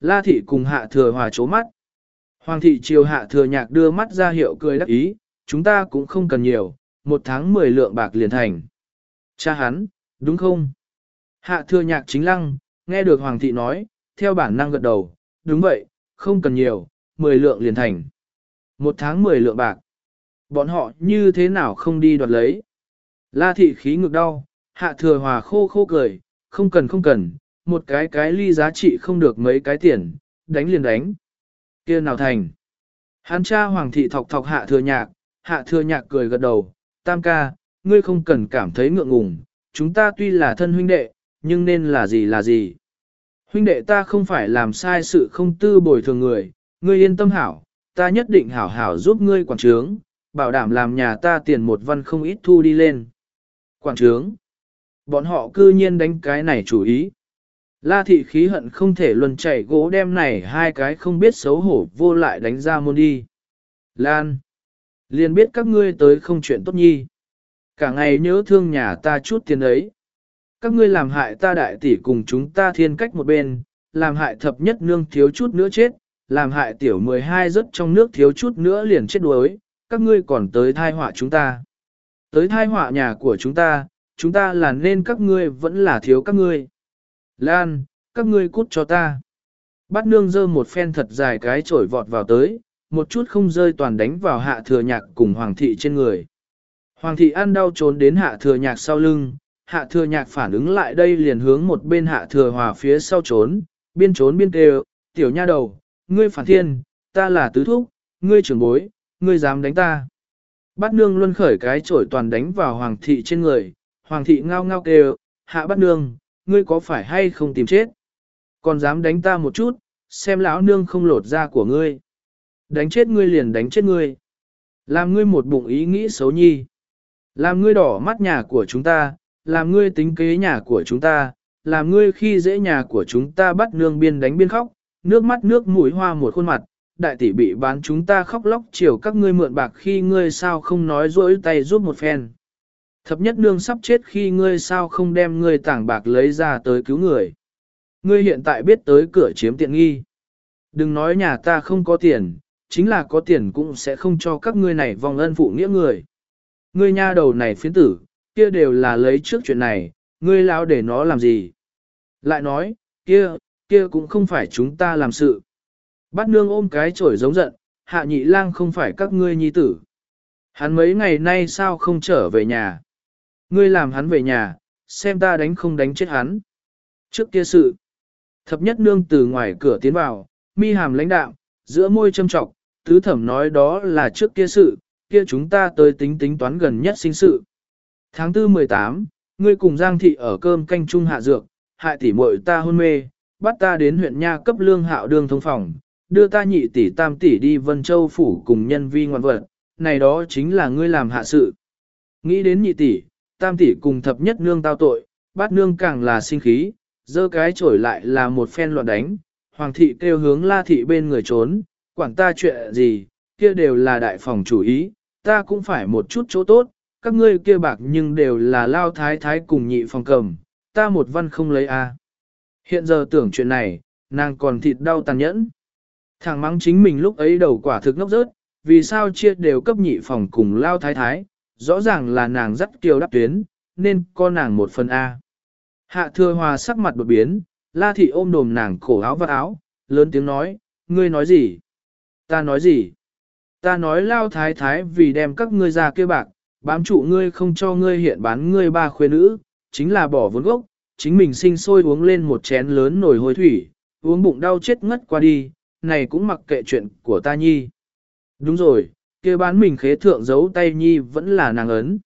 La thị cùng hạ thừa hòa chố mắt. Hoàng thị chiều hạ thừa nhạc đưa mắt ra hiệu cười đắc ý, chúng ta cũng không cần nhiều, một tháng 10 lượng bạc liền thành. Cha hắn, đúng không? Hạ thừa nhạc chính lăng, nghe được Hoàng thị nói, theo bản năng gật đầu, đúng vậy, không cần nhiều, 10 lượng liền thành. Một tháng 10 lượng bạc. Bọn họ như thế nào không đi đoạt lấy? La thị khí ngực đau, hạ thừa hòa khô khô cười, không cần không cần, một cái cái ly giá trị không được mấy cái tiền, đánh liền đánh. kia nào thành. Hắn cha hoàng thị thọc thọc hạ thừa nhạc, hạ thừa nhạc cười gật đầu, tam ca, ngươi không cần cảm thấy ngượng ngùng, chúng ta tuy là thân huynh đệ, nhưng nên là gì là gì. Huynh đệ ta không phải làm sai sự không tư bồi thường người, ngươi yên tâm hảo, ta nhất định hảo hảo giúp ngươi quản trướng, bảo đảm làm nhà ta tiền một văn không ít thu đi lên. Quản trướng. Bọn họ cư nhiên đánh cái này chủ ý. La thị khí hận không thể luân chảy gỗ đem này hai cái không biết xấu hổ vô lại đánh ra môn đi. Lan. Liền biết các ngươi tới không chuyện tốt nhi. Cả ngày nhớ thương nhà ta chút tiền ấy. Các ngươi làm hại ta đại tỷ cùng chúng ta thiên cách một bên, làm hại thập nhất nương thiếu chút nữa chết, làm hại tiểu 12 rớt trong nước thiếu chút nữa liền chết đuối, các ngươi còn tới thai họa chúng ta. Tới thai họa nhà của chúng ta, chúng ta là nên các ngươi vẫn là thiếu các ngươi. Lan, các ngươi cút cho ta. Bát nương dơ một phen thật dài cái chổi vọt vào tới, một chút không rơi toàn đánh vào hạ thừa nhạc cùng hoàng thị trên người. Hoàng thị ăn đau trốn đến hạ thừa nhạc sau lưng, hạ thừa nhạc phản ứng lại đây liền hướng một bên hạ thừa hòa phía sau trốn, biên trốn biên kêu, tiểu nha đầu, ngươi phản thiên, ta là tứ thúc, ngươi trưởng bối, ngươi dám đánh ta. Bát nương luân khởi cái chổi toàn đánh vào hoàng thị trên người, hoàng thị ngao ngao kêu, hạ bát nương, ngươi có phải hay không tìm chết? Còn dám đánh ta một chút, xem lão nương không lột da của ngươi. Đánh chết ngươi liền đánh chết ngươi. Làm ngươi một bụng ý nghĩ xấu nhi. Làm ngươi đỏ mắt nhà của chúng ta, làm ngươi tính kế nhà của chúng ta, làm ngươi khi dễ nhà của chúng ta bắt nương biên đánh biên khóc, nước mắt nước mũi hoa một khuôn mặt, đại tỷ bị bán chúng ta khóc lóc chiều các ngươi mượn bạc khi ngươi sao không nói rỗi tay giúp một phen. Thập nhất nương sắp chết khi ngươi sao không đem ngươi tảng bạc lấy ra tới cứu người. Ngươi hiện tại biết tới cửa chiếm tiện nghi. Đừng nói nhà ta không có tiền, chính là có tiền cũng sẽ không cho các ngươi này vòng ân phụ nghĩa người. Ngươi nha đầu này phiến tử, kia đều là lấy trước chuyện này, ngươi lão để nó làm gì. Lại nói, kia, kia cũng không phải chúng ta làm sự. Bát nương ôm cái chổi giống giận, hạ nhị lang không phải các ngươi nhi tử. Hắn mấy ngày nay sao không trở về nhà. Ngươi làm hắn về nhà, xem ta đánh không đánh chết hắn. Trước kia sự, thập nhất nương từ ngoài cửa tiến vào, mi hàm lãnh đạo, giữa môi châm trọc, tứ thẩm nói đó là trước kia sự, kia chúng ta tới tính tính toán gần nhất sinh sự. Tháng 4 18, ngươi cùng Giang Thị ở cơm canh trung hạ dược, hại tỷ muội ta hôn mê, bắt ta đến huyện nha cấp lương hạo đường thông phòng, đưa ta nhị tỷ tam tỷ đi Vân Châu phủ cùng nhân vi ngoan vật, này đó chính là ngươi làm hạ sự. Nghĩ đến nhị tỷ, tam tỷ cùng thập nhất nương tao tội, bát nương càng là sinh khí, dơ cái chổi lại là một phen loạn đánh, hoàng thị kêu hướng la thị bên người trốn, quản ta chuyện gì, kia đều là đại phòng chủ ý, ta cũng phải một chút chỗ tốt, các ngươi kia bạc nhưng đều là lao thái thái cùng nhị phòng cầm, ta một văn không lấy a. À. Hiện giờ tưởng chuyện này, nàng còn thịt đau tàn nhẫn. Thằng mắng chính mình lúc ấy đầu quả thực ngốc rớt, vì sao chia đều cấp nhị phòng cùng lao thái thái, rõ ràng là nàng dắt kiều đáp tuyến, nên có nàng một phần A. Hạ thừa hòa sắc mặt đột biến, la thị ôm đồm nàng cổ áo và áo, lớn tiếng nói, ngươi nói gì? Ta nói gì? Ta nói lao thái thái vì đem các ngươi ra kia bạc, bám trụ ngươi không cho ngươi hiện bán ngươi ba khuê nữ, chính là bỏ vốn gốc, chính mình sinh sôi uống lên một chén lớn nồi hôi thủy, uống bụng đau chết ngất qua đi, này cũng mặc kệ chuyện của ta nhi. Đúng rồi, kia bán mình khế thượng giấu tay nhi vẫn là nàng ấn.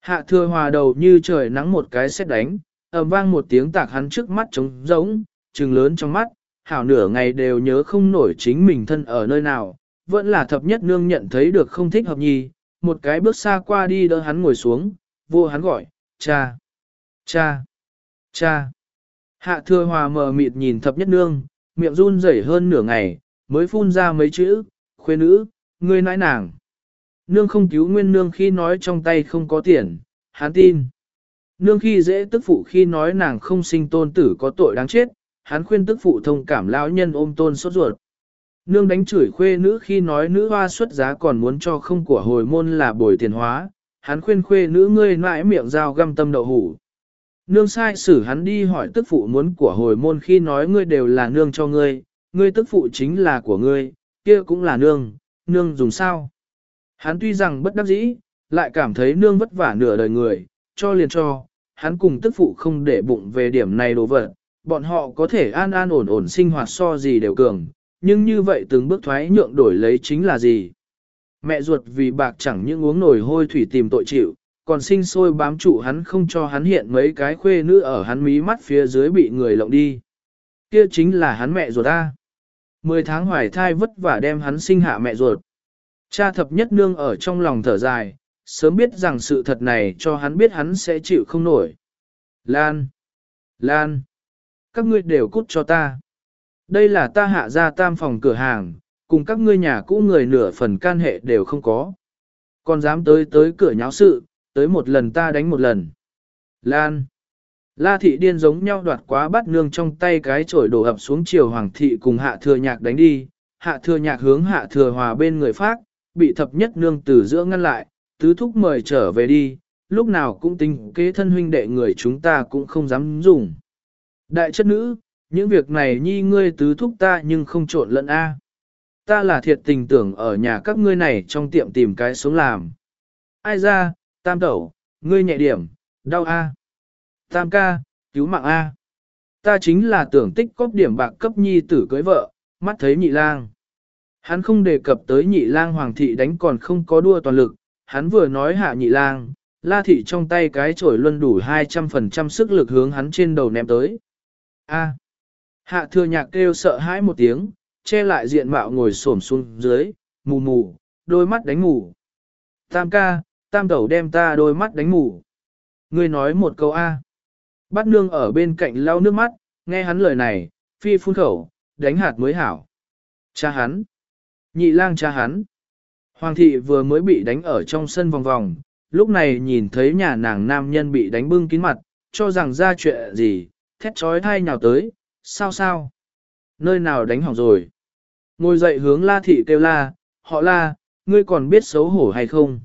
Hạ thừa hòa đầu như trời nắng một cái xét đánh, ầm vang một tiếng tạc hắn trước mắt trống rỗng, trừng lớn trong mắt, hảo nửa ngày đều nhớ không nổi chính mình thân ở nơi nào, vẫn là thập nhất nương nhận thấy được không thích hợp nhi, một cái bước xa qua đi đỡ hắn ngồi xuống, vô hắn gọi, cha, cha, cha. Hạ thừa hòa mờ mịt nhìn thập nhất nương, miệng run rẩy hơn nửa ngày, mới phun ra mấy chữ, khuê nữ, ngươi nãi nàng. Nương không cứu nguyên nương khi nói trong tay không có tiền, hắn tin. Nương khi dễ tức phụ khi nói nàng không sinh tôn tử có tội đáng chết, hắn khuyên tức phụ thông cảm lão nhân ôm tôn sốt ruột. Nương đánh chửi khuê nữ khi nói nữ hoa xuất giá còn muốn cho không của hồi môn là bồi tiền hóa, hắn khuyên khuê nữ ngươi mãi miệng dao găm tâm đậu hủ. Nương sai xử hắn đi hỏi tức phụ muốn của hồi môn khi nói ngươi đều là nương cho ngươi, ngươi tức phụ chính là của ngươi, kia cũng là nương, nương dùng sao. Hắn tuy rằng bất đắc dĩ, lại cảm thấy nương vất vả nửa đời người, cho liền cho, hắn cùng tức phụ không để bụng về điểm này đồ vật, bọn họ có thể an an ổn ổn sinh hoạt so gì đều cường, nhưng như vậy từng bước thoái nhượng đổi lấy chính là gì? Mẹ ruột vì bạc chẳng những uống nổi hôi thủy tìm tội chịu, còn sinh sôi bám trụ hắn không cho hắn hiện mấy cái khuê nữ ở hắn mí mắt phía dưới bị người lộng đi. Kia chính là hắn mẹ ruột ta. Mười tháng hoài thai vất vả đem hắn sinh hạ mẹ ruột. Cha thập nhất nương ở trong lòng thở dài, sớm biết rằng sự thật này cho hắn biết hắn sẽ chịu không nổi. Lan! Lan! Các ngươi đều cút cho ta. Đây là ta hạ ra tam phòng cửa hàng, cùng các ngươi nhà cũ người nửa phần can hệ đều không có. Còn dám tới tới cửa nháo sự, tới một lần ta đánh một lần. Lan. La thị điên giống nhau đoạt quá bắt nương trong tay cái chổi đổ ập xuống chiều hoàng thị cùng hạ thừa nhạc đánh đi. Hạ thừa nhạc hướng hạ thừa hòa bên người phát, bị thập nhất nương từ giữa ngăn lại, tứ thúc mời trở về đi, lúc nào cũng tính kế thân huynh đệ người chúng ta cũng không dám dùng. Đại chất nữ, những việc này nhi ngươi tứ thúc ta nhưng không trộn lẫn A. Ta là thiệt tình tưởng ở nhà các ngươi này trong tiệm tìm cái sống làm. Ai ra, tam tẩu, ngươi nhẹ điểm, đau A. Tam ca, cứu mạng A. Ta chính là tưởng tích cóp điểm bạc cấp nhi tử cưới vợ, mắt thấy nhị lang. Hắn không đề cập tới nhị lang hoàng thị đánh còn không có đua toàn lực, hắn vừa nói hạ nhị lang, la thị trong tay cái chổi luân đủ 200% sức lực hướng hắn trên đầu ném tới. A. Hạ thừa nhạc kêu sợ hãi một tiếng, che lại diện mạo ngồi xổm xuống dưới, mù mù, đôi mắt đánh ngủ. Tam ca, tam tẩu đem ta đôi mắt đánh ngủ. Ngươi nói một câu A. Bát nương ở bên cạnh lau nước mắt, nghe hắn lời này, phi phun khẩu, đánh hạt mới hảo. Cha hắn. Nhị lang cha hắn. Hoàng thị vừa mới bị đánh ở trong sân vòng vòng, lúc này nhìn thấy nhà nàng nam nhân bị đánh bưng kín mặt, cho rằng ra chuyện gì, thét trói thai nhào tới, sao sao? Nơi nào đánh hỏng rồi? Ngồi dậy hướng la thị kêu la, họ la, ngươi còn biết xấu hổ hay không?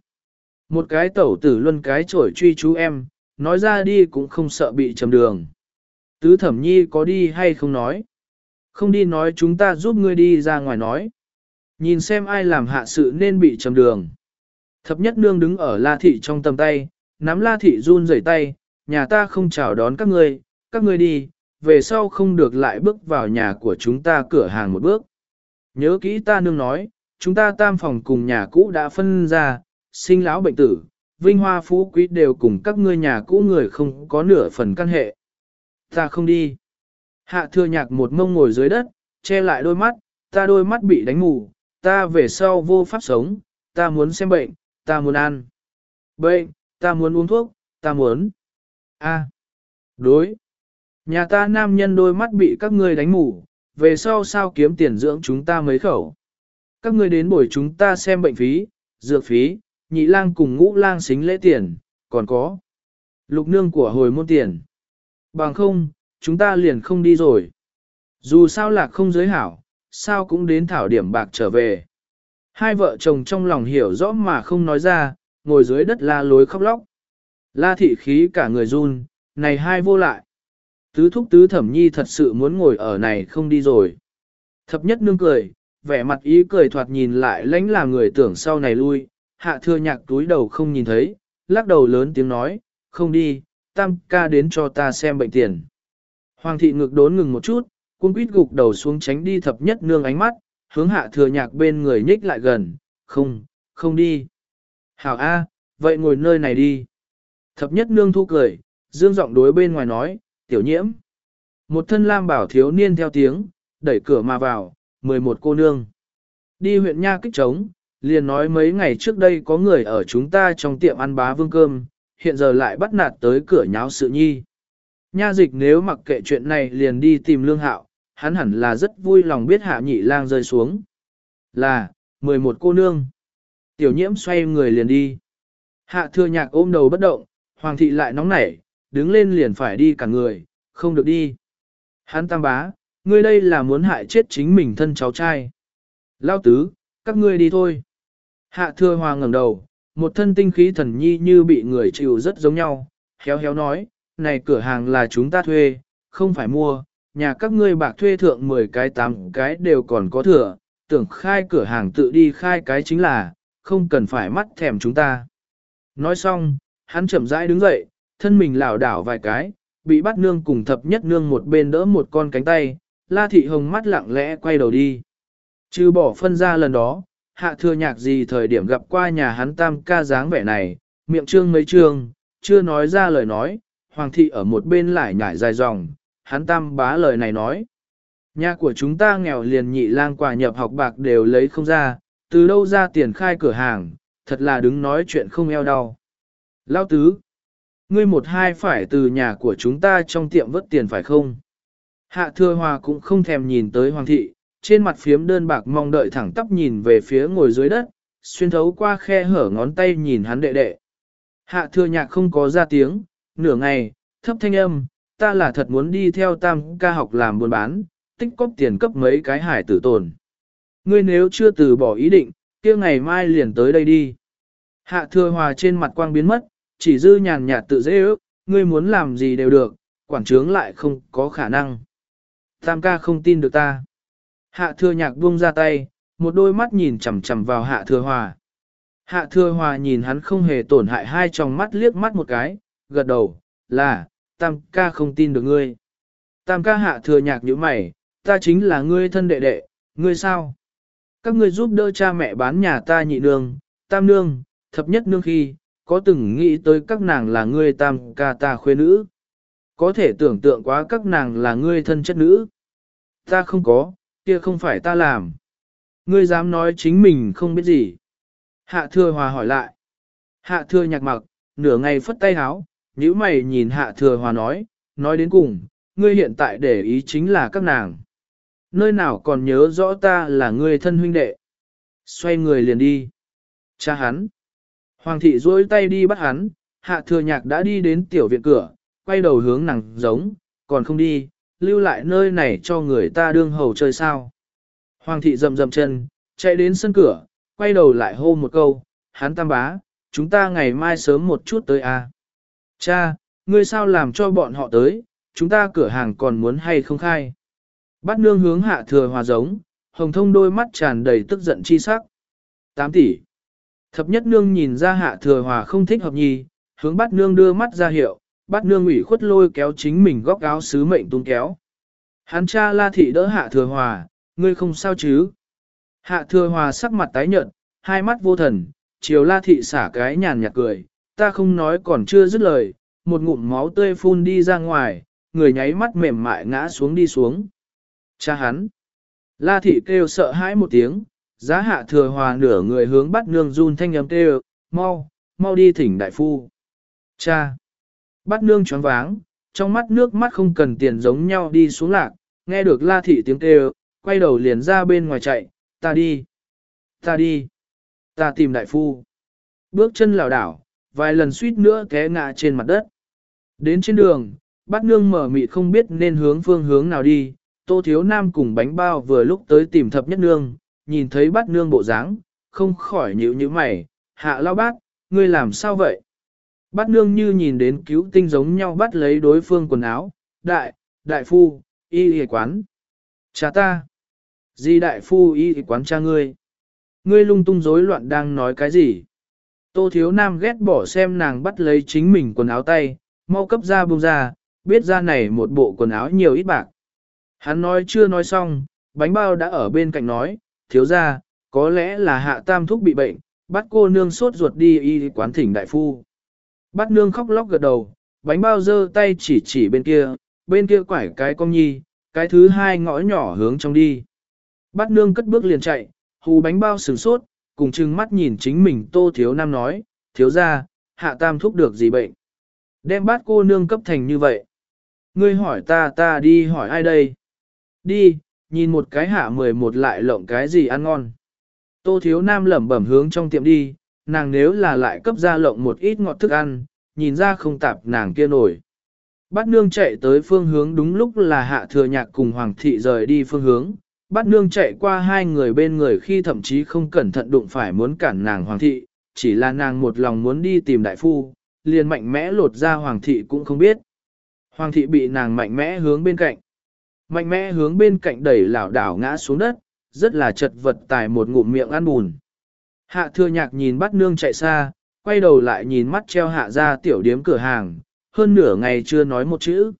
Một cái tẩu tử luân cái chổi truy chú em, nói ra đi cũng không sợ bị chầm đường. Tứ thẩm nhi có đi hay không nói? Không đi nói chúng ta giúp ngươi đi ra ngoài nói. Nhìn xem ai làm hạ sự nên bị chầm đường. Thập nhất nương đứng ở la thị trong tầm tay, nắm la thị run rẩy tay, nhà ta không chào đón các ngươi, các ngươi đi, về sau không được lại bước vào nhà của chúng ta cửa hàng một bước. Nhớ kỹ ta nương nói, chúng ta tam phòng cùng nhà cũ đã phân ra, sinh lão bệnh tử, vinh hoa phú quý đều cùng các ngươi nhà cũ người không có nửa phần căn hệ. Ta không đi. Hạ thừa nhạc một mông ngồi dưới đất, che lại đôi mắt, ta đôi mắt bị đánh mù, ta về sau vô pháp sống, ta muốn xem bệnh, ta muốn ăn. Bệnh, ta muốn uống thuốc, ta muốn. A. Đối. Nhà ta nam nhân đôi mắt bị các ngươi đánh mù, về sau sao kiếm tiền dưỡng chúng ta mấy khẩu. Các ngươi đến buổi chúng ta xem bệnh phí, dược phí, nhị lang cùng ngũ lang xính lễ tiền, còn có lục nương của hồi môn tiền. Bằng không, chúng ta liền không đi rồi. Dù sao lạc không giới hảo, sao cũng đến thảo điểm bạc trở về. Hai vợ chồng trong lòng hiểu rõ mà không nói ra, ngồi dưới đất la lối khóc lóc. La thị khí cả người run, này hai vô lại. Tứ thúc tứ thẩm nhi thật sự muốn ngồi ở này không đi rồi. Thập nhất nương cười, vẻ mặt ý cười thoạt nhìn lại lãnh là người tưởng sau này lui, hạ thừa nhạc túi đầu không nhìn thấy, lắc đầu lớn tiếng nói, không đi, tam ca đến cho ta xem bệnh tiền. Hoàng thị ngực đốn ngừng một chút, cung quýt gục đầu xuống tránh đi thập nhất nương ánh mắt, hướng hạ thừa nhạc bên người nhích lại gần, không, không đi. Hảo A, vậy ngồi nơi này đi. Thập nhất nương thu cười, dương giọng đối bên ngoài nói, tiểu nhiễm. Một thân lam bảo thiếu niên theo tiếng, đẩy cửa mà vào, 11 cô nương. Đi huyện Nha kích trống, liền nói mấy ngày trước đây có người ở chúng ta trong tiệm ăn bá vương cơm, hiện giờ lại bắt nạt tới cửa nháo sự nhi. Nha dịch nếu mặc kệ chuyện này liền đi tìm lương hạo, hắn hẳn là rất vui lòng biết hạ nhị lang rơi xuống. Là, 11 cô nương. Tiểu nhiễm xoay người liền đi. Hạ thừa nhạc ôm đầu bất động, hoàng thị lại nóng nảy, đứng lên liền phải đi cả người, không được đi. Hắn tam bá, ngươi đây là muốn hại chết chính mình thân cháu trai. Lao tứ, các ngươi đi thôi. Hạ thừa hòa ngẩng đầu, một thân tinh khí thần nhi như bị người chịu rất giống nhau, héo héo nói, này cửa hàng là chúng ta thuê, không phải mua, nhà các ngươi bạc thuê thượng 10 cái 8 cái đều còn có thừa, tưởng khai cửa hàng tự đi khai cái chính là, không cần phải mắt thèm chúng ta. Nói xong, hắn chậm rãi đứng dậy, thân mình lảo đảo vài cái, bị bắt nương cùng thập nhất nương một bên đỡ một con cánh tay, la thị hồng mắt lặng lẽ quay đầu đi. Chứ bỏ phân ra lần đó, hạ thừa nhạc gì thời điểm gặp qua nhà hắn tam ca dáng vẻ này, miệng trương mấy trương, chưa nói ra lời nói, hoàng thị ở một bên lại nhảy dài dòng, hắn tam bá lời này nói. Nhà của chúng ta nghèo liền nhị lang quà nhập học bạc đều lấy không ra, từ đâu ra tiền khai cửa hàng, thật là đứng nói chuyện không eo đau. Lao tứ, ngươi một hai phải từ nhà của chúng ta trong tiệm vớt tiền phải không? Hạ thừa hòa cũng không thèm nhìn tới hoàng thị, trên mặt phiếm đơn bạc mong đợi thẳng tắp nhìn về phía ngồi dưới đất, xuyên thấu qua khe hở ngón tay nhìn hắn đệ đệ. Hạ thừa nhạc không có ra tiếng, nửa ngày, thấp thanh âm, ta là thật muốn đi theo tam ca học làm buôn bán, tích cóp tiền cấp mấy cái hải tử tồn. Ngươi nếu chưa từ bỏ ý định, kia ngày mai liền tới đây đi. Hạ thừa hòa trên mặt quang biến mất, chỉ dư nhàn nhạt tự dễ ước, ngươi muốn làm gì đều được, quản trướng lại không có khả năng. Tam ca không tin được ta. Hạ thừa nhạc buông ra tay, một đôi mắt nhìn chằm chằm vào hạ thừa hòa. Hạ thừa hòa nhìn hắn không hề tổn hại hai tròng mắt liếc mắt một cái, gật đầu, là, tam ca không tin được ngươi. Tam ca hạ thừa nhạc như mày, ta chính là ngươi thân đệ đệ, ngươi sao? Các ngươi giúp đỡ cha mẹ bán nhà ta nhị nương, tam nương, thập nhất nương khi, có từng nghĩ tới các nàng là ngươi tam ca ta khuê nữ. Có thể tưởng tượng quá các nàng là ngươi thân chất nữ. Ta không có, kia không phải ta làm. Ngươi dám nói chính mình không biết gì. Hạ thừa hòa hỏi lại. Hạ thừa nhạc mặc, nửa ngày phất tay háo, nhíu mày nhìn hạ thừa hòa nói, nói đến cùng, ngươi hiện tại để ý chính là các nàng. Nơi nào còn nhớ rõ ta là ngươi thân huynh đệ. Xoay người liền đi. Cha hắn. Hoàng thị duỗi tay đi bắt hắn, hạ thừa nhạc đã đi đến tiểu viện cửa, quay đầu hướng nàng giống, còn không đi, lưu lại nơi này cho người ta đương hầu chơi sao. Hoàng thị rầm rầm chân, chạy đến sân cửa, quay đầu lại hô một câu, hắn tam bá, chúng ta ngày mai sớm một chút tới à. Cha, ngươi sao làm cho bọn họ tới, chúng ta cửa hàng còn muốn hay không khai. Bắt nương hướng hạ thừa hòa giống, hồng thông đôi mắt tràn đầy tức giận chi sắc. 8 tỷ. Thập nhất nương nhìn ra hạ thừa hòa không thích hợp nhì, hướng bắt nương đưa mắt ra hiệu, bắt nương ủy khuất lôi kéo chính mình góc áo sứ mệnh tung kéo. Hắn cha la thị đỡ hạ thừa hòa, ngươi không sao chứ. Hạ thừa hòa sắc mặt tái nhợt, hai mắt vô thần, chiều la thị xả cái nhàn nhạt cười, ta không nói còn chưa dứt lời, một ngụm máu tươi phun đi ra ngoài, người nháy mắt mềm mại ngã xuống đi xuống. Cha hắn. La thị kêu sợ hãi một tiếng, giá hạ thừa hòa nửa người hướng bắt nương run thanh âm kêu, mau, mau đi thỉnh đại phu. Cha. Bắt nương choáng váng, trong mắt nước mắt không cần tiền giống nhau đi xuống lạc, nghe được la thị tiếng kêu, quay đầu liền ra bên ngoài chạy, ta đi, ta đi, ta tìm đại phu. Bước chân lảo đảo, vài lần suýt nữa té ngã trên mặt đất. Đến trên đường, bát nương mở mị không biết nên hướng phương hướng nào đi, tô thiếu nam cùng bánh bao vừa lúc tới tìm thập nhất nương, nhìn thấy bát nương bộ dáng, không khỏi nhíu như mày, hạ lao bác, ngươi làm sao vậy? Bát nương như nhìn đến cứu tinh giống nhau bắt lấy đối phương quần áo, đại, đại phu, y y quán. Cha ta. Di đại phu y y quán cha ngươi. Ngươi lung tung rối loạn đang nói cái gì? Tô thiếu nam ghét bỏ xem nàng bắt lấy chính mình quần áo tay, mau cấp ra buông ra, biết ra này một bộ quần áo nhiều ít bạc. Hắn nói chưa nói xong, bánh bao đã ở bên cạnh nói, thiếu ra, có lẽ là hạ tam thúc bị bệnh, bắt cô nương sốt ruột đi y quán thỉnh đại phu. Bát nương khóc lóc gật đầu, bánh bao giơ tay chỉ chỉ bên kia, bên kia quải cái con nhi, cái thứ hai ngõ nhỏ hướng trong đi. Bát nương cất bước liền chạy, hù bánh bao sừng sốt, cùng chừng mắt nhìn chính mình tô thiếu nam nói, thiếu ra, hạ tam thúc được gì bệnh. Đem bát cô nương cấp thành như vậy. Ngươi hỏi ta ta đi hỏi ai đây? Đi, nhìn một cái hạ mười một lại lộng cái gì ăn ngon. Tô thiếu nam lẩm bẩm hướng trong tiệm đi, nàng nếu là lại cấp ra lộng một ít ngọt thức ăn, nhìn ra không tạp nàng kia nổi. Bát nương chạy tới phương hướng đúng lúc là hạ thừa nhạc cùng hoàng thị rời đi phương hướng. Bát nương chạy qua hai người bên người khi thậm chí không cẩn thận đụng phải muốn cản nàng hoàng thị, chỉ là nàng một lòng muốn đi tìm đại phu, liền mạnh mẽ lột ra hoàng thị cũng không biết. Hoàng thị bị nàng mạnh mẽ hướng bên cạnh. Mạnh mẽ hướng bên cạnh đẩy lảo đảo ngã xuống đất, rất là chật vật tài một ngụm miệng ăn bùn. Hạ thừa nhạc nhìn bắt nương chạy xa, quay đầu lại nhìn mắt treo hạ ra tiểu điếm cửa hàng, hơn nửa ngày chưa nói một chữ.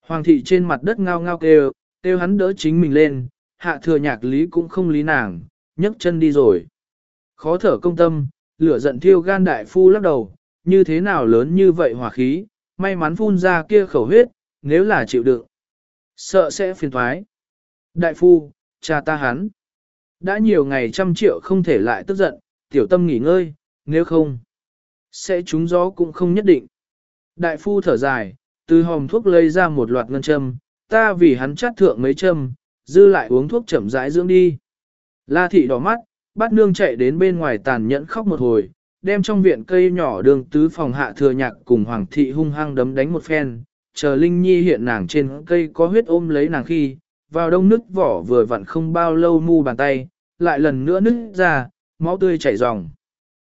Hoàng thị trên mặt đất ngao ngao kêu, kêu hắn đỡ chính mình lên, hạ thừa nhạc lý cũng không lý nàng, nhấc chân đi rồi. Khó thở công tâm, lửa giận thiêu gan đại phu lắc đầu, như thế nào lớn như vậy hỏa khí, may mắn phun ra kia khẩu huyết, nếu là chịu đựng. Sợ sẽ phiền thoái. Đại phu, cha ta hắn. Đã nhiều ngày trăm triệu không thể lại tức giận, tiểu tâm nghỉ ngơi, nếu không, sẽ trúng gió cũng không nhất định. Đại phu thở dài, từ hòm thuốc lấy ra một loạt ngân châm, ta vì hắn chát thượng mấy châm, dư lại uống thuốc chậm rãi dưỡng đi. La thị đỏ mắt, bắt nương chạy đến bên ngoài tàn nhẫn khóc một hồi, đem trong viện cây nhỏ đường tứ phòng hạ thừa nhạc cùng hoàng thị hung hăng đấm đánh một phen, chờ Linh Nhi hiện nàng trên cây có huyết ôm lấy nàng khi, vào đông nứt vỏ vừa vặn không bao lâu mu bàn tay, lại lần nữa nứt ra, máu tươi chảy ròng.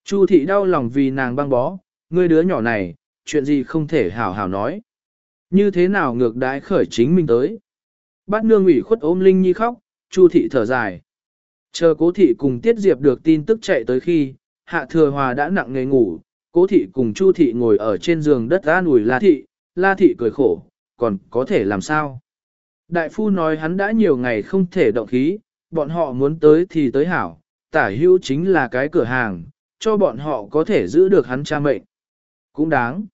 Chu thị đau lòng vì nàng băng bó, ngươi đứa nhỏ này, chuyện gì không thể hảo hảo nói. Như thế nào ngược đái khởi chính mình tới. Bát nương ủy khuất ôm Linh Nhi khóc, Chu thị thở dài. Chờ cố thị cùng Tiết Diệp được tin tức chạy tới khi, Hạ Thừa Hòa đã nặng nghề ngủ, cố thị cùng Chu thị ngồi ở trên giường đất an ủi La thị, La thị cười khổ, còn có thể làm sao? Đại phu nói hắn đã nhiều ngày không thể động khí, bọn họ muốn tới thì tới hảo, tả hữu chính là cái cửa hàng, cho bọn họ có thể giữ được hắn cha mệnh. Cũng đáng.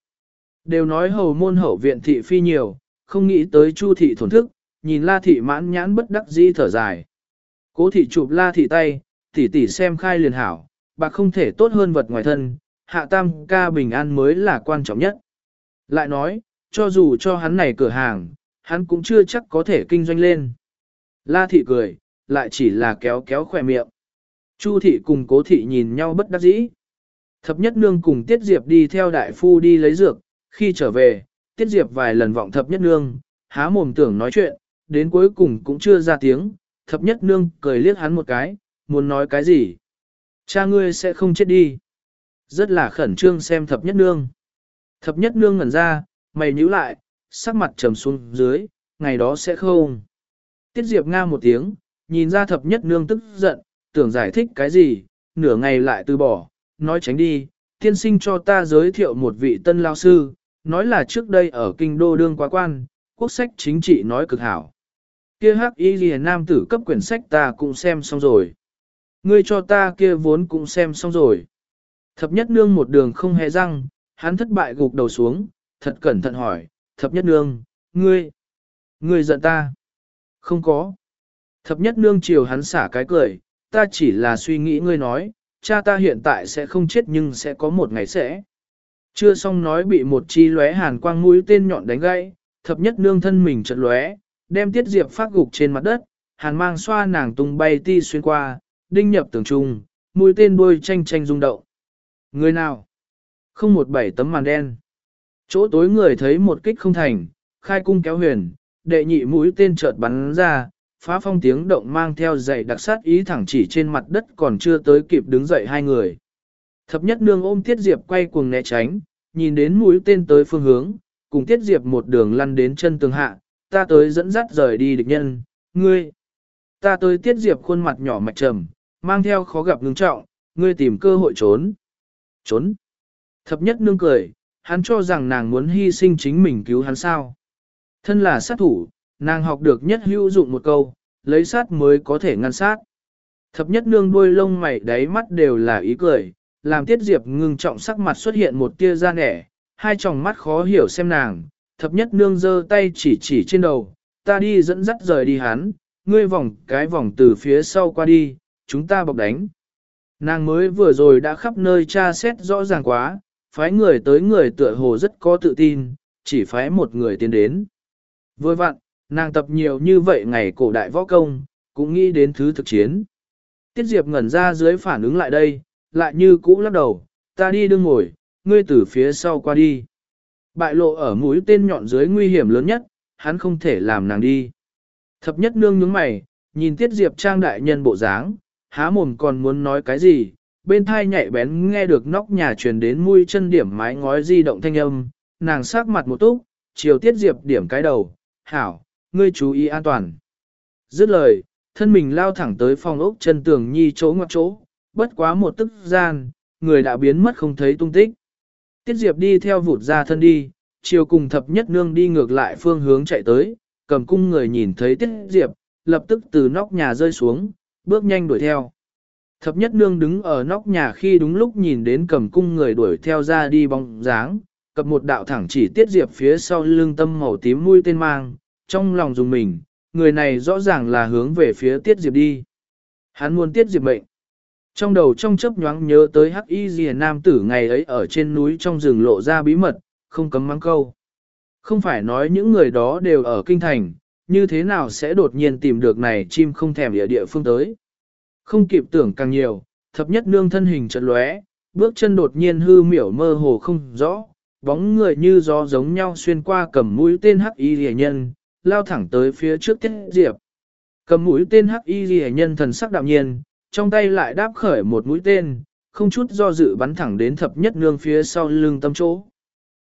Đều nói hầu môn hậu viện thị phi nhiều, không nghĩ tới chu thị thổn thức, nhìn la thị mãn nhãn bất đắc dĩ thở dài. Cố thị chụp la thị tay, tỉ tỉ xem khai liền hảo, bạc không thể tốt hơn vật ngoài thân, hạ tam ca bình an mới là quan trọng nhất. Lại nói, cho dù cho hắn này cửa hàng, hắn cũng chưa chắc có thể kinh doanh lên. La thị cười, lại chỉ là kéo kéo khỏe miệng. Chu thị cùng cố thị nhìn nhau bất đắc dĩ. Thập nhất nương cùng Tiết Diệp đi theo đại phu đi lấy dược, khi trở về, Tiết Diệp vài lần vọng thập nhất nương, há mồm tưởng nói chuyện, đến cuối cùng cũng chưa ra tiếng, thập nhất nương cười liếc hắn một cái, muốn nói cái gì. Cha ngươi sẽ không chết đi. Rất là khẩn trương xem thập nhất nương. Thập nhất nương ngẩn ra, mày nhíu lại, sắc mặt trầm xuống dưới, ngày đó sẽ không. Tiết Diệp nga một tiếng, nhìn ra thập nhất nương tức giận, tưởng giải thích cái gì, nửa ngày lại từ bỏ, nói tránh đi, tiên sinh cho ta giới thiệu một vị tân lao sư, nói là trước đây ở kinh đô đương quá quan, quốc sách chính trị nói cực hảo. Kia hắc y lìa nam tử cấp quyển sách ta cũng xem xong rồi. Ngươi cho ta kia vốn cũng xem xong rồi. Thập nhất nương một đường không hề răng, hắn thất bại gục đầu xuống, thật cẩn thận hỏi, thập nhất nương, ngươi, ngươi giận ta. Không có. Thập nhất nương chiều hắn xả cái cười, ta chỉ là suy nghĩ ngươi nói, cha ta hiện tại sẽ không chết nhưng sẽ có một ngày sẽ. Chưa xong nói bị một chi lóe hàn quang mũi tên nhọn đánh gãy, thập nhất nương thân mình chật lóe, đem tiết diệp phát gục trên mặt đất, hàn mang xoa nàng tung bay ti xuyên qua, đinh nhập tường trung, mũi tên đuôi tranh tranh rung động. Người nào? Không một bảy tấm màn đen. Chỗ tối người thấy một kích không thành, khai cung kéo huyền, đệ nhị mũi tên chợt bắn ra, phá phong tiếng động mang theo dậy đặc sát ý thẳng chỉ trên mặt đất còn chưa tới kịp đứng dậy hai người. Thập nhất nương ôm Tiết Diệp quay cuồng né tránh, nhìn đến mũi tên tới phương hướng, cùng Tiết Diệp một đường lăn đến chân tường hạ, ta tới dẫn dắt rời đi địch nhân, ngươi. Ta tới Tiết Diệp khuôn mặt nhỏ mạch trầm, mang theo khó gặp ngưng trọng, ngươi tìm cơ hội trốn. Trốn. Thập nhất nương cười, hắn cho rằng nàng muốn hy sinh chính mình cứu hắn sao. Thân là sát thủ, nàng học được nhất hữu dụng một câu, lấy sát mới có thể ngăn sát. Thập nhất nương đuôi lông mày đáy mắt đều là ý cười, làm tiết diệp ngưng trọng sắc mặt xuất hiện một tia da nẻ, hai tròng mắt khó hiểu xem nàng, thập nhất nương giơ tay chỉ chỉ trên đầu, ta đi dẫn dắt rời đi hắn, ngươi vòng cái vòng từ phía sau qua đi, chúng ta bọc đánh. Nàng mới vừa rồi đã khắp nơi tra xét rõ ràng quá, phái người tới người tựa hồ rất có tự tin, chỉ phái một người tiến đến. Vừa vặn, nàng tập nhiều như vậy ngày cổ đại võ công, cũng nghĩ đến thứ thực chiến. Tiết Diệp ngẩn ra dưới phản ứng lại đây, lại như cũ lắc đầu, ta đi đương ngồi, ngươi từ phía sau qua đi. Bại lộ ở mũi tên nhọn dưới nguy hiểm lớn nhất, hắn không thể làm nàng đi. Thập nhất nương nhướng mày, nhìn tiết diệp trang đại nhân bộ dáng, há mồm còn muốn nói cái gì, bên thai nhạy bén nghe được nóc nhà truyền đến mũi chân điểm mái ngói di động thanh âm, nàng sắc mặt một túc, chiều tiết diệp điểm cái đầu, hảo, ngươi chú ý an toàn. Dứt lời, thân mình lao thẳng tới phòng ốc chân tường nhi chỗ ngoặc chỗ, bất quá một tức gian, người đã biến mất không thấy tung tích. Tiết diệp đi theo vụt ra thân đi, chiều cùng thập nhất nương đi ngược lại phương hướng chạy tới, cầm cung người nhìn thấy tiết diệp, lập tức từ nóc nhà rơi xuống, bước nhanh đuổi theo. Thập nhất nương đứng ở nóc nhà khi đúng lúc nhìn đến cầm cung người đuổi theo ra đi bóng dáng, cập một đạo thẳng chỉ tiết diệp phía sau lưng tâm màu tím mũi tên mang, trong lòng dùng mình, người này rõ ràng là hướng về phía tiết diệp đi. Hắn muốn tiết diệp mệnh. Trong đầu trong chớp nhoáng nhớ tới hắc y Dìa nam tử ngày ấy ở trên núi trong rừng lộ ra bí mật, không cấm mắng câu. Không phải nói những người đó đều ở kinh thành, như thế nào sẽ đột nhiên tìm được này chim không thèm địa địa phương tới. Không kịp tưởng càng nhiều, thập nhất nương thân hình chợt lóe, bước chân đột nhiên hư miểu mơ hồ không rõ, bóng người như gió giống nhau xuyên qua cầm mũi tên hắc y rìa nhân, lao thẳng tới phía trước tiết diệp. Cầm mũi tên hắc y rìa nhân thần sắc đạm nhiên, trong tay lại đáp khởi một mũi tên, không chút do dự bắn thẳng đến thập nhất nương phía sau lưng tâm chỗ.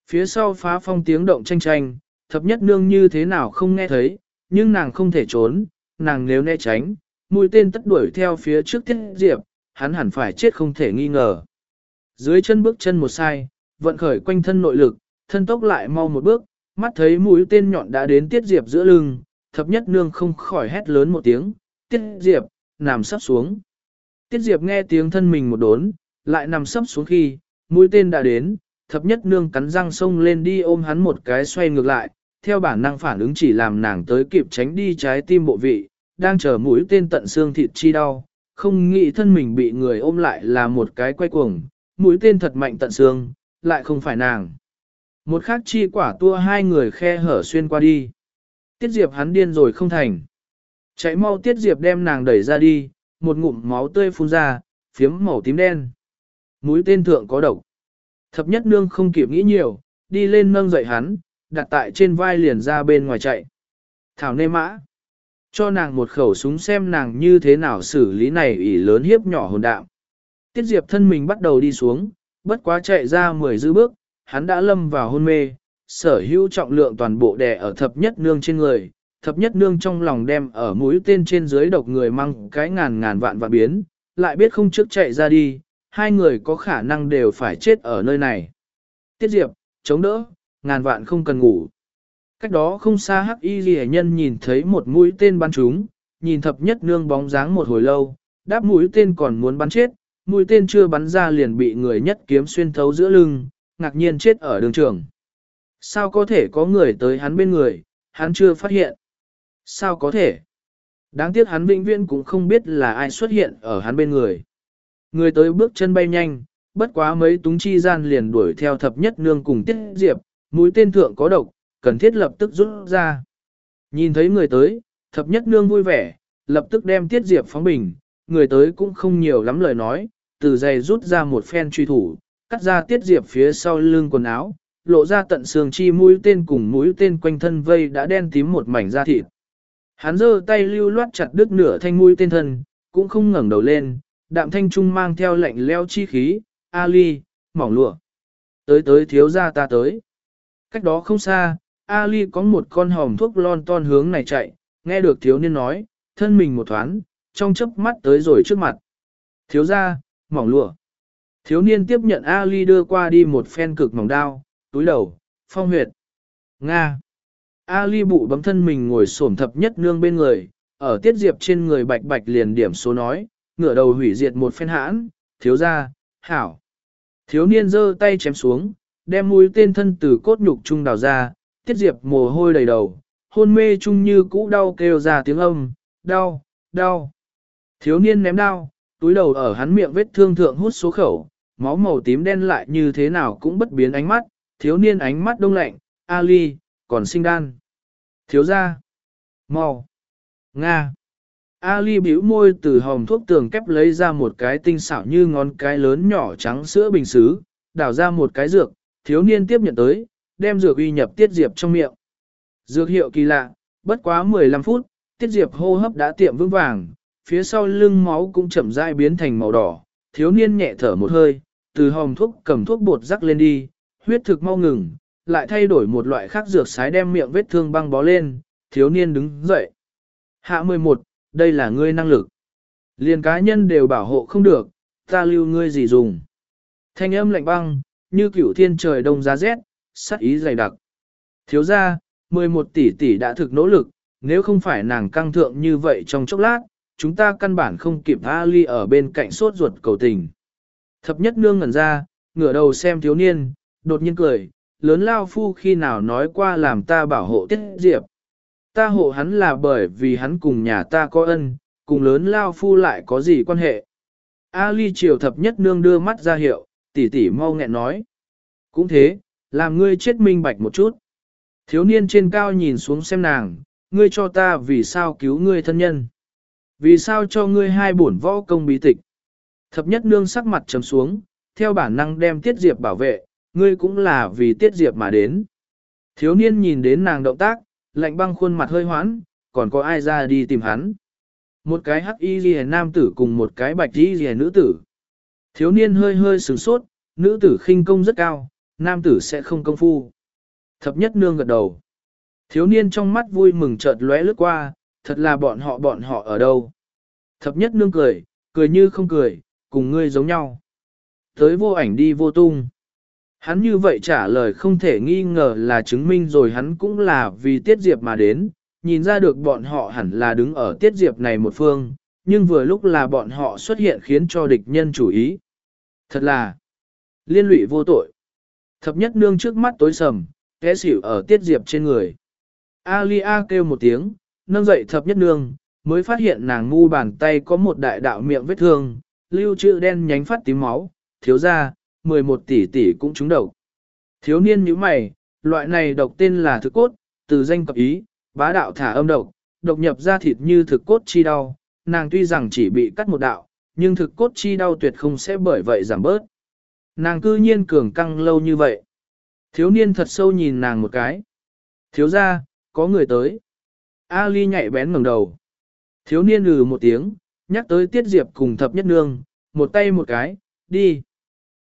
Phía sau phá phong tiếng động tranh tranh, thập nhất nương như thế nào không nghe thấy, nhưng nàng không thể trốn, nàng nếu né tránh, mũi tên tất đuổi theo phía trước tiết diệp, hắn hẳn phải chết không thể nghi ngờ. Dưới chân bước chân một sai, vận khởi quanh thân nội lực, thân tốc lại mau một bước, mắt thấy mũi tên nhọn đã đến tiết diệp giữa lưng, thập nhất nương không khỏi hét lớn một tiếng, tiết diệp, nằm sắp xuống. Tiết diệp nghe tiếng thân mình một đốn, lại nằm sắp xuống khi, mũi tên đã đến, thập nhất nương cắn răng sông lên đi ôm hắn một cái xoay ngược lại, theo bản năng phản ứng chỉ làm nàng tới kịp tránh đi trái tim bộ vị, đang chờ mũi tên tận xương thịt chi đau, không nghĩ thân mình bị người ôm lại là một cái quay cuồng, mũi tên thật mạnh tận xương, lại không phải nàng. Một khắc chi quả tua hai người khe hở xuyên qua đi. Tiết Diệp hắn điên rồi không thành. Chạy mau Tiết Diệp đem nàng đẩy ra đi, một ngụm máu tươi phun ra, phiếm màu tím đen. Mũi tên thượng có độc. Thập nhất nương không kịp nghĩ nhiều, đi lên nâng dậy hắn, đặt tại trên vai liền ra bên ngoài chạy. Thảo nê mã. Cho nàng một khẩu súng xem nàng như thế nào xử lý này ỷ lớn hiếp nhỏ hồn đạo. Tiết Diệp thân mình bắt đầu đi xuống, bất quá chạy ra mười dư bước, hắn đã lâm vào hôn mê, sở hữu trọng lượng toàn bộ đè ở thập nhất nương trên người, thập nhất nương trong lòng đem ở mũi tên trên dưới độc người mang cái ngàn ngàn vạn vạn biến, lại biết không trước chạy ra đi, hai người có khả năng đều phải chết ở nơi này. Tiết Diệp, chống đỡ, ngàn vạn không cần ngủ. Cách đó không xa hắc y ghi nhân nhìn thấy một mũi tên bắn trúng, nhìn thập nhất nương bóng dáng một hồi lâu, đáp mũi tên còn muốn bắn chết, mũi tên chưa bắn ra liền bị người nhất kiếm xuyên thấu giữa lưng, ngạc nhiên chết ở đường trường. Sao có thể có người tới hắn bên người, hắn chưa phát hiện. Sao có thể? Đáng tiếc hắn vĩnh viễn cũng không biết là ai xuất hiện ở hắn bên người. Người tới bước chân bay nhanh, bất quá mấy túng chi gian liền đuổi theo thập nhất nương cùng tiết diệp, mũi tên thượng có độc, cần thiết lập tức rút ra. Nhìn thấy người tới, thập nhất nương vui vẻ, lập tức đem tiết diệp phóng bình, người tới cũng không nhiều lắm lời nói, từ giày rút ra một phen truy thủ, cắt ra tiết diệp phía sau lưng quần áo, lộ ra tận xương chi mũi tên cùng mũi tên quanh thân vây đã đen tím một mảnh da thịt. Hắn giơ tay lưu loát chặt đứt nửa thanh mũi tên thân, cũng không ngẩng đầu lên, đạm thanh trung mang theo lạnh leo chi khí, Ali, mỏng lụa. Tới tới thiếu ra ta tới. Cách đó không xa, Ali có một con hòm thuốc lon ton hướng này chạy, nghe được thiếu niên nói, thân mình một thoáng, trong chớp mắt tới rồi trước mặt. Thiếu ra, mỏng lụa. Thiếu niên tiếp nhận Ali đưa qua đi một phen cực mỏng đao, túi đầu, phong huyệt. Nga. Ali bụ bấm thân mình ngồi xổm thập nhất nương bên người, ở tiết diệp trên người bạch bạch liền điểm số nói, ngửa đầu hủy diệt một phen hãn, thiếu ra, hảo. Thiếu niên giơ tay chém xuống, đem mũi tên thân từ cốt nhục trung đào ra, tiết diệp mồ hôi đầy đầu, hôn mê chung như cũ đau kêu ra tiếng âm, đau, đau. Thiếu niên ném đau, túi đầu ở hắn miệng vết thương thượng hút số khẩu, máu màu tím đen lại như thế nào cũng bất biến ánh mắt, thiếu niên ánh mắt đông lạnh, Ali, còn sinh đan. Thiếu gia, màu, Nga. Ali bĩu môi từ hòm thuốc tường kép lấy ra một cái tinh xảo như ngón cái lớn nhỏ trắng sữa bình xứ, đảo ra một cái dược, thiếu niên tiếp nhận tới, đem dược uy nhập Tiết Diệp trong miệng. Dược hiệu kỳ lạ, bất quá 15 phút, Tiết Diệp hô hấp đã tiệm vững vàng, phía sau lưng máu cũng chậm rãi biến thành màu đỏ, thiếu niên nhẹ thở một hơi, từ hòm thuốc cầm thuốc bột rắc lên đi, huyết thực mau ngừng, lại thay đổi một loại khác dược sái đem miệng vết thương băng bó lên, thiếu niên đứng dậy. Hạ 11, đây là ngươi năng lực. Liền cá nhân đều bảo hộ không được, ta lưu ngươi gì dùng. Thanh âm lạnh băng, như cửu thiên trời đông giá rét, sát ý dày đặc. Thiếu ra, 11 tỷ tỷ đã thực nỗ lực, nếu không phải nàng căng thượng như vậy trong chốc lát, chúng ta căn bản không kịp Ali ở bên cạnh sốt ruột cầu tình. Thập nhất nương ngẩn ra, ngửa đầu xem thiếu niên, đột nhiên cười, lớn lao phu khi nào nói qua làm ta bảo hộ tiết diệp. Ta hộ hắn là bởi vì hắn cùng nhà ta có ân, cùng lớn lao phu lại có gì quan hệ. A Ly triều thập nhất nương đưa mắt ra hiệu, tỷ tỷ mau nghẹn nói. Cũng thế, làm ngươi chết minh bạch một chút. Thiếu niên trên cao nhìn xuống xem nàng, ngươi cho ta vì sao cứu ngươi thân nhân. Vì sao cho ngươi hai bổn võ công bí tịch. Thập nhất nương sắc mặt trầm xuống, theo bản năng đem tiết diệp bảo vệ, ngươi cũng là vì tiết diệp mà đến. Thiếu niên nhìn đến nàng động tác, lạnh băng khuôn mặt hơi hoãn, còn có ai ra đi tìm hắn. Một cái hắc y ghi nam tử cùng một cái bạch y ghi nữ tử. Thiếu niên hơi hơi sửng sốt, nữ tử khinh công rất cao, nam tử sẽ không công phu. Thập nhất nương gật đầu. Thiếu niên trong mắt vui mừng chợt lóe lướt qua, thật là bọn họ bọn họ ở đâu. Thập nhất nương cười, cười như không cười, cùng ngươi giống nhau. Tới vô ảnh đi vô tung. Hắn như vậy trả lời không thể nghi ngờ là chứng minh rồi hắn cũng là vì tiết diệp mà đến, nhìn ra được bọn họ hẳn là đứng ở tiết diệp này một phương, nhưng vừa lúc là bọn họ xuất hiện khiến cho địch nhân chủ ý. Thật là liên lụy vô tội. Thập nhất nương trước mắt tối sầm, té xỉu ở tiết diệp trên người. Alia kêu một tiếng, nâng dậy thập nhất nương, mới phát hiện nàng ngu bàn tay có một đại đạo miệng vết thương, lưu trữ đen nhánh phát tím máu, thiếu ra, 11 tỷ tỷ cũng trúng độc. Thiếu niên như mày, loại này độc tên là thực cốt, từ danh cập ý, bá đạo thả âm độc, độc nhập ra thịt như thực cốt chi đau, nàng tuy rằng chỉ bị cắt một đạo, nhưng thực cốt chi đau tuyệt không sẽ bởi vậy giảm bớt. Nàng cư nhiên cường căng lâu như vậy. Thiếu niên thật sâu nhìn nàng một cái. Thiếu ra, có người tới. Ali nhạy bén ngẩng đầu. Thiếu niên lừ một tiếng, nhắc tới Tiết Diệp cùng thập nhất nương, một tay một cái, đi.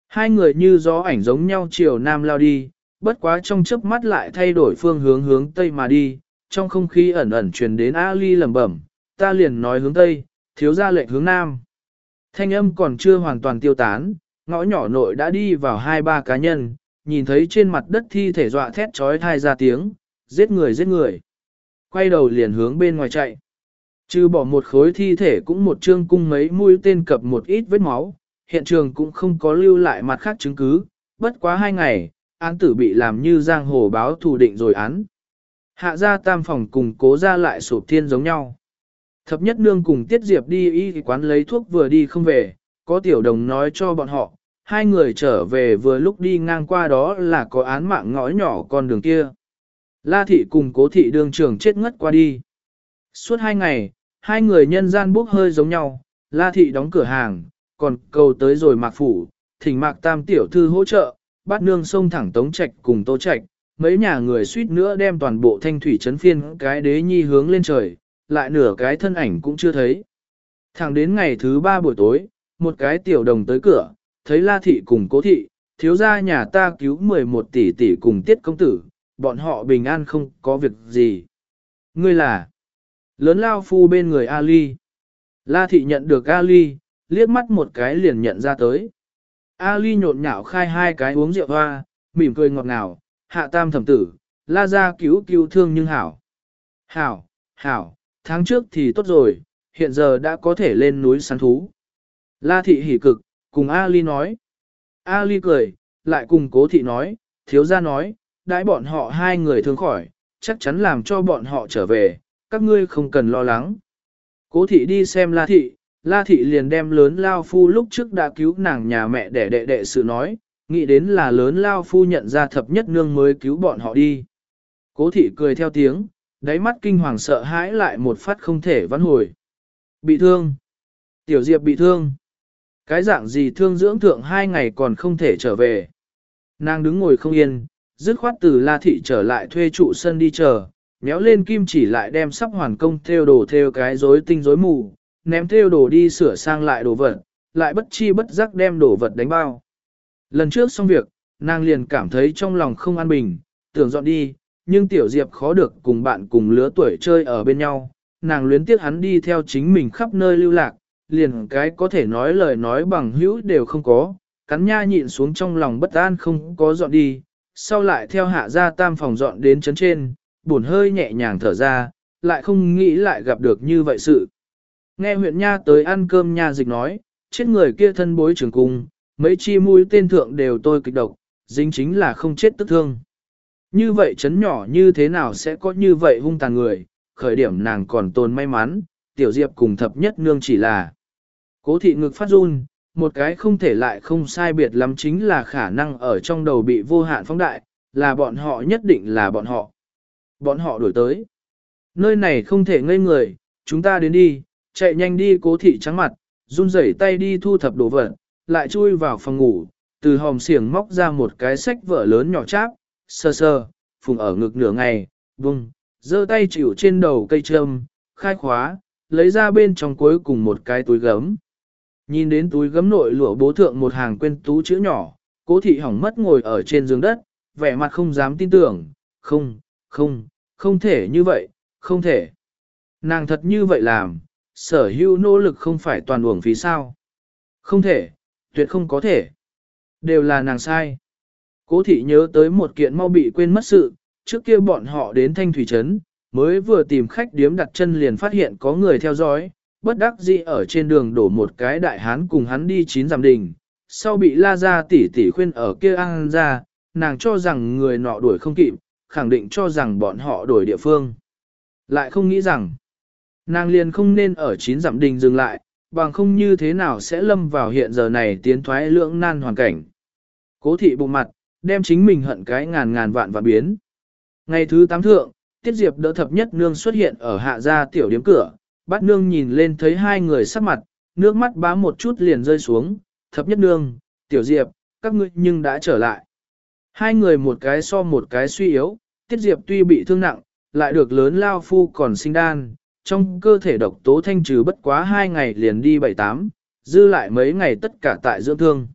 Hai người như gió ảnh giống nhau chiều nam lao đi, bất quá trong chớp mắt lại thay đổi phương hướng hướng tây mà đi, trong không khí ẩn ẩn truyền đến Ali lẩm bẩm, ta liền nói hướng tây, thiếu ra lệnh hướng nam. Thanh âm còn chưa hoàn toàn tiêu tán, ngõ nhỏ nội đã đi vào hai ba cá nhân, nhìn thấy trên mặt đất thi thể dọa thét trói thai ra tiếng, giết người giết người. Quay đầu liền hướng bên ngoài chạy. Trừ bỏ một khối thi thể cũng một chương cung mấy mũi tên cập một ít vết máu, hiện trường cũng không có lưu lại mặt khác chứng cứ, bất quá hai ngày, án tử bị làm như giang hồ báo thù định rồi án. Hạ ra tam phòng cùng cố ra lại sụp thiên giống nhau. Thập nhất nương cùng Tiết Diệp đi y quán lấy thuốc vừa đi không về, có tiểu đồng nói cho bọn họ, hai người trở về vừa lúc đi ngang qua đó là có án mạng ngõ nhỏ con đường kia. La thị cùng cố thị đường trường chết ngất qua đi. Suốt hai ngày, hai người nhân gian bốc hơi giống nhau, La thị đóng cửa hàng, còn cầu tới rồi mạc phủ, thỉnh mạc tam tiểu thư hỗ trợ, bắt nương sông thẳng tống trạch cùng tô trạch, mấy nhà người suýt nữa đem toàn bộ thanh thủy trấn phiên cái đế nhi hướng lên trời, lại nửa cái thân ảnh cũng chưa thấy. Thẳng đến ngày thứ ba buổi tối, một cái tiểu đồng tới cửa, thấy la thị cùng cố thị, thiếu gia nhà ta cứu 11 tỷ tỷ cùng tiết công tử, bọn họ bình an không có việc gì. Ngươi là lớn lao phu bên người Ali. La thị nhận được Ali, liếc mắt một cái liền nhận ra tới. Ali nhộn nhạo khai hai cái uống rượu hoa, mỉm cười ngọt ngào, hạ tam thẩm tử, la ra cứu cứu thương nhưng hảo. Hảo, hảo, tháng trước thì tốt rồi, hiện giờ đã có thể lên núi săn thú. La thị hỉ cực, cùng Ali nói. Ali cười, lại cùng cố thị nói, thiếu gia nói, đãi bọn họ hai người thương khỏi, chắc chắn làm cho bọn họ trở về, các ngươi không cần lo lắng. Cố thị đi xem La thị, La thị liền đem lớn lao phu lúc trước đã cứu nàng nhà mẹ để đệ đệ sự nói, nghĩ đến là lớn lao phu nhận ra thập nhất nương mới cứu bọn họ đi. Cố thị cười theo tiếng, đáy mắt kinh hoàng sợ hãi lại một phát không thể vãn hồi. Bị thương. Tiểu Diệp bị thương. Cái dạng gì thương dưỡng thượng hai ngày còn không thể trở về. Nàng đứng ngồi không yên, dứt khoát từ La Thị trở lại thuê trụ sân đi chờ, méo lên kim chỉ lại đem sắp hoàn công theo đồ theo cái rối tinh rối mù, ném theo đồ đi sửa sang lại đồ vật, lại bất chi bất giác đem đồ vật đánh bao. Lần trước xong việc, nàng liền cảm thấy trong lòng không an bình, tưởng dọn đi, nhưng Tiểu Diệp khó được cùng bạn cùng lứa tuổi chơi ở bên nhau, nàng luyến tiếc hắn đi theo chính mình khắp nơi lưu lạc, liền cái có thể nói lời nói bằng hữu đều không có, cắn nha nhịn xuống trong lòng bất an không có dọn đi, sau lại theo hạ ra tam phòng dọn đến chấn trên, buồn hơi nhẹ nhàng thở ra, lại không nghĩ lại gặp được như vậy sự. Nghe huyện nha tới ăn cơm nha dịch nói, chết người kia thân bối trường cung, mấy chi mũi tên thượng đều tôi kịch độc, dính chính là không chết tức thương. Như vậy chấn nhỏ như thế nào sẽ có như vậy hung tàn người, khởi điểm nàng còn tồn may mắn, tiểu diệp cùng thập nhất nương chỉ là cố thị ngực phát run, một cái không thể lại không sai biệt lắm chính là khả năng ở trong đầu bị vô hạn phóng đại, là bọn họ nhất định là bọn họ. Bọn họ đuổi tới. Nơi này không thể ngây người, chúng ta đến đi, chạy nhanh đi cố thị trắng mặt, run rẩy tay đi thu thập đồ vật, lại chui vào phòng ngủ, từ hòm xiềng móc ra một cái sách vở lớn nhỏ cháp, sơ sơ, phùng ở ngực nửa ngày, vung, giơ tay chịu trên đầu cây trâm, khai khóa, lấy ra bên trong cuối cùng một cái túi gấm. Nhìn đến túi gấm nội lụa bố thượng một hàng quên tú chữ nhỏ, cố thị hỏng mất ngồi ở trên giường đất, vẻ mặt không dám tin tưởng, không, không, không thể như vậy, không thể. Nàng thật như vậy làm, sở hữu nỗ lực không phải toàn uổng phí sao. Không thể, tuyệt không có thể. Đều là nàng sai. Cố thị nhớ tới một kiện mau bị quên mất sự, trước kia bọn họ đến Thanh Thủy Trấn, mới vừa tìm khách điếm đặt chân liền phát hiện có người theo dõi, bất đắc dĩ ở trên đường đổ một cái đại hán cùng hắn đi chín giảm đình, sau bị la ra tỉ tỉ khuyên ở kia ăn ra, nàng cho rằng người nọ đuổi không kịp, khẳng định cho rằng bọn họ đổi địa phương. Lại không nghĩ rằng, nàng liền không nên ở chín dặm đình dừng lại, bằng không như thế nào sẽ lâm vào hiện giờ này tiến thoái lưỡng nan hoàn cảnh. Cố thị bụng mặt, đem chính mình hận cái ngàn ngàn vạn và biến. Ngày thứ tám thượng, Tiết Diệp đỡ thập nhất nương xuất hiện ở hạ gia tiểu điếm cửa, bát nương nhìn lên thấy hai người sắc mặt, nước mắt bá một chút liền rơi xuống, thập nhất nương, tiểu Diệp, các ngươi nhưng đã trở lại. Hai người một cái so một cái suy yếu, Tiết Diệp tuy bị thương nặng, lại được lớn lao phu còn sinh đan, trong cơ thể độc tố thanh trừ bất quá hai ngày liền đi bảy tám, dư lại mấy ngày tất cả tại dưỡng thương.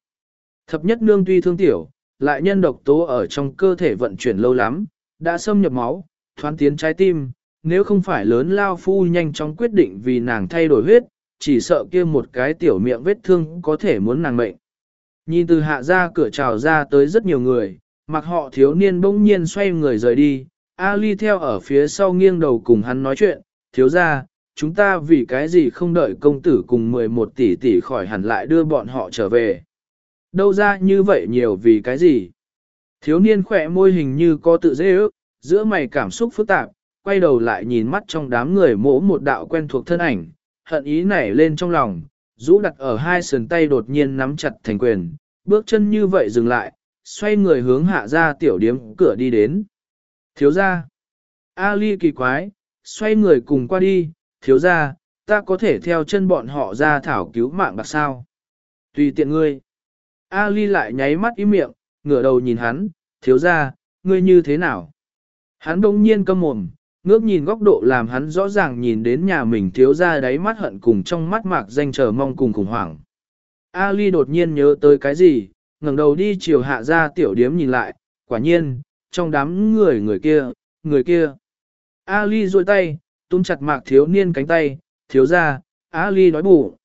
Thập nhất nương tuy thương tiểu, lại nhân độc tố ở trong cơ thể vận chuyển lâu lắm, đã xâm nhập máu, thoán tiến trái tim, nếu không phải lớn lao phu nhanh chóng quyết định vì nàng thay đổi huyết, chỉ sợ kia một cái tiểu miệng vết thương có thể muốn nàng mệnh. Nhìn từ hạ ra cửa trào ra tới rất nhiều người, mặc họ thiếu niên bỗng nhiên xoay người rời đi, Ali theo ở phía sau nghiêng đầu cùng hắn nói chuyện, thiếu ra, chúng ta vì cái gì không đợi công tử cùng 11 tỷ tỷ khỏi hẳn lại đưa bọn họ trở về. Đâu ra như vậy nhiều vì cái gì? Thiếu niên khỏe môi hình như có tự dễ ước, giữa mày cảm xúc phức tạp, quay đầu lại nhìn mắt trong đám người mỗ một đạo quen thuộc thân ảnh, hận ý nảy lên trong lòng, rũ đặt ở hai sườn tay đột nhiên nắm chặt thành quyền, bước chân như vậy dừng lại, xoay người hướng hạ ra tiểu điếm cửa đi đến. Thiếu ra. Ali kỳ quái, xoay người cùng qua đi, thiếu ra, ta có thể theo chân bọn họ ra thảo cứu mạng bạc sao. Tùy tiện ngươi. Ali lại nháy mắt im miệng, ngửa đầu nhìn hắn, thiếu ra, ngươi như thế nào? Hắn đông nhiên câm mồm, ngước nhìn góc độ làm hắn rõ ràng nhìn đến nhà mình thiếu ra đáy mắt hận cùng trong mắt mạc danh chờ mong cùng khủng hoảng. Ali đột nhiên nhớ tới cái gì, ngẩng đầu đi chiều hạ ra tiểu điếm nhìn lại, quả nhiên, trong đám người người kia, người kia. Ali duỗi tay, túm chặt mạc thiếu niên cánh tay, thiếu ra, Ali đói bụng.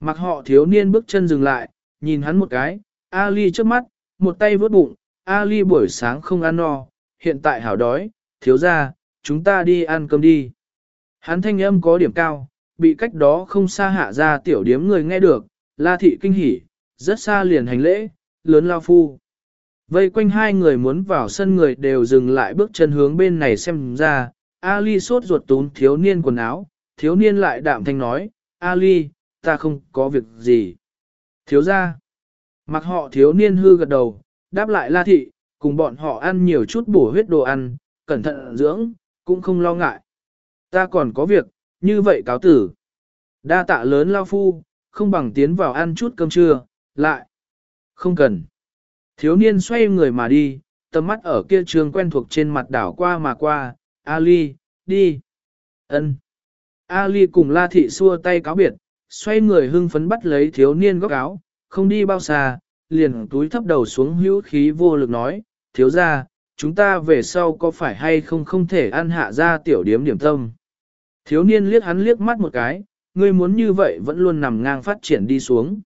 Mặc họ thiếu niên bước chân dừng lại, nhìn hắn một cái, Ali trước mắt, một tay vớt bụng, Ali buổi sáng không ăn no, hiện tại hảo đói, thiếu ra, chúng ta đi ăn cơm đi. Hắn thanh âm có điểm cao, bị cách đó không xa hạ ra tiểu điếm người nghe được, la thị kinh hỉ, rất xa liền hành lễ, lớn lao phu. Vây quanh hai người muốn vào sân người đều dừng lại bước chân hướng bên này xem ra, Ali sốt ruột tún thiếu niên quần áo, thiếu niên lại đạm thanh nói, Ali, ta không có việc gì. Thiếu ra, mặc họ thiếu niên hư gật đầu, đáp lại la thị, cùng bọn họ ăn nhiều chút bổ huyết đồ ăn, cẩn thận dưỡng, cũng không lo ngại. Ta còn có việc, như vậy cáo tử. Đa tạ lớn lao phu, không bằng tiến vào ăn chút cơm trưa, lại. Không cần. Thiếu niên xoay người mà đi, tầm mắt ở kia trường quen thuộc trên mặt đảo qua mà qua, Ali, đi. ân Ali cùng La Thị xua tay cáo biệt, xoay người hưng phấn bắt lấy thiếu niên góc áo, không đi bao xa, liền túi thấp đầu xuống hữu khí vô lực nói, thiếu ra, chúng ta về sau có phải hay không không thể ăn hạ ra tiểu điếm điểm tâm. Thiếu niên liếc hắn liếc mắt một cái, ngươi muốn như vậy vẫn luôn nằm ngang phát triển đi xuống.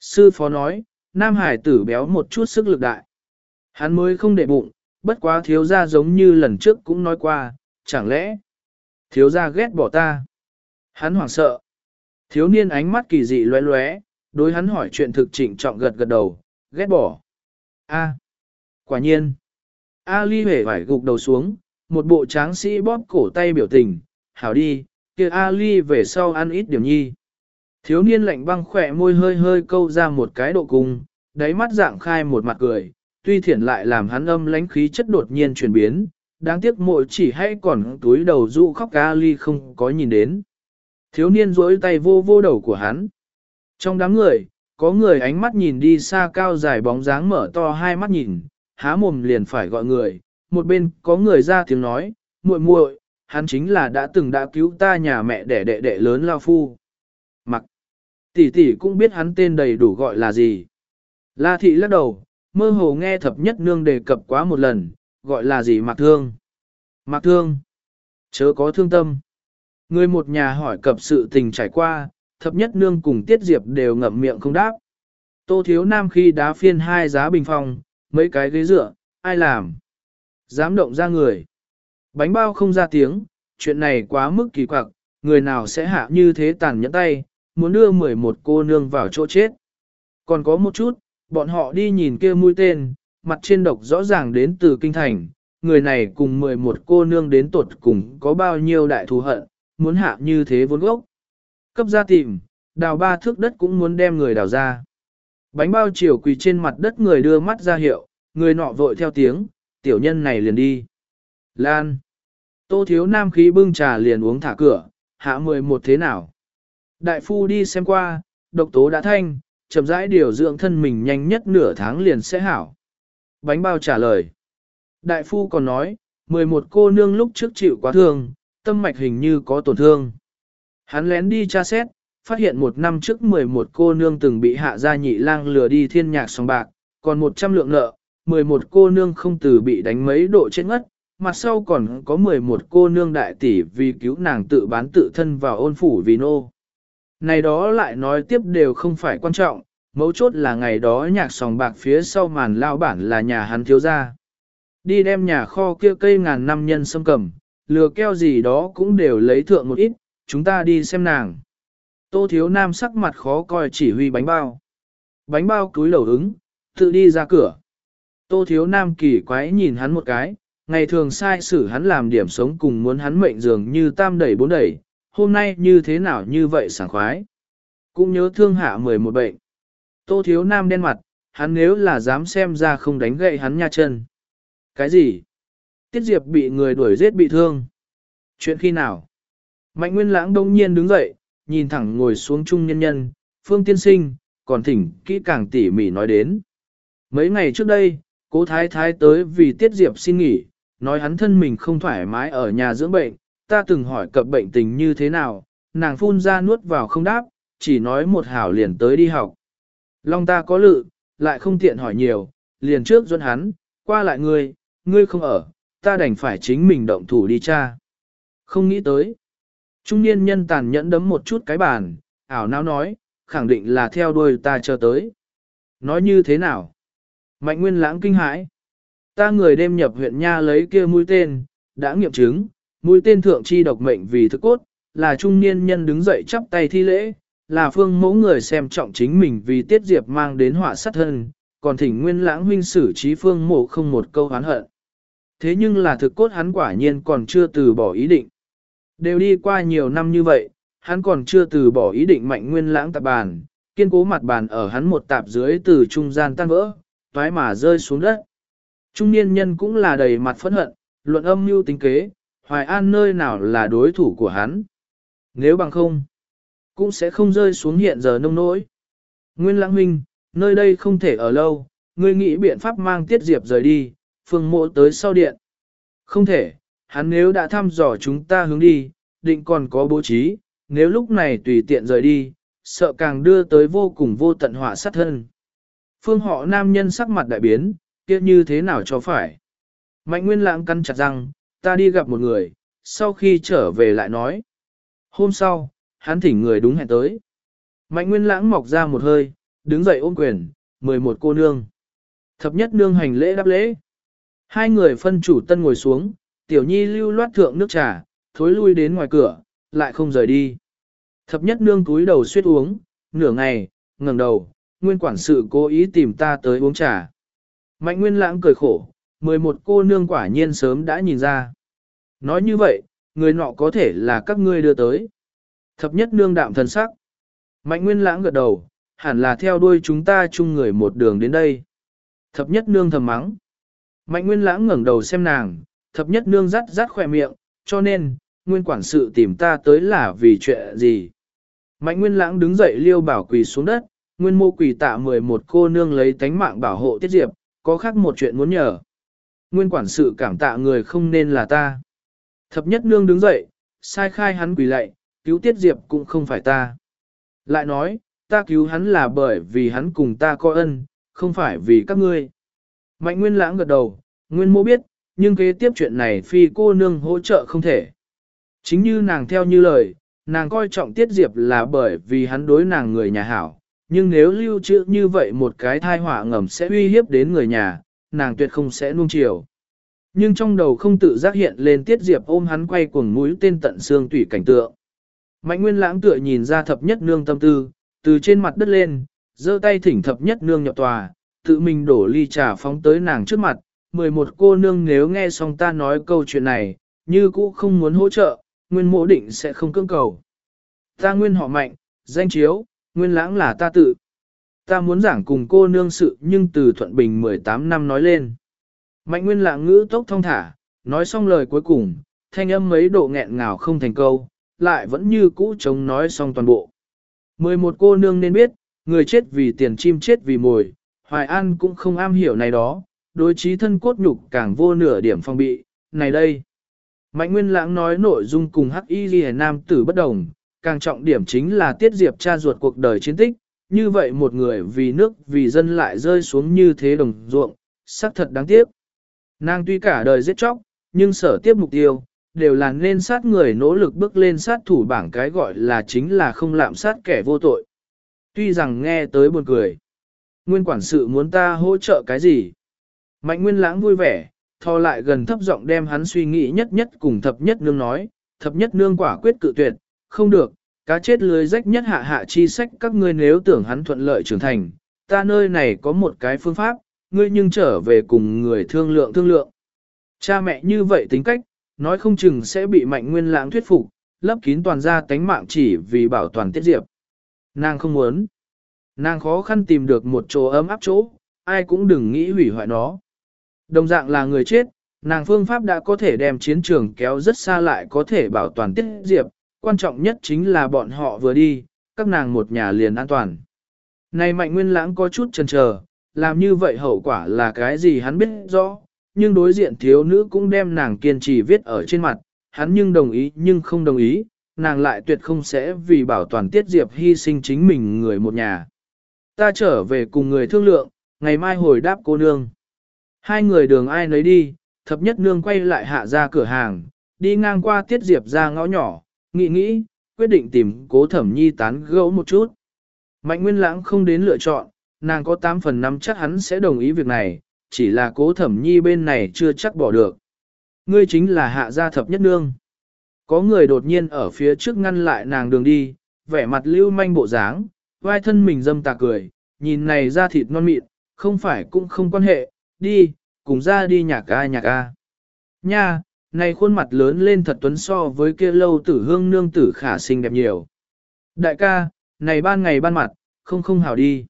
Sư phó nói, Nam Hải tử béo một chút sức lực đại. Hắn mới không để bụng, bất quá thiếu gia giống như lần trước cũng nói qua, chẳng lẽ thiếu gia ghét bỏ ta. Hắn hoảng sợ. Thiếu niên ánh mắt kỳ dị loé loé, đối hắn hỏi chuyện thực chỉnh trọng gật gật đầu, ghét bỏ. A. quả nhiên. A ly hề vải gục đầu xuống, một bộ tráng sĩ bóp cổ tay biểu tình, hảo đi, kia A ly về sau ăn ít điểm nhi. Thiếu niên lạnh băng khỏe môi hơi hơi câu ra một cái độ cung, đáy mắt dạng khai một mặt cười, tuy thiển lại làm hắn âm lánh khí chất đột nhiên chuyển biến, đáng tiếc mội chỉ hay còn túi đầu dụ khóc ca ly không có nhìn đến. Thiếu niên rỗi tay vô vô đầu của hắn. Trong đám người, có người ánh mắt nhìn đi xa cao dài bóng dáng mở to hai mắt nhìn, há mồm liền phải gọi người, một bên có người ra tiếng nói, muội muội, hắn chính là đã từng đã cứu ta nhà mẹ đẻ đệ đệ lớn lao phu. Tỷ tỷ cũng biết hắn tên đầy đủ gọi là gì. La thị lắc đầu, mơ hồ nghe thập nhất nương đề cập quá một lần, gọi là gì mặc thương. Mặc thương, chớ có thương tâm. Người một nhà hỏi cập sự tình trải qua, thập nhất nương cùng tiết diệp đều ngậm miệng không đáp. Tô thiếu nam khi đá phiên hai giá bình phòng, mấy cái ghế dựa, ai làm? Dám động ra người. Bánh bao không ra tiếng, chuyện này quá mức kỳ quặc, người nào sẽ hạ như thế tàn nhẫn tay, muốn đưa 11 cô nương vào chỗ chết. Còn có một chút, bọn họ đi nhìn kia mũi tên, mặt trên độc rõ ràng đến từ kinh thành, người này cùng 11 cô nương đến tuột cùng có bao nhiêu đại thù hận, muốn hạ như thế vốn gốc. Cấp ra tìm, đào ba thước đất cũng muốn đem người đào ra. Bánh bao chiều quỳ trên mặt đất người đưa mắt ra hiệu, người nọ vội theo tiếng, tiểu nhân này liền đi. Lan. Tô thiếu nam khí bưng trà liền uống thả cửa, hạ mười một thế nào. Đại phu đi xem qua, độc tố đã thanh, chậm rãi điều dưỡng thân mình nhanh nhất nửa tháng liền sẽ hảo. Bánh bao trả lời. Đại phu còn nói, 11 cô nương lúc trước chịu quá thương, tâm mạch hình như có tổn thương. Hắn lén đi tra xét, phát hiện một năm trước 11 cô nương từng bị hạ gia nhị lang lừa đi thiên nhạc song bạc, còn 100 lượng nợ, 11 cô nương không từ bị đánh mấy độ chết ngất, mặt sau còn có 11 cô nương đại tỷ vì cứu nàng tự bán tự thân vào ôn phủ vì nô. Này đó lại nói tiếp đều không phải quan trọng, mấu chốt là ngày đó nhạc sòng bạc phía sau màn lao bản là nhà hắn thiếu gia. Đi đem nhà kho kia cây ngàn năm nhân xâm cầm, lừa keo gì đó cũng đều lấy thượng một ít, chúng ta đi xem nàng. Tô thiếu nam sắc mặt khó coi chỉ huy bánh bao. Bánh bao cúi đầu ứng, tự đi ra cửa. Tô thiếu nam kỳ quái nhìn hắn một cái, ngày thường sai xử hắn làm điểm sống cùng muốn hắn mệnh dường như tam đẩy bốn đẩy, hôm nay như thế nào như vậy sảng khoái. Cũng nhớ thương hạ mười một bệnh. Tô thiếu nam đen mặt, hắn nếu là dám xem ra không đánh gậy hắn nha chân. Cái gì? Tiết Diệp bị người đuổi giết bị thương. Chuyện khi nào? Mạnh Nguyên Lãng đông nhiên đứng dậy, nhìn thẳng ngồi xuống trung nhân nhân, Phương Tiên Sinh, còn thỉnh kỹ càng tỉ mỉ nói đến. Mấy ngày trước đây, cố thái thái tới vì Tiết Diệp xin nghỉ, nói hắn thân mình không thoải mái ở nhà dưỡng bệnh, ta từng hỏi cập bệnh tình như thế nào, nàng phun ra nuốt vào không đáp, chỉ nói một hảo liền tới đi học. Long ta có lự, lại không tiện hỏi nhiều, liền trước dẫn hắn, qua lại ngươi, ngươi không ở, ta đành phải chính mình động thủ đi cha. Không nghĩ tới. Trung niên nhân tàn nhẫn đấm một chút cái bàn, ảo não nói, khẳng định là theo đuôi ta chờ tới. Nói như thế nào? Mạnh nguyên lãng kinh hãi. Ta người đêm nhập huyện Nha lấy kia mũi tên, đã nghiệm chứng, mũi tên thượng chi độc mệnh vì thực cốt, là trung niên nhân đứng dậy chắp tay thi lễ, là phương mẫu người xem trọng chính mình vì tiết diệp mang đến họa sát thân, còn thỉnh nguyên lãng huynh xử trí phương mộ không một câu hán hận. Thế nhưng là thực cốt hắn quả nhiên còn chưa từ bỏ ý định. Đều đi qua nhiều năm như vậy, hắn còn chưa từ bỏ ý định mạnh nguyên lãng tạp bàn, kiên cố mặt bàn ở hắn một tạp dưới từ trung gian tan vỡ, toái mà rơi xuống đất. Trung niên nhân cũng là đầy mặt phẫn hận, luận âm mưu tính kế, hoài an nơi nào là đối thủ của hắn. Nếu bằng không, cũng sẽ không rơi xuống hiện giờ nông nỗi. Nguyên lãng huynh, nơi đây không thể ở lâu, ngươi nghĩ biện pháp mang tiết diệp rời đi, phương mộ tới sau điện. Không thể, hắn nếu đã thăm dò chúng ta hướng đi, định còn có bố trí, nếu lúc này tùy tiện rời đi, sợ càng đưa tới vô cùng vô tận họa sát thân. Phương họ nam nhân sắc mặt đại biến, kia như thế nào cho phải. Mạnh nguyên lãng căn chặt rằng, ta đi gặp một người, sau khi trở về lại nói. Hôm sau, hắn thỉnh người đúng hẹn tới. Mạnh nguyên lãng mọc ra một hơi, đứng dậy ôm quyền, 11 cô nương. Thập nhất nương hành lễ đáp lễ. Hai người phân chủ tân ngồi xuống, tiểu nhi lưu loát thượng nước trà, thối lui đến ngoài cửa, lại không rời đi. Thập nhất nương túi đầu suyết uống, nửa ngày, ngẩng đầu, nguyên quản sự cố ý tìm ta tới uống trà. Mạnh nguyên lãng cười khổ, 11 cô nương quả nhiên sớm đã nhìn ra. Nói như vậy, người nọ có thể là các ngươi đưa tới. Thập nhất nương đạm thần sắc. Mạnh nguyên lãng gật đầu, hẳn là theo đuôi chúng ta chung người một đường đến đây. Thập nhất nương thầm mắng. Mạnh nguyên lãng ngẩng đầu xem nàng, thập nhất nương rắt rắt khỏe miệng, cho nên, nguyên quản sự tìm ta tới là vì chuyện gì. Mạnh nguyên lãng đứng dậy liêu bảo quỳ xuống đất, nguyên mô quỳ tạ 11 cô nương lấy tánh mạng bảo hộ tiết diệp, có khác một chuyện muốn nhờ. Nguyên quản sự cảm tạ người không nên là ta. Thập nhất nương đứng dậy, sai khai hắn quỳ lạy, cứu tiết diệp cũng không phải ta. Lại nói, ta cứu hắn là bởi vì hắn cùng ta có ân, không phải vì các ngươi. Mạnh nguyên lãng gật đầu, nguyên mô biết, nhưng kế tiếp chuyện này phi cô nương hỗ trợ không thể. Chính như nàng theo như lời, nàng coi trọng tiết diệp là bởi vì hắn đối nàng người nhà hảo, nhưng nếu lưu trữ như vậy một cái thai họa ngầm sẽ uy hiếp đến người nhà, nàng tuyệt không sẽ nuông chiều. Nhưng trong đầu không tự giác hiện lên tiết diệp ôm hắn quay cuồng mũi tên tận xương tủy cảnh tượng. Mạnh nguyên lãng tựa nhìn ra thập nhất nương tâm tư, từ trên mặt đất lên, giơ tay thỉnh thập nhất nương nhập tòa, tự mình đổ ly trà phóng tới nàng trước mặt. 11 cô nương nếu nghe xong ta nói câu chuyện này, như cũ không muốn hỗ trợ, nguyên mộ định sẽ không cưỡng cầu. Ta nguyên họ mạnh, danh chiếu, nguyên lãng là ta tự. Ta muốn giảng cùng cô nương sự nhưng từ Thuận Bình 18 năm nói lên. Mạnh nguyên lạng ngữ tốc thông thả, nói xong lời cuối cùng, thanh âm mấy độ nghẹn ngào không thành câu, lại vẫn như cũ chống nói xong toàn bộ. 11 cô nương nên biết, người chết vì tiền chim chết vì mồi, Hoài An cũng không am hiểu này đó, đối trí thân cốt nhục càng vô nửa điểm phong bị, này đây. Mạnh Nguyên Lãng nói nội dung cùng Hắc Y Ghi Nam tử bất đồng, càng trọng điểm chính là tiết diệp cha ruột cuộc đời chiến tích, như vậy một người vì nước vì dân lại rơi xuống như thế đồng ruộng, xác thật đáng tiếc. Nàng tuy cả đời giết chóc, nhưng sở tiếp mục tiêu, đều là nên sát người nỗ lực bước lên sát thủ bảng cái gọi là chính là không lạm sát kẻ vô tội. Tuy rằng nghe tới buồn cười, nguyên quản sự muốn ta hỗ trợ cái gì? Mạnh nguyên lãng vui vẻ, thò lại gần thấp giọng đem hắn suy nghĩ nhất nhất cùng thập nhất nương nói, thập nhất nương quả quyết cự tuyệt, không được, cá chết lưới rách nhất hạ hạ chi sách các ngươi nếu tưởng hắn thuận lợi trưởng thành, ta nơi này có một cái phương pháp, ngươi nhưng trở về cùng người thương lượng thương lượng. Cha mẹ như vậy tính cách, nói không chừng sẽ bị mạnh nguyên lãng thuyết phục, lấp kín toàn ra tánh mạng chỉ vì bảo toàn tiết diệp. Nàng không muốn. Nàng khó khăn tìm được một chỗ ấm áp chỗ, ai cũng đừng nghĩ hủy hoại nó. Đồng dạng là người chết, nàng phương pháp đã có thể đem chiến trường kéo rất xa lại có thể bảo toàn tiết diệp, quan trọng nhất chính là bọn họ vừa đi, các nàng một nhà liền an toàn. Này mạnh nguyên lãng có chút chần chờ, làm như vậy hậu quả là cái gì hắn biết rõ, nhưng đối diện thiếu nữ cũng đem nàng kiên trì viết ở trên mặt, hắn nhưng đồng ý nhưng không đồng ý, nàng lại tuyệt không sẽ vì bảo toàn tiết diệp hy sinh chính mình người một nhà. Ta trở về cùng người thương lượng, ngày mai hồi đáp cô nương. Hai người đường ai nấy đi, thập nhất nương quay lại hạ ra cửa hàng, đi ngang qua tiết diệp ra ngõ nhỏ, nghĩ nghĩ, quyết định tìm cố thẩm nhi tán gẫu một chút. Mạnh nguyên lãng không đến lựa chọn, nàng có 8 phần 5 chắc hắn sẽ đồng ý việc này, chỉ là cố thẩm nhi bên này chưa chắc bỏ được. Ngươi chính là hạ gia thập nhất nương. Có người đột nhiên ở phía trước ngăn lại nàng đường đi, vẻ mặt lưu manh bộ dáng, vai thân mình dâm tà cười, nhìn này ra thịt non mịn, không phải cũng không quan hệ, đi, cùng ra đi nhạc ca nhạc ca. Nha, này khuôn mặt lớn lên thật tuấn so với kia lâu tử hương nương tử khả xinh đẹp nhiều. Đại ca, này ban ngày ban mặt, không không hảo đi.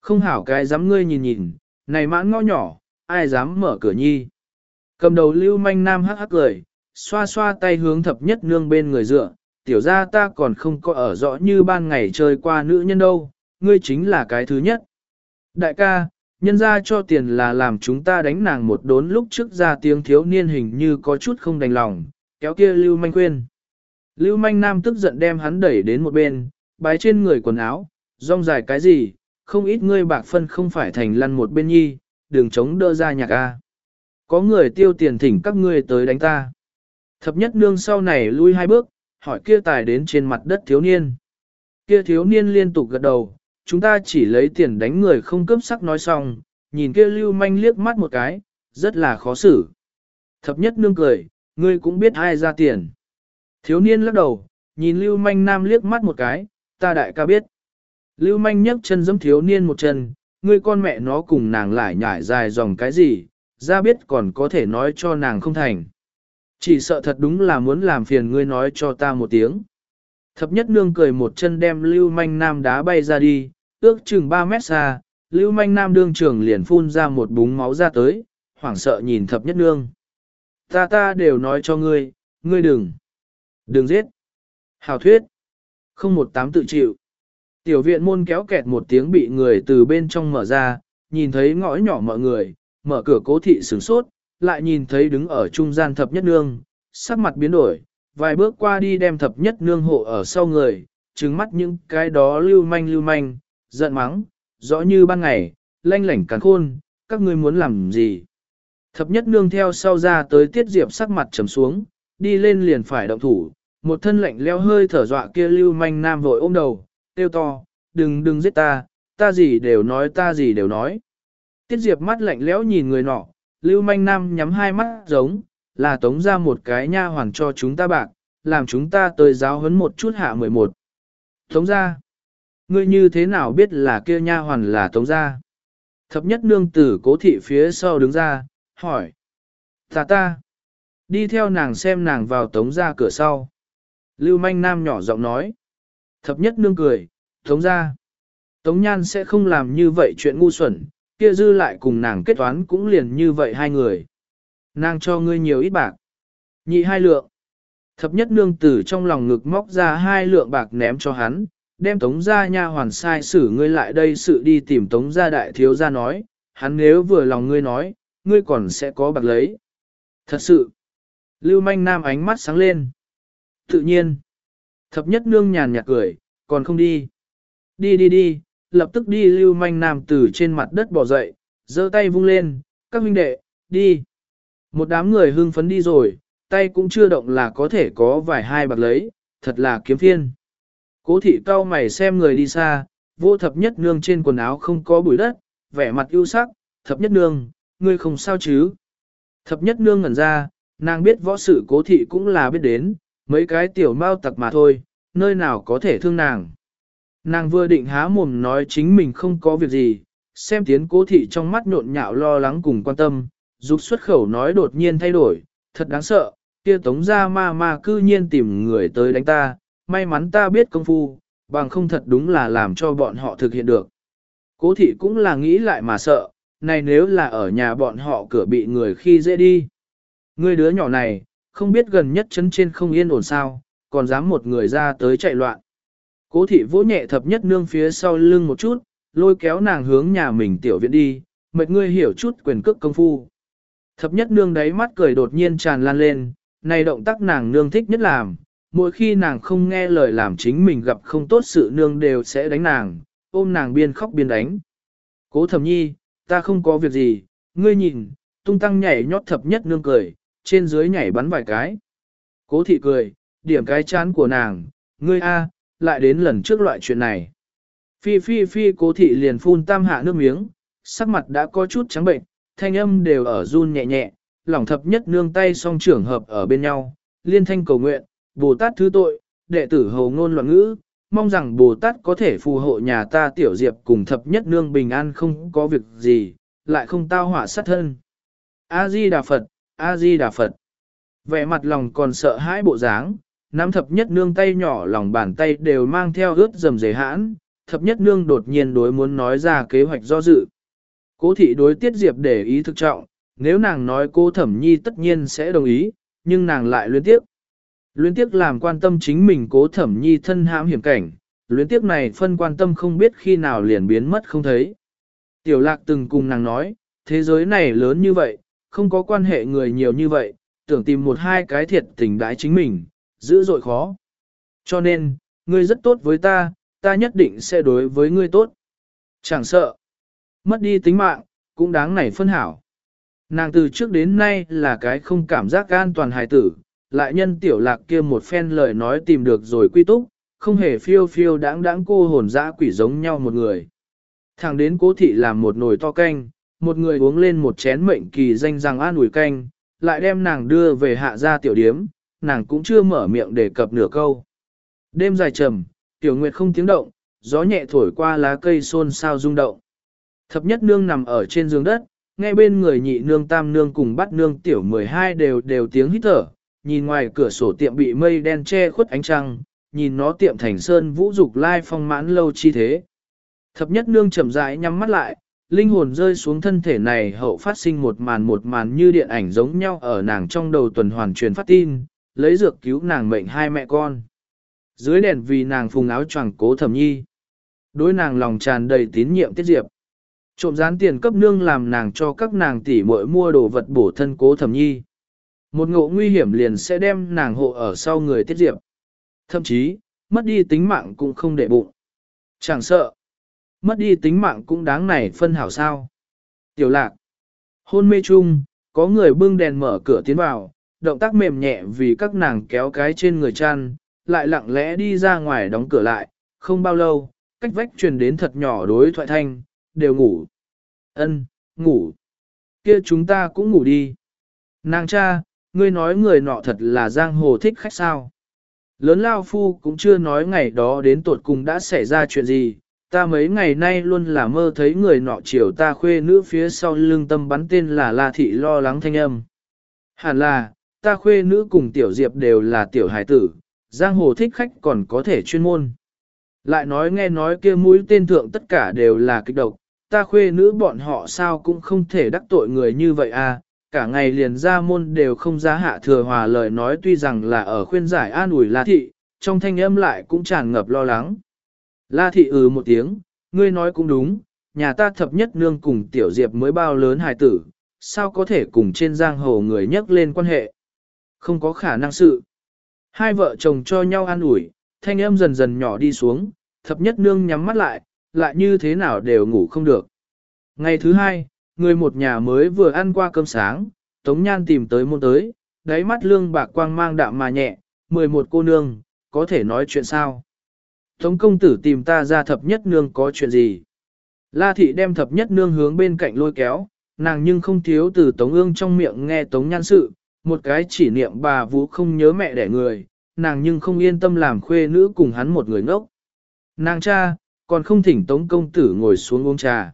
Không hảo cái dám ngươi nhìn nhìn, này mãn ngõ nhỏ, ai dám mở cửa nhi. Cầm đầu lưu manh nam hắc hắc cười, xoa xoa tay hướng thập nhất nương bên người dựa, tiểu ra ta còn không có ở rõ như ban ngày chơi qua nữ nhân đâu, ngươi chính là cái thứ nhất. Đại ca, nhân ra cho tiền là làm chúng ta đánh nàng một đốn lúc trước ra tiếng thiếu niên hình như có chút không đành lòng, kéo kia Lưu Manh khuyên. Lưu Manh Nam tức giận đem hắn đẩy đến một bên, bái trên người quần áo, rong dài cái gì, không ít ngươi bạc phân không phải thành lăn một bên nhi, đường chống đỡ ra nhạc A. Có người tiêu tiền thỉnh các ngươi tới đánh ta. Thập nhất nương sau này lui hai bước, hỏi kia tài đến trên mặt đất thiếu niên. Kia thiếu niên liên tục gật đầu, chúng ta chỉ lấy tiền đánh người không cướp sắc nói xong, nhìn kia lưu manh liếc mắt một cái, rất là khó xử. Thập nhất nương cười, ngươi cũng biết ai ra tiền. Thiếu niên lắc đầu, nhìn lưu manh nam liếc mắt một cái, ta đại ca biết. Lưu manh nhấc chân giẫm thiếu niên một chân, ngươi con mẹ nó cùng nàng lại nhảy dài dòng cái gì, ra biết còn có thể nói cho nàng không thành. Chỉ sợ thật đúng là muốn làm phiền ngươi nói cho ta một tiếng. Thập nhất nương cười một chân đem lưu manh nam đá bay ra đi, ước chừng 3 mét xa, lưu manh nam đương trưởng liền phun ra một búng máu ra tới, hoảng sợ nhìn thập nhất nương. Ta ta đều nói cho ngươi, ngươi đừng, đừng giết. Hào thuyết, không một tám tự chịu. Tiểu viện môn kéo kẹt một tiếng bị người từ bên trong mở ra, nhìn thấy ngõ nhỏ mọi người, mở cửa cố thị sửng sốt, lại nhìn thấy đứng ở trung gian thập nhất nương, sắc mặt biến đổi, vài bước qua đi đem thập nhất nương hộ ở sau người, trừng mắt những cái đó lưu manh lưu manh, giận mắng, rõ như ban ngày, lanh lảnh cắn khôn, các ngươi muốn làm gì. Thập nhất nương theo sau ra tới tiết diệp sắc mặt trầm xuống, đi lên liền phải động thủ, một thân lạnh leo hơi thở dọa kia lưu manh nam vội ôm đầu, tiêu to, đừng đừng giết ta, ta gì đều nói ta gì đều nói. Tiết diệp mắt lạnh lẽo nhìn người nọ, lưu manh nam nhắm hai mắt giống, là tống ra một cái nha hoàng cho chúng ta bạc, làm chúng ta tới giáo huấn một chút hạ 11. Tống ra, ngươi như thế nào biết là kia nha hoàn là tống gia? Thập nhất nương tử cố thị phía sau đứng ra, hỏi. Ta ta, đi theo nàng xem nàng vào tống gia cửa sau. Lưu manh nam nhỏ giọng nói. Thập nhất nương cười, tống gia, Tống nhan sẽ không làm như vậy chuyện ngu xuẩn, kia dư lại cùng nàng kết toán cũng liền như vậy hai người. Nàng cho ngươi nhiều ít bạc. Nhị hai lượng. Thập nhất nương tử trong lòng ngực móc ra hai lượng bạc ném cho hắn, đem tống gia nha hoàn sai xử ngươi lại đây sự đi tìm tống gia đại thiếu gia nói, hắn nếu vừa lòng ngươi nói, ngươi còn sẽ có bạc lấy. Thật sự, lưu manh nam ánh mắt sáng lên. Tự nhiên, thập nhất nương nhàn nhạt cười, còn không đi. Đi đi đi, lập tức đi lưu manh nam từ trên mặt đất bỏ dậy, giơ tay vung lên, các huynh đệ, đi. Một đám người hưng phấn đi rồi, tay cũng chưa động là có thể có vài hai bạc lấy, thật là kiếm phiên. Cố thị cao mày xem người đi xa, vô thập nhất nương trên quần áo không có bụi đất, vẻ mặt ưu sắc, thập nhất nương, ngươi không sao chứ. Thập nhất nương ngẩn ra, nàng biết võ sự cố thị cũng là biết đến, mấy cái tiểu mau tặc mà thôi, nơi nào có thể thương nàng. Nàng vừa định há mồm nói chính mình không có việc gì, xem tiến cố thị trong mắt nhộn nhạo lo lắng cùng quan tâm, dục xuất khẩu nói đột nhiên thay đổi, thật đáng sợ, kia tống ra ma ma cư nhiên tìm người tới đánh ta, may mắn ta biết công phu, bằng không thật đúng là làm cho bọn họ thực hiện được. Cố thị cũng là nghĩ lại mà sợ, này nếu là ở nhà bọn họ cửa bị người khi dễ đi. Người đứa nhỏ này, không biết gần nhất chấn trên không yên ổn sao, còn dám một người ra tới chạy loạn. Cố thị vỗ nhẹ thập nhất nương phía sau lưng một chút, lôi kéo nàng hướng nhà mình tiểu viện đi, mệt ngươi hiểu chút quyền cước công phu. Thập nhất nương đáy mắt cười đột nhiên tràn lan lên, này động tác nàng nương thích nhất làm, mỗi khi nàng không nghe lời làm chính mình gặp không tốt sự nương đều sẽ đánh nàng, ôm nàng biên khóc biên đánh. Cố thẩm nhi, ta không có việc gì, ngươi nhìn, tung tăng nhảy nhót thập nhất nương cười, trên dưới nhảy bắn vài cái. Cố thị cười, điểm cái chán của nàng, ngươi a, lại đến lần trước loại chuyện này. Phi phi phi cố thị liền phun tam hạ nước miếng, sắc mặt đã có chút trắng bệnh, thanh âm đều ở run nhẹ nhẹ, lỏng thập nhất nương tay song trưởng hợp ở bên nhau, liên thanh cầu nguyện, Bồ Tát thứ tội, đệ tử hầu ngôn loạn ngữ, mong rằng Bồ Tát có thể phù hộ nhà ta tiểu diệp cùng thập nhất nương bình an không có việc gì, lại không tao hỏa sát thân. A-di Đà Phật, A-di Đà Phật. Vẻ mặt lòng còn sợ hãi bộ dáng, nắm thập nhất nương tay nhỏ lòng bàn tay đều mang theo ướt dầm dề hãn, thập nhất nương đột nhiên đối muốn nói ra kế hoạch do dự. Cố thị đối tiết diệp để ý thực trọng, nếu nàng nói cô thẩm nhi tất nhiên sẽ đồng ý, nhưng nàng lại luyến tiếp. Luyến tiếc làm quan tâm chính mình cố thẩm nhi thân hãm hiểm cảnh, luyến tiếc này phân quan tâm không biết khi nào liền biến mất không thấy. Tiểu lạc từng cùng nàng nói, thế giới này lớn như vậy, không có quan hệ người nhiều như vậy, tưởng tìm một hai cái thiệt tình đái chính mình, dữ dội khó. Cho nên, ngươi rất tốt với ta, ta nhất định sẽ đối với ngươi tốt. Chẳng sợ, mất đi tính mạng, cũng đáng nảy phân hảo. Nàng từ trước đến nay là cái không cảm giác an toàn hài tử, lại nhân tiểu lạc kia một phen lời nói tìm được rồi quy túc, không hề phiêu phiêu đáng đáng cô hồn dã quỷ giống nhau một người. Thẳng đến cố thị làm một nồi to canh, một người uống lên một chén mệnh kỳ danh rằng an ủi canh, lại đem nàng đưa về hạ gia tiểu điếm, nàng cũng chưa mở miệng để cập nửa câu. Đêm dài trầm, tiểu nguyệt không tiếng động, gió nhẹ thổi qua lá cây xôn xao rung động. Thập nhất nương nằm ở trên giường đất, nghe bên người nhị nương tam nương cùng bắt nương tiểu 12 đều đều tiếng hít thở, nhìn ngoài cửa sổ tiệm bị mây đen che khuất ánh trăng, nhìn nó tiệm thành sơn vũ dục lai phong mãn lâu chi thế. Thập nhất nương chậm rãi nhắm mắt lại, linh hồn rơi xuống thân thể này hậu phát sinh một màn một màn như điện ảnh giống nhau ở nàng trong đầu tuần hoàn truyền phát tin, lấy dược cứu nàng mệnh hai mẹ con. Dưới đèn vì nàng phùng áo choàng cố thẩm nhi. Đối nàng lòng tràn đầy tín nhiệm tiết diệp. Trộm gián tiền cấp nương làm nàng cho các nàng tỷ muội mua đồ vật bổ thân cố thẩm nhi. Một ngộ nguy hiểm liền sẽ đem nàng hộ ở sau người tiết diệp. Thậm chí, mất đi tính mạng cũng không để bụng. Chẳng sợ, mất đi tính mạng cũng đáng này phân hảo sao. Tiểu lạc, hôn mê chung, có người bưng đèn mở cửa tiến vào, động tác mềm nhẹ vì các nàng kéo cái trên người chăn, lại lặng lẽ đi ra ngoài đóng cửa lại, không bao lâu, cách vách truyền đến thật nhỏ đối thoại thanh, đều ngủ. Ân, ngủ. Kia chúng ta cũng ngủ đi. Nàng cha, ngươi nói người nọ thật là giang hồ thích khách sao. Lớn Lao Phu cũng chưa nói ngày đó đến tột cùng đã xảy ra chuyện gì, ta mấy ngày nay luôn là mơ thấy người nọ chiều ta khuê nữ phía sau lưng tâm bắn tên là La Thị lo lắng thanh âm. Hẳn là, ta khuê nữ cùng tiểu diệp đều là tiểu hải tử, giang hồ thích khách còn có thể chuyên môn. Lại nói nghe nói kia mũi tên thượng tất cả đều là kích độc, ta khuê nữ bọn họ sao cũng không thể đắc tội người như vậy à, cả ngày liền ra môn đều không ra hạ thừa hòa lời nói tuy rằng là ở khuyên giải an ủi La Thị, trong thanh âm lại cũng tràn ngập lo lắng. La Thị ừ một tiếng, ngươi nói cũng đúng, nhà ta thập nhất nương cùng tiểu diệp mới bao lớn hài tử, sao có thể cùng trên giang hồ người nhắc lên quan hệ. Không có khả năng sự. Hai vợ chồng cho nhau an ủi, thanh âm dần dần nhỏ đi xuống, thập nhất nương nhắm mắt lại, lại như thế nào đều ngủ không được. Ngày thứ hai, người một nhà mới vừa ăn qua cơm sáng, Tống Nhan tìm tới môn tới, đáy mắt lương bạc quang mang đạm mà nhẹ, 11 cô nương, có thể nói chuyện sao? Tống công tử tìm ta ra thập nhất nương có chuyện gì? La thị đem thập nhất nương hướng bên cạnh lôi kéo, nàng nhưng không thiếu từ Tống ương trong miệng nghe Tống Nhan sự, một cái chỉ niệm bà vũ không nhớ mẹ đẻ người, nàng nhưng không yên tâm làm khuê nữ cùng hắn một người ngốc. Nàng cha, còn không thỉnh Tống công tử ngồi xuống uống trà.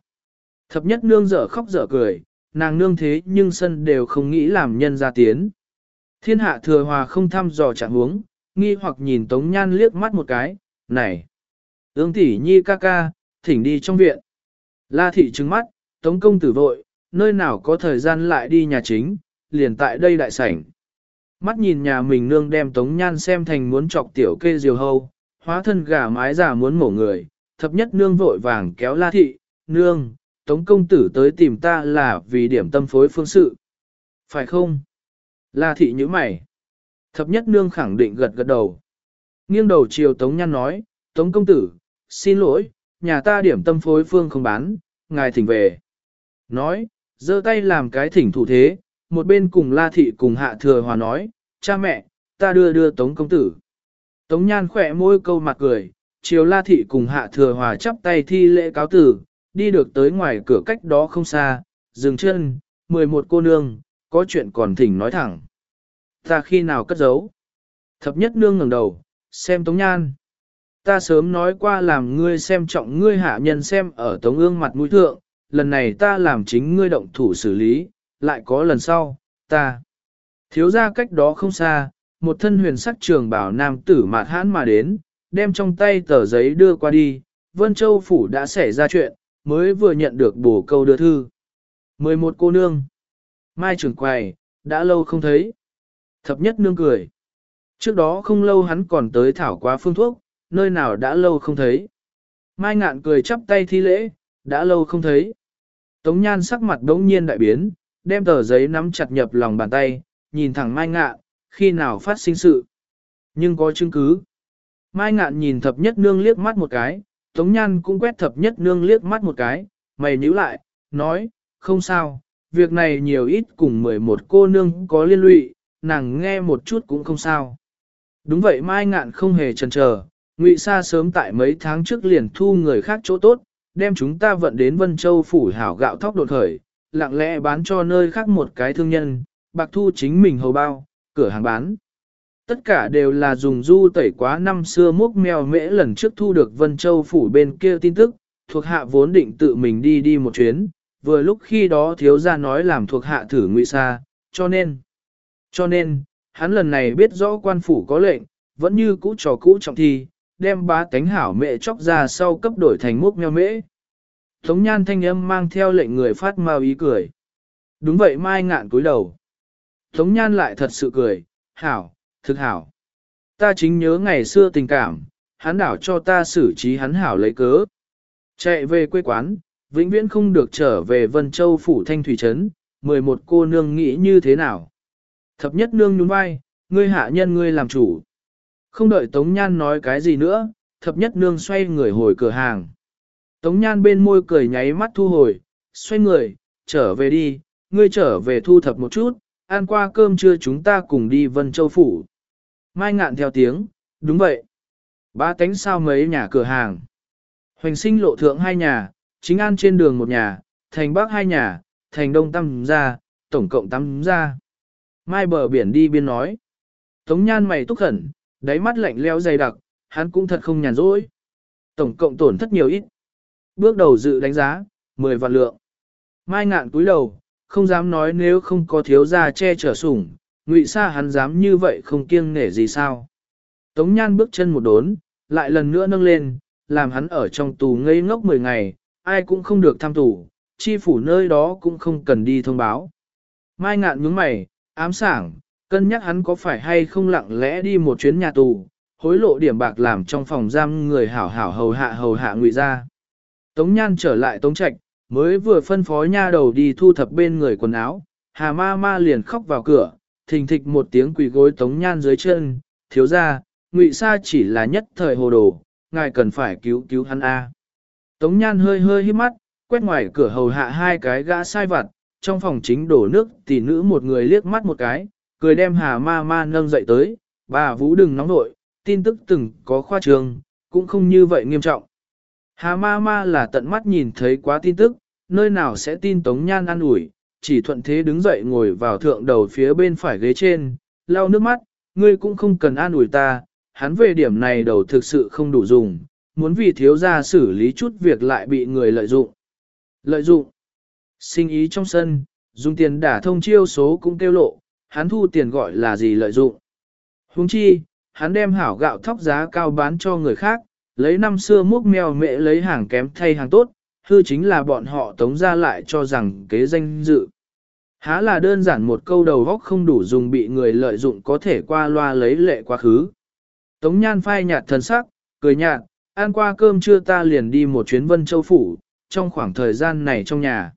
Thập nhất nương dở khóc dở cười, nàng nương thế nhưng sân đều không nghĩ làm nhân ra tiến. Thiên hạ thừa hòa không thăm dò trạng huống, nghi hoặc nhìn Tống Nhan liếc mắt một cái, này, ương tỷ nhi ca ca, thỉnh đi trong viện. La thị trừng mắt, Tống công tử vội, nơi nào có thời gian lại đi nhà chính, liền tại đây đại sảnh. Mắt nhìn nhà mình nương đem Tống Nhan xem thành muốn chọc tiểu kê diều hâu, hóa thân gà mái giả muốn mổ người, thập nhất nương vội vàng kéo La thị, nương, Tống công tử tới tìm ta là vì điểm tâm phối phương sự. Phải không? La thị như mày. Thập nhất nương khẳng định gật gật đầu. Nghiêng đầu chiều Tống Nhan nói, Tống công tử, xin lỗi, nhà ta điểm tâm phối phương không bán, ngài thỉnh về. Nói, giơ tay làm cái thỉnh thủ thế, một bên cùng La thị cùng hạ thừa hòa nói, cha mẹ, ta đưa đưa Tống công tử. Tống Nhan khỏe môi câu mặt cười, chiều La thị cùng hạ thừa hòa chắp tay thi lễ cáo tử, đi được tới ngoài cửa cách đó không xa, dừng chân, 11 cô nương, có chuyện còn thỉnh nói thẳng. Ta khi nào cất giấu? Thập nhất nương ngẩng đầu, xem Tống Nhan. Ta sớm nói qua làm ngươi xem trọng ngươi hạ nhân xem ở Tống ương mặt mũi thượng, lần này ta làm chính ngươi động thủ xử lý, lại có lần sau, ta. Thiếu ra cách đó không xa, một thân huyền sắc trường bảo nam tử mạt hãn mà đến, đem trong tay tờ giấy đưa qua đi, Vân Châu Phủ đã xảy ra chuyện, mới vừa nhận được bổ câu đưa thư. 11 cô nương. Mai trưởng quầy, đã lâu không thấy. Thập nhất nương cười. Trước đó không lâu hắn còn tới thảo quá phương thuốc, nơi nào đã lâu không thấy. Mai ngạn cười chắp tay thi lễ, đã lâu không thấy. Tống Nhan sắc mặt đống nhiên đại biến, đem tờ giấy nắm chặt nhập lòng bàn tay, nhìn thẳng Mai Ngạn, khi nào phát sinh sự. Nhưng có chứng cứ. Mai Ngạn nhìn thập nhất nương liếc mắt một cái, Tống Nhan cũng quét thập nhất nương liếc mắt một cái, mày nhíu lại, nói, không sao, việc này nhiều ít cùng 11 cô nương có liên lụy, nàng nghe một chút cũng không sao. Đúng vậy Mai Ngạn không hề chần chờ, Ngụy Sa sớm tại mấy tháng trước liền thu người khác chỗ tốt, đem chúng ta vận đến Vân Châu phủ hảo gạo thóc đột khởi, lặng lẽ bán cho nơi khác một cái thương nhân, bạc thu chính mình hầu bao, cửa hàng bán. Tất cả đều là dùng du tẩy quá năm xưa múc mèo mễ lần trước thu được Vân Châu phủ bên kia tin tức, thuộc hạ vốn định tự mình đi đi một chuyến, vừa lúc khi đó thiếu gia nói làm thuộc hạ thử ngụy xa, cho nên, cho nên, hắn lần này biết rõ quan phủ có lệnh, vẫn như cũ trò cũ trọng thi, đem bá tánh hảo mẹ chóc ra sau cấp đổi thành múc mèo mễ. Tống nhan thanh âm mang theo lệnh người phát mau ý cười. Đúng vậy mai ngạn cúi đầu. Tống nhan lại thật sự cười, hảo, thực hảo. Ta chính nhớ ngày xưa tình cảm, hắn đảo cho ta xử trí hắn hảo lấy cớ. Chạy về quê quán, vĩnh viễn không được trở về Vân Châu phủ thanh thủy trấn, 11 cô nương nghĩ như thế nào. Thập nhất nương nhún vai, ngươi hạ nhân ngươi làm chủ. Không đợi Tống Nhan nói cái gì nữa, thập nhất nương xoay người hồi cửa hàng. Tống Nhan bên môi cười nháy mắt thu hồi, xoay người, trở về đi, ngươi trở về thu thập một chút, ăn qua cơm trưa chúng ta cùng đi Vân Châu Phủ. Mai ngạn theo tiếng, đúng vậy. Ba cánh sao mấy nhà cửa hàng. Hoành sinh lộ thượng hai nhà, chính an trên đường một nhà, thành bắc hai nhà, thành đông tam gia, tổng cộng tam gia. Mai bờ biển đi biên nói. Tống nhan mày túc khẩn, đáy mắt lạnh leo dày đặc, hắn cũng thật không nhàn rỗi. Tổng cộng tổn thất nhiều ít. Bước đầu dự đánh giá, 10 vạn lượng. Mai ngạn cúi đầu, không dám nói nếu không có thiếu gia che chở sủng, ngụy sa hắn dám như vậy không kiêng nể gì sao. Tống nhan bước chân một đốn, lại lần nữa nâng lên, làm hắn ở trong tù ngây ngốc 10 ngày, ai cũng không được tham tù, chi phủ nơi đó cũng không cần đi thông báo. Mai ngạn nhướng mày, ám sảng, cân nhắc hắn có phải hay không lặng lẽ đi một chuyến nhà tù, hối lộ điểm bạc làm trong phòng giam người hảo hảo hầu hạ hầu hạ ngụy ra. Tống nhan trở lại tống trạch, mới vừa phân phó nha đầu đi thu thập bên người quần áo, hà ma ma liền khóc vào cửa, thình thịch một tiếng quỳ gối tống nhan dưới chân, thiếu ra, ngụy sa chỉ là nhất thời hồ đồ, ngài cần phải cứu cứu hắn A. Tống nhan hơi hơi hít mắt, quét ngoài cửa hầu hạ hai cái gã sai vặt, trong phòng chính đổ nước tỷ nữ một người liếc mắt một cái, cười đem hà ma ma nâng dậy tới, bà vũ đừng nóng nội, tin tức từng có khoa trường, cũng không như vậy nghiêm trọng. Hà ma ma là tận mắt nhìn thấy quá tin tức, nơi nào sẽ tin Tống Nhan ăn ủi, chỉ thuận thế đứng dậy ngồi vào thượng đầu phía bên phải ghế trên, lau nước mắt, ngươi cũng không cần an ủi ta, hắn về điểm này đầu thực sự không đủ dùng, muốn vì thiếu gia xử lý chút việc lại bị người lợi dụng. Lợi dụng, sinh ý trong sân, dùng tiền đả thông chiêu số cũng tiêu lộ, hắn thu tiền gọi là gì lợi dụng. Huống chi, hắn đem hảo gạo thóc giá cao bán cho người khác, lấy năm xưa múc mèo mẹ lấy hàng kém thay hàng tốt, hư chính là bọn họ tống ra lại cho rằng kế danh dự. Há là đơn giản một câu đầu góc không đủ dùng bị người lợi dụng có thể qua loa lấy lệ quá khứ. Tống nhan phai nhạt thần sắc, cười nhạt, ăn qua cơm trưa ta liền đi một chuyến vân châu phủ, trong khoảng thời gian này trong nhà.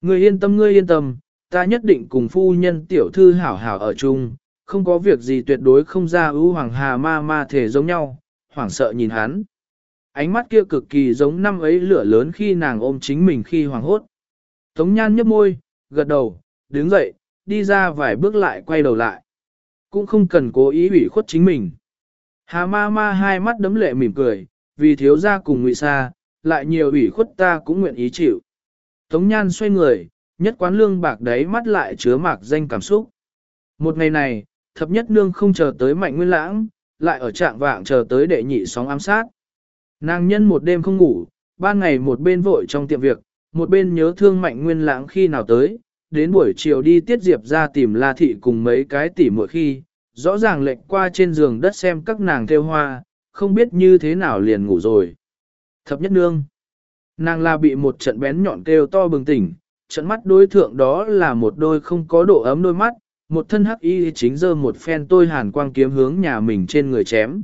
Ngươi yên tâm ngươi yên tâm, ta nhất định cùng phu nhân tiểu thư hảo hảo ở chung, không có việc gì tuyệt đối không ra ưu hoàng hà ma ma thể giống nhau, hoảng sợ nhìn hắn. Ánh mắt kia cực kỳ giống năm ấy lửa lớn khi nàng ôm chính mình khi hoàng hốt. Tống nhan nhấp môi, gật đầu, đứng dậy, đi ra vài bước lại quay đầu lại. Cũng không cần cố ý ủy khuất chính mình. Hà ma ma hai mắt đấm lệ mỉm cười, vì thiếu gia cùng ngụy xa, lại nhiều ủy khuất ta cũng nguyện ý chịu. Tống nhan xoay người, nhất quán lương bạc đấy mắt lại chứa mạc danh cảm xúc. Một ngày này, thập nhất nương không chờ tới mạnh nguyên lãng, lại ở trạng vạng chờ tới đệ nhị sóng ám sát. Nàng nhân một đêm không ngủ, ba ngày một bên vội trong tiệm việc, một bên nhớ thương mạnh nguyên lãng khi nào tới, đến buổi chiều đi tiết diệp ra tìm la thị cùng mấy cái tỉ mỗi khi, rõ ràng lệnh qua trên giường đất xem các nàng theo hoa, không biết như thế nào liền ngủ rồi. Thập nhất nương, nàng là bị một trận bén nhọn kêu to bừng tỉnh, trận mắt đối thượng đó là một đôi không có độ ấm đôi mắt, một thân hắc y chính dơ một phen tôi hàn quang kiếm hướng nhà mình trên người chém.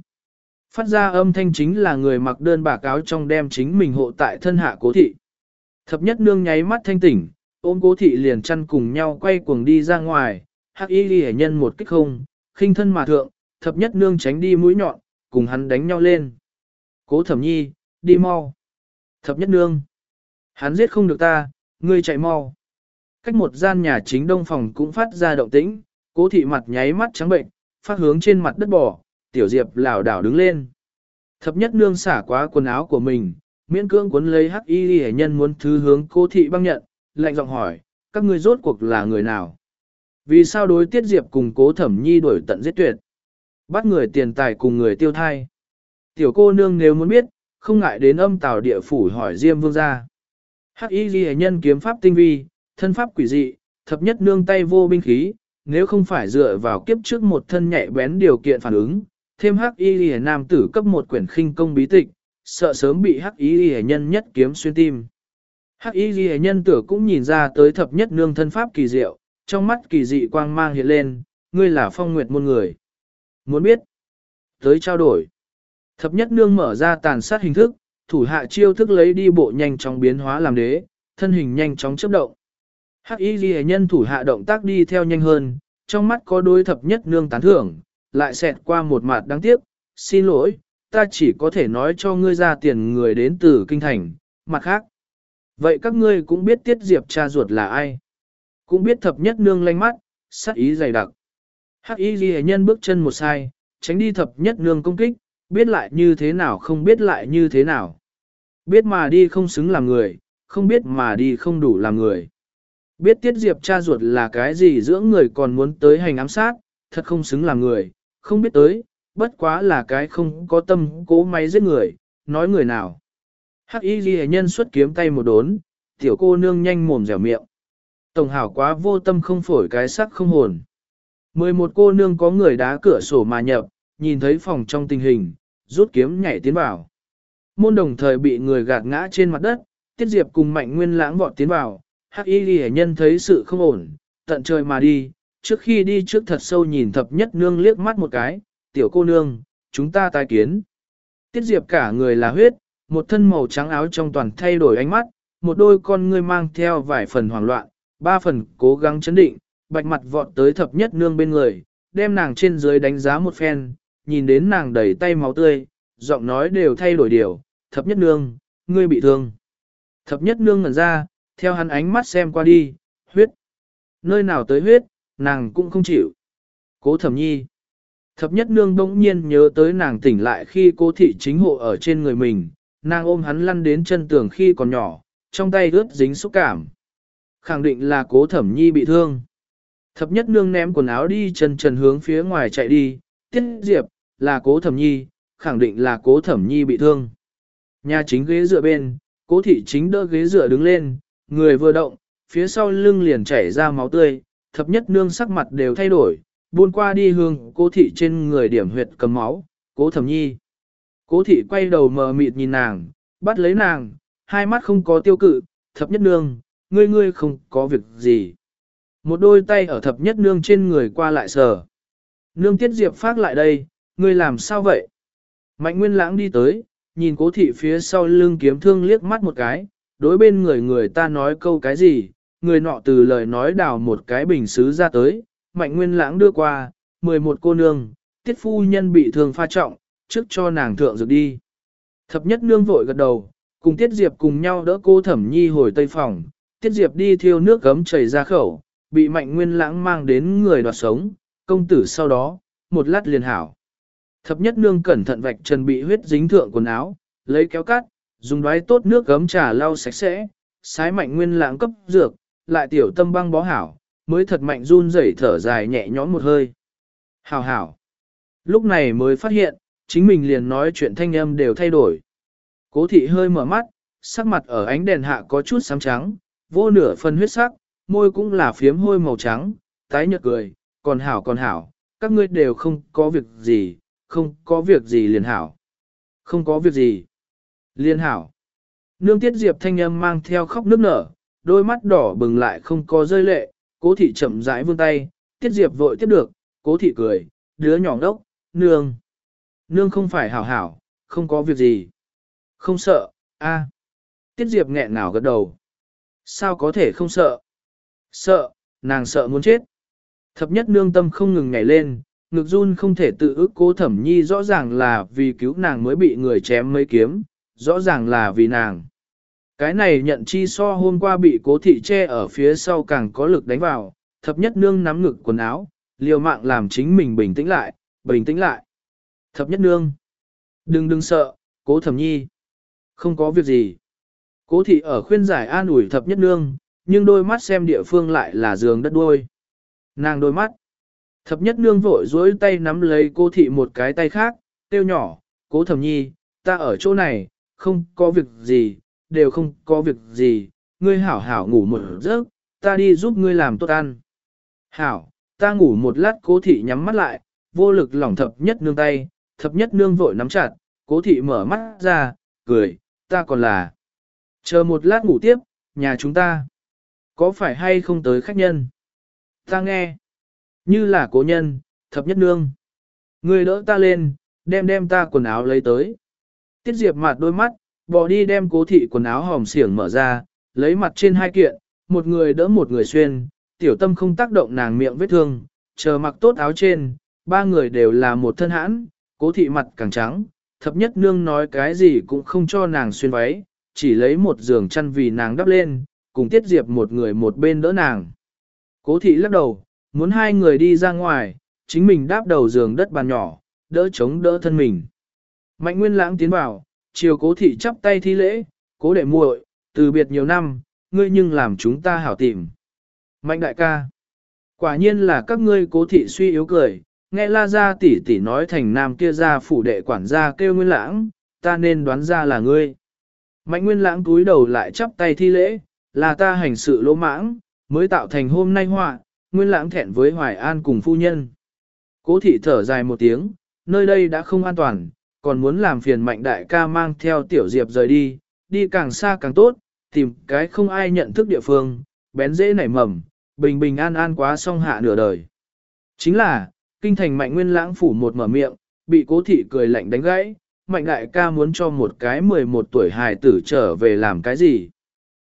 Phát ra âm thanh chính là người mặc đơn bạc áo trong đem chính mình hộ tại thân hạ cố thị. Thập nhất nương nháy mắt thanh tỉnh, ôm cố thị liền chăn cùng nhau quay cuồng đi ra ngoài, hắc y ghi nhân một kích không, khinh thân mà thượng, thập nhất nương tránh đi mũi nhọn, cùng hắn đánh nhau lên. Cố thẩm nhi, đi mau. Thập nhất nương. Hắn giết không được ta, ngươi chạy mau. Cách một gian nhà chính đông phòng cũng phát ra động tĩnh, cố thị mặt nháy mắt trắng bệnh, phát hướng trên mặt đất bỏ tiểu diệp lảo đảo đứng lên. Thập nhất nương xả quá quần áo của mình, miễn cưỡng cuốn lấy hắc y hệ nhân muốn thứ hướng cô thị băng nhận, lạnh giọng hỏi, các ngươi rốt cuộc là người nào? Vì sao đối tiết diệp cùng cố thẩm nhi đuổi tận giết tuyệt? Bắt người tiền tài cùng người tiêu thai. Tiểu cô nương nếu muốn biết, không ngại đến âm tào địa phủ hỏi Diêm Vương gia. Hắc y ghi nhân kiếm pháp tinh vi, thân pháp quỷ dị, thập nhất nương tay vô binh khí, nếu không phải dựa vào kiếp trước một thân nhạy bén điều kiện phản ứng, thêm hắc y lìa nam tử cấp một quyển khinh công bí tịch, sợ sớm bị hắc y lìa nhân nhất kiếm xuyên tim. Hắc y lìa nhân tử cũng nhìn ra tới thập nhất nương thân pháp kỳ diệu, trong mắt kỳ dị quang mang hiện lên, ngươi là phong nguyệt môn người. Muốn biết? Tới trao đổi. Thập nhất nương mở ra tàn sát hình thức, thủ hạ chiêu thức lấy đi bộ nhanh chóng biến hóa làm đế, thân hình nhanh chóng chấp động. Hắc y ghi nhân thủ hạ động tác đi theo nhanh hơn, trong mắt có đôi thập nhất nương tán thưởng, lại xẹt qua một mặt đáng tiếc, xin lỗi, ta chỉ có thể nói cho ngươi ra tiền người đến từ kinh thành, mặt khác. Vậy các ngươi cũng biết tiết diệp cha ruột là ai? Cũng biết thập nhất nương lanh mắt, sát ý dày đặc. Hắc y ghi nhân bước chân một sai, tránh đi thập nhất nương công kích, biết lại như thế nào không biết lại như thế nào. Biết mà đi không xứng làm người, không biết mà đi không đủ làm người. Biết tiết diệp cha ruột là cái gì giữa người còn muốn tới hành ám sát, thật không xứng làm người, không biết tới, bất quá là cái không có tâm cố máy giết người, nói người nào. Hắc y ghi nhân xuất kiếm tay một đốn, tiểu cô nương nhanh mồm dẻo miệng. Tổng hảo quá vô tâm không phổi cái sắc không hồn. Mười một cô nương có người đá cửa sổ mà nhập, nhìn thấy phòng trong tình hình, rút kiếm nhảy tiến vào. Môn đồng thời bị người gạt ngã trên mặt đất, tiết diệp cùng mạnh nguyên lãng vọt tiến vào, hắc y ghi nhân thấy sự không ổn, tận trời mà đi, trước khi đi trước thật sâu nhìn thập nhất nương liếc mắt một cái, tiểu cô nương, chúng ta tai kiến. Tiết diệp cả người là huyết, một thân màu trắng áo trong toàn thay đổi ánh mắt, một đôi con ngươi mang theo vài phần hoảng loạn, ba phần cố gắng chấn định, bạch mặt vọt tới thập nhất nương bên người, đem nàng trên dưới đánh giá một phen, nhìn đến nàng đầy tay máu tươi, giọng nói đều thay đổi điều, thập nhất nương, ngươi bị thương. Thập nhất nương ngẩn ra, theo hắn ánh mắt xem qua đi, huyết. Nơi nào tới huyết, nàng cũng không chịu. Cố thẩm nhi. Thập nhất nương bỗng nhiên nhớ tới nàng tỉnh lại khi cô thị chính hộ ở trên người mình, nàng ôm hắn lăn đến chân tường khi còn nhỏ, trong tay ướt dính xúc cảm. Khẳng định là cố thẩm nhi bị thương. Thập nhất nương ném quần áo đi chân trần hướng phía ngoài chạy đi, tiết diệp, là cố thẩm nhi, khẳng định là cố thẩm nhi bị thương. Nhà chính ghế dựa bên, cố thị chính đỡ ghế dựa đứng lên, người vừa động, phía sau lưng liền chảy ra máu tươi, thập nhất nương sắc mặt đều thay đổi, buôn qua đi hương cố thị trên người điểm huyệt cầm máu, cố thẩm nhi. Cố thị quay đầu mờ mịt nhìn nàng, bắt lấy nàng, hai mắt không có tiêu cự, thập nhất nương, ngươi ngươi không có việc gì. Một đôi tay ở thập nhất nương trên người qua lại sờ. Nương tiết diệp phát lại đây, ngươi làm sao vậy? Mạnh nguyên lãng đi tới, nhìn cố thị phía sau lưng kiếm thương liếc mắt một cái, đối bên người người ta nói câu cái gì, người nọ từ lời nói đào một cái bình xứ ra tới, mạnh nguyên lãng đưa qua, 11 cô nương, tiết phu nhân bị thương pha trọng, trước cho nàng thượng dược đi. Thập nhất nương vội gật đầu, cùng tiết diệp cùng nhau đỡ cô thẩm nhi hồi tây phòng, tiết diệp đi thiêu nước gấm chảy ra khẩu, bị mạnh nguyên lãng mang đến người đoạt sống, công tử sau đó, một lát liền hảo. Thập nhất nương cẩn thận vạch trần bị huyết dính thượng quần áo, lấy kéo cắt, dùng đoái tốt nước gấm trà lau sạch sẽ, sái mạnh nguyên lãng cấp dược, lại tiểu tâm băng bó hảo, mới thật mạnh run rẩy thở dài nhẹ nhõm một hơi. Hảo hảo. Lúc này mới phát hiện, chính mình liền nói chuyện thanh âm đều thay đổi. Cố thị hơi mở mắt, sắc mặt ở ánh đèn hạ có chút xám trắng, vô nửa phần huyết sắc, môi cũng là phiếm hôi màu trắng, tái nhợt cười, còn hảo còn hảo, các ngươi đều không có việc gì, không có việc gì liền hảo. Không có việc gì. Liên hảo. Nương tiết diệp thanh âm mang theo khóc nước nở, đôi mắt đỏ bừng lại không có rơi lệ, cố thị chậm rãi vươn tay, tiết diệp vội tiếp được, cố thị cười, đứa nhỏ đốc, nương. Nương không phải hảo hảo, không có việc gì. Không sợ, a. Tiết diệp nghẹn nào gật đầu. Sao có thể không sợ? Sợ, nàng sợ muốn chết. Thập nhất nương tâm không ngừng nhảy lên, ngực run không thể tự ức cố thẩm nhi rõ ràng là vì cứu nàng mới bị người chém mấy kiếm, rõ ràng là vì nàng. Cái này nhận chi so hôm qua bị cố thị che ở phía sau càng có lực đánh vào, thập nhất nương nắm ngực quần áo, liều mạng làm chính mình bình tĩnh lại, bình tĩnh lại. Thập nhất nương, đừng đừng sợ, cố thẩm nhi, không có việc gì. Cố thị ở khuyên giải an ủi thập nhất nương, nhưng đôi mắt xem địa phương lại là giường đất đuôi. Nàng đôi mắt, thập nhất nương vội dối tay nắm lấy cố thị một cái tay khác, tiêu nhỏ, cố thẩm nhi, ta ở chỗ này, không có việc gì, đều không có việc gì, ngươi hảo hảo ngủ một giấc, ta đi giúp ngươi làm tốt ăn. Hảo, ta ngủ một lát cố thị nhắm mắt lại, vô lực lỏng thập nhất nương tay, thập nhất nương vội nắm chặt, cố thị mở mắt ra, cười, ta còn là. Chờ một lát ngủ tiếp, nhà chúng ta. Có phải hay không tới khách nhân? Ta nghe. Như là cố nhân, thập nhất nương. Người đỡ ta lên, đem đem ta quần áo lấy tới. Tiết Diệp mặt đôi mắt, bỏ đi đem cố thị quần áo hòm xiểng mở ra, lấy mặt trên hai kiện, một người đỡ một người xuyên, tiểu tâm không tác động nàng miệng vết thương, chờ mặc tốt áo trên, ba người đều là một thân hãn, cố thị mặt càng trắng, thập nhất nương nói cái gì cũng không cho nàng xuyên váy, chỉ lấy một giường chăn vì nàng đắp lên, cùng tiết diệp một người một bên đỡ nàng. Cố thị lắc đầu, muốn hai người đi ra ngoài, chính mình đáp đầu giường đất bàn nhỏ, đỡ chống đỡ thân mình. Mạnh nguyên lãng tiến vào, chiều cố thị chắp tay thi lễ, cố đệ muội, từ biệt nhiều năm, ngươi nhưng làm chúng ta hảo tìm. Mạnh đại ca, quả nhiên là các ngươi cố thị suy yếu cười, nghe la ra tỷ tỷ nói thành nam kia ra phủ đệ quản gia kêu nguyên lãng, ta nên đoán ra là ngươi. Mạnh nguyên lãng túi đầu lại chắp tay thi lễ, là ta hành sự lỗ mãng, mới tạo thành hôm nay họa, nguyên lãng thẹn với hoài an cùng phu nhân. Cố thị thở dài một tiếng, nơi đây đã không an toàn, còn muốn làm phiền mạnh đại ca mang theo tiểu diệp rời đi, đi càng xa càng tốt, tìm cái không ai nhận thức địa phương, bén dễ nảy mầm, bình bình an an quá xong hạ nửa đời. Chính là, kinh thành mạnh nguyên lãng phủ một mở miệng, bị cố thị cười lạnh đánh gãy, mạnh đại ca muốn cho một cái 11 tuổi hài tử trở về làm cái gì?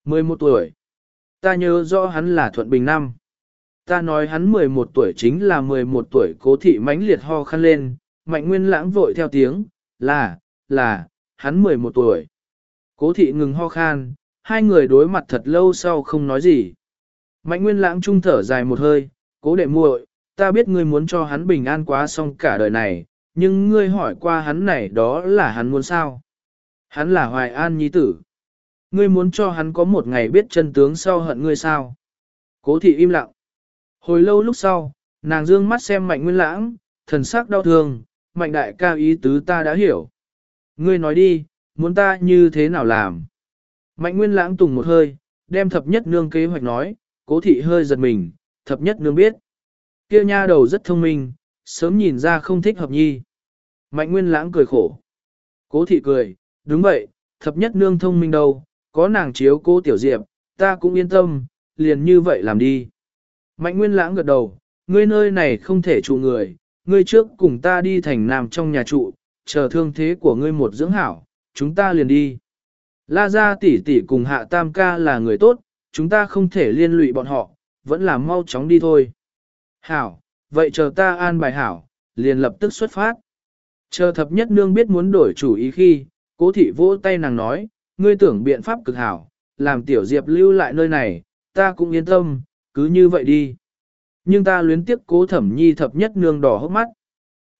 11 tuổi. Ta nhớ rõ hắn là Thuận Bình Năm. Ta nói hắn 11 tuổi chính là 11 tuổi cố thị mãnh liệt ho khăn lên, mạnh nguyên lãng vội theo tiếng, là, là, hắn 11 tuổi. Cố thị ngừng ho khan, hai người đối mặt thật lâu sau không nói gì. Mạnh nguyên lãng trung thở dài một hơi, cố đệ muội, ta biết ngươi muốn cho hắn bình an quá xong cả đời này, nhưng ngươi hỏi qua hắn này đó là hắn muốn sao? Hắn là hoài an nhi tử. Ngươi muốn cho hắn có một ngày biết chân tướng sau hận ngươi sao? Cố thị im lặng. Hồi lâu lúc sau, nàng dương mắt xem mạnh nguyên lãng, thần sắc đau thương, mạnh đại ca ý tứ ta đã hiểu. Ngươi nói đi, muốn ta như thế nào làm? Mạnh nguyên lãng tùng một hơi, đem thập nhất nương kế hoạch nói, cố thị hơi giật mình, thập nhất nương biết. Kia nha đầu rất thông minh, sớm nhìn ra không thích hợp nhi. Mạnh nguyên lãng cười khổ. Cố thị cười, đúng vậy, thập nhất nương thông minh đâu, có nàng chiếu cô tiểu diệp, ta cũng yên tâm, liền như vậy làm đi. Mạnh nguyên lãng gật đầu, ngươi nơi này không thể trụ người, ngươi trước cùng ta đi thành nam trong nhà trụ, chờ thương thế của ngươi một dưỡng hảo, chúng ta liền đi. La gia tỷ tỷ cùng hạ tam ca là người tốt, chúng ta không thể liên lụy bọn họ, vẫn là mau chóng đi thôi. Hảo, vậy chờ ta an bài hảo, liền lập tức xuất phát. Chờ thập nhất nương biết muốn đổi chủ ý khi, cố thị vỗ tay nàng nói, ngươi tưởng biện pháp cực hảo, làm tiểu diệp lưu lại nơi này, ta cũng yên tâm, cứ như vậy đi. Nhưng ta luyến tiếc cố thẩm nhi thập nhất nương đỏ hốc mắt.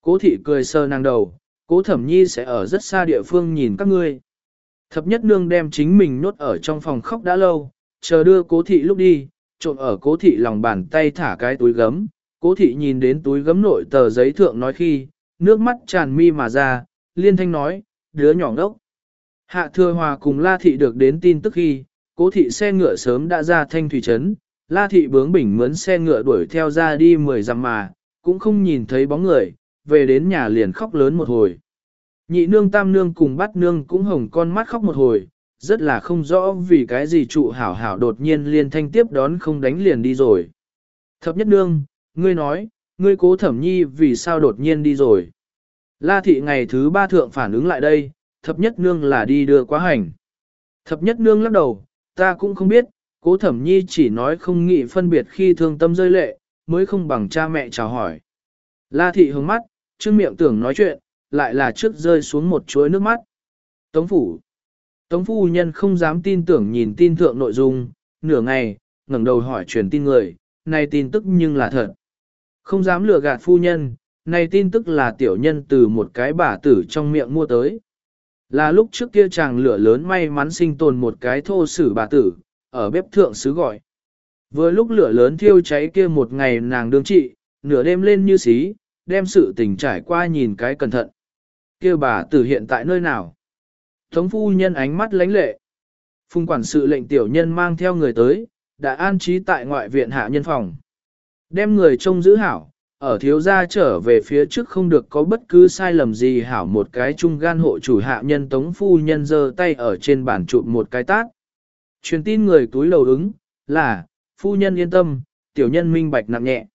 Cố thị cười sờ nàng đầu, cố thẩm nhi sẽ ở rất xa địa phương nhìn các ngươi. Thập nhất nương đem chính mình nốt ở trong phòng khóc đã lâu, chờ đưa cố thị lúc đi, trộn ở cố thị lòng bàn tay thả cái túi gấm. Cố thị nhìn đến túi gấm nội tờ giấy thượng nói khi, nước mắt tràn mi mà ra, liên thanh nói, đứa nhỏ ngốc. Hạ thừa hòa cùng La thị được đến tin tức khi, cố thị xe ngựa sớm đã ra thanh thủy trấn, La thị bướng bỉnh mướn xe ngựa đuổi theo ra đi mười dặm mà, cũng không nhìn thấy bóng người, về đến nhà liền khóc lớn một hồi. Nhị nương tam nương cùng bắt nương cũng hồng con mắt khóc một hồi, rất là không rõ vì cái gì trụ hảo hảo đột nhiên liền thanh tiếp đón không đánh liền đi rồi. Thập nhất nương, ngươi nói, ngươi cố thẩm nhi vì sao đột nhiên đi rồi. La thị ngày thứ ba thượng phản ứng lại đây, thập nhất nương là đi đưa quá hành. Thập nhất nương lắc đầu, ta cũng không biết, Cố thẩm nhi chỉ nói không nghĩ phân biệt khi thương tâm rơi lệ, mới không bằng cha mẹ chào hỏi. La thị hướng mắt, trương miệng tưởng nói chuyện, lại là trước rơi xuống một chuỗi nước mắt. Tống phủ. Tống phu nhân không dám tin tưởng nhìn tin thượng nội dung, nửa ngày, ngẩng đầu hỏi truyền tin người, này tin tức nhưng là thật. Không dám lừa gạt phu nhân, này tin tức là tiểu nhân từ một cái bà tử trong miệng mua tới. Là lúc trước kia chàng lửa lớn may mắn sinh tồn một cái thô sử bà tử, ở bếp thượng sứ gọi. Vừa lúc lửa lớn thiêu cháy kia một ngày nàng đương trị, nửa đêm lên như xí, đem sự tình trải qua nhìn cái cẩn thận. kia bà tử hiện tại nơi nào? Tống phu nhân ánh mắt lánh lệ. Phùng quản sự lệnh tiểu nhân mang theo người tới, đã an trí tại ngoại viện hạ nhân phòng. Đem người trông giữ hảo, ở thiếu gia trở về phía trước không được có bất cứ sai lầm gì hảo một cái trung gan hộ chủ hạ nhân tống phu nhân giơ tay ở trên bàn chụp một cái tát. Truyền tin người túi lầu ứng, là, phu nhân yên tâm, tiểu nhân minh bạch nặng nhẹ.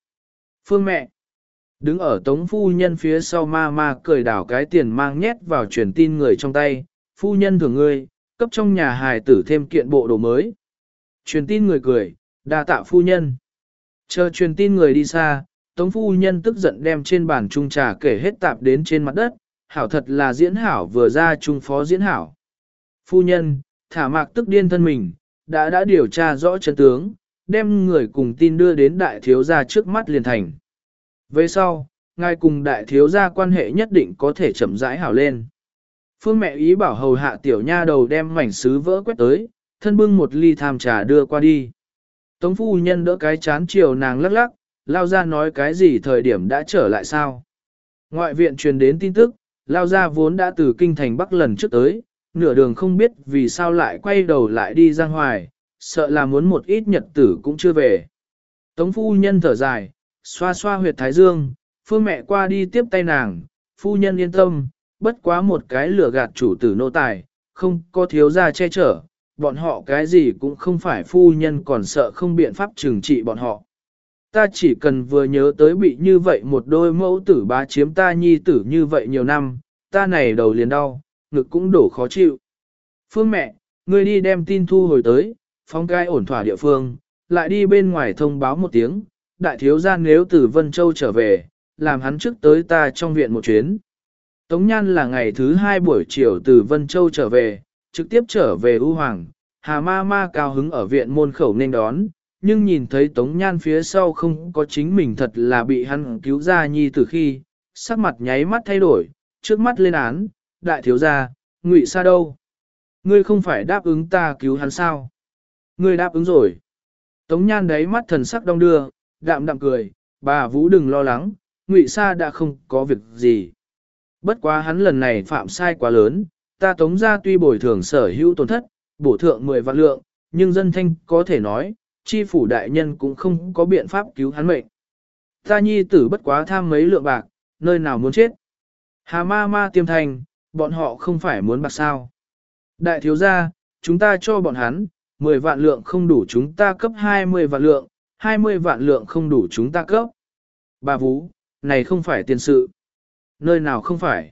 Phương mẹ, đứng ở tống phu nhân phía sau ma ma cười đảo cái tiền mang nhét vào truyền tin người trong tay, phu nhân thường ngươi, cấp trong nhà hài tử thêm kiện bộ đồ mới. Truyền tin người cười, đa tạ phu nhân. Chờ truyền tin người đi xa, Tống phu nhân tức giận đem trên bàn trung trà kể hết tạp đến trên mặt đất, hảo thật là diễn hảo vừa ra trung phó diễn hảo. Phu nhân, thả mạc tức điên thân mình, đã đã điều tra rõ chân tướng, đem người cùng tin đưa đến đại thiếu gia trước mắt liền thành. Về sau, ngài cùng đại thiếu gia quan hệ nhất định có thể chậm rãi hảo lên. Phương mẹ ý bảo hầu hạ tiểu nha đầu đem mảnh sứ vỡ quét tới, thân bưng một ly tham trà đưa qua đi. Tống phu nhân đỡ cái chán chiều nàng lắc lắc, lao ra nói cái gì thời điểm đã trở lại sao. Ngoại viện truyền đến tin tức, lao ra vốn đã từ kinh thành Bắc lần trước tới, nửa đường không biết vì sao lại quay đầu lại đi Giang Hoài, sợ là muốn một ít nhật tử cũng chưa về. Tống phu nhân thở dài, xoa xoa huyệt thái dương, phương mẹ qua đi tiếp tay nàng, phu nhân yên tâm, bất quá một cái lửa gạt chủ tử nô tài, không có thiếu gia che chở, bọn họ cái gì cũng không phải phu nhân còn sợ không biện pháp trừng trị bọn họ. Ta chỉ cần vừa nhớ tới bị như vậy một đôi mẫu tử bá chiếm ta nhi tử như vậy nhiều năm, ta này đầu liền đau, ngực cũng đổ khó chịu. Phương mẹ, ngươi đi đem tin thu hồi tới, phóng cai ổn thỏa địa phương, lại đi bên ngoài thông báo một tiếng, đại thiếu gia nếu từ Vân Châu trở về, làm hắn trước tới ta trong viện một chuyến. Tống Nhan là ngày thứ hai buổi chiều từ Vân Châu trở về, trực tiếp trở về U Hoàng, Hà Ma Ma cao hứng ở viện môn khẩu nên đón, nhưng nhìn thấy Tống Nhan phía sau không có chính mình thật là bị hắn cứu ra nhi từ khi, sắc mặt nháy mắt thay đổi, trước mắt lên án, đại thiếu gia, ngụy xa đâu? Ngươi không phải đáp ứng ta cứu hắn sao? Ngươi đáp ứng rồi. Tống Nhan đáy mắt thần sắc đong đưa, đạm đạm cười, bà Vũ đừng lo lắng, ngụy sa đã không có việc gì. Bất quá hắn lần này phạm sai quá lớn, ta tống ra tuy bồi thường sở hữu tổn thất, bổ thượng 10 vạn lượng, nhưng dân thanh có thể nói, chi phủ đại nhân cũng không có biện pháp cứu hắn mệnh. Ta nhi tử bất quá tham mấy lượng bạc, nơi nào muốn chết. Hà ma ma tiêm thành, bọn họ không phải muốn bạc sao. Đại thiếu gia, chúng ta cho bọn hắn, 10 vạn lượng không đủ chúng ta cấp 20 vạn lượng, 20 vạn lượng không đủ chúng ta cấp. Bà Vũ, này không phải tiền sự. Nơi nào không phải.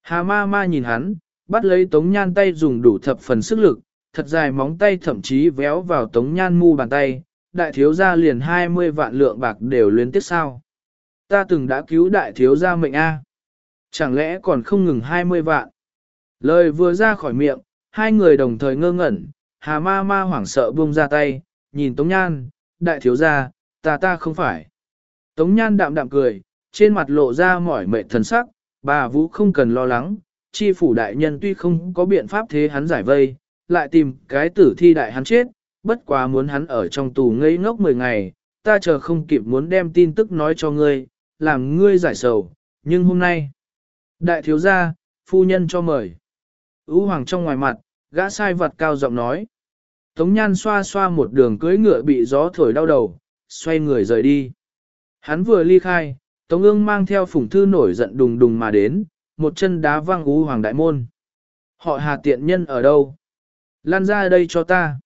Hà ma ma nhìn hắn, bắt lấy tống nhan tay dùng đủ thập phần sức lực, thật dài móng tay thậm chí véo vào tống nhan mu bàn tay, đại thiếu gia liền 20 vạn lượng bạc đều luyến tiếp sao. Ta từng đã cứu đại thiếu gia mệnh A. Chẳng lẽ còn không ngừng 20 vạn? Lời vừa ra khỏi miệng, hai người đồng thời ngơ ngẩn, hà ma ma hoảng sợ buông ra tay, nhìn tống nhan, đại thiếu gia, ta ta không phải. Tống nhan đạm đạm cười, trên mặt lộ ra mỏi mệt thần sắc, bà Vũ không cần lo lắng, chi phủ đại nhân tuy không có biện pháp thế hắn giải vây, lại tìm cái tử thi đại hắn chết, bất quá muốn hắn ở trong tù ngây ngốc 10 ngày, ta chờ không kịp muốn đem tin tức nói cho ngươi, làm ngươi giải sầu, nhưng hôm nay, đại thiếu gia, phu nhân cho mời. Ú hoàng trong ngoài mặt, gã sai vật cao giọng nói. Tống nhan xoa xoa một đường cưỡi ngựa bị gió thổi đau đầu, xoay người rời đi. Hắn vừa ly khai, Tống ương mang theo phủng thư nổi giận đùng đùng mà đến, một chân đá văng ú hoàng đại môn. Họ hà tiện nhân ở đâu? Lan ra đây cho ta.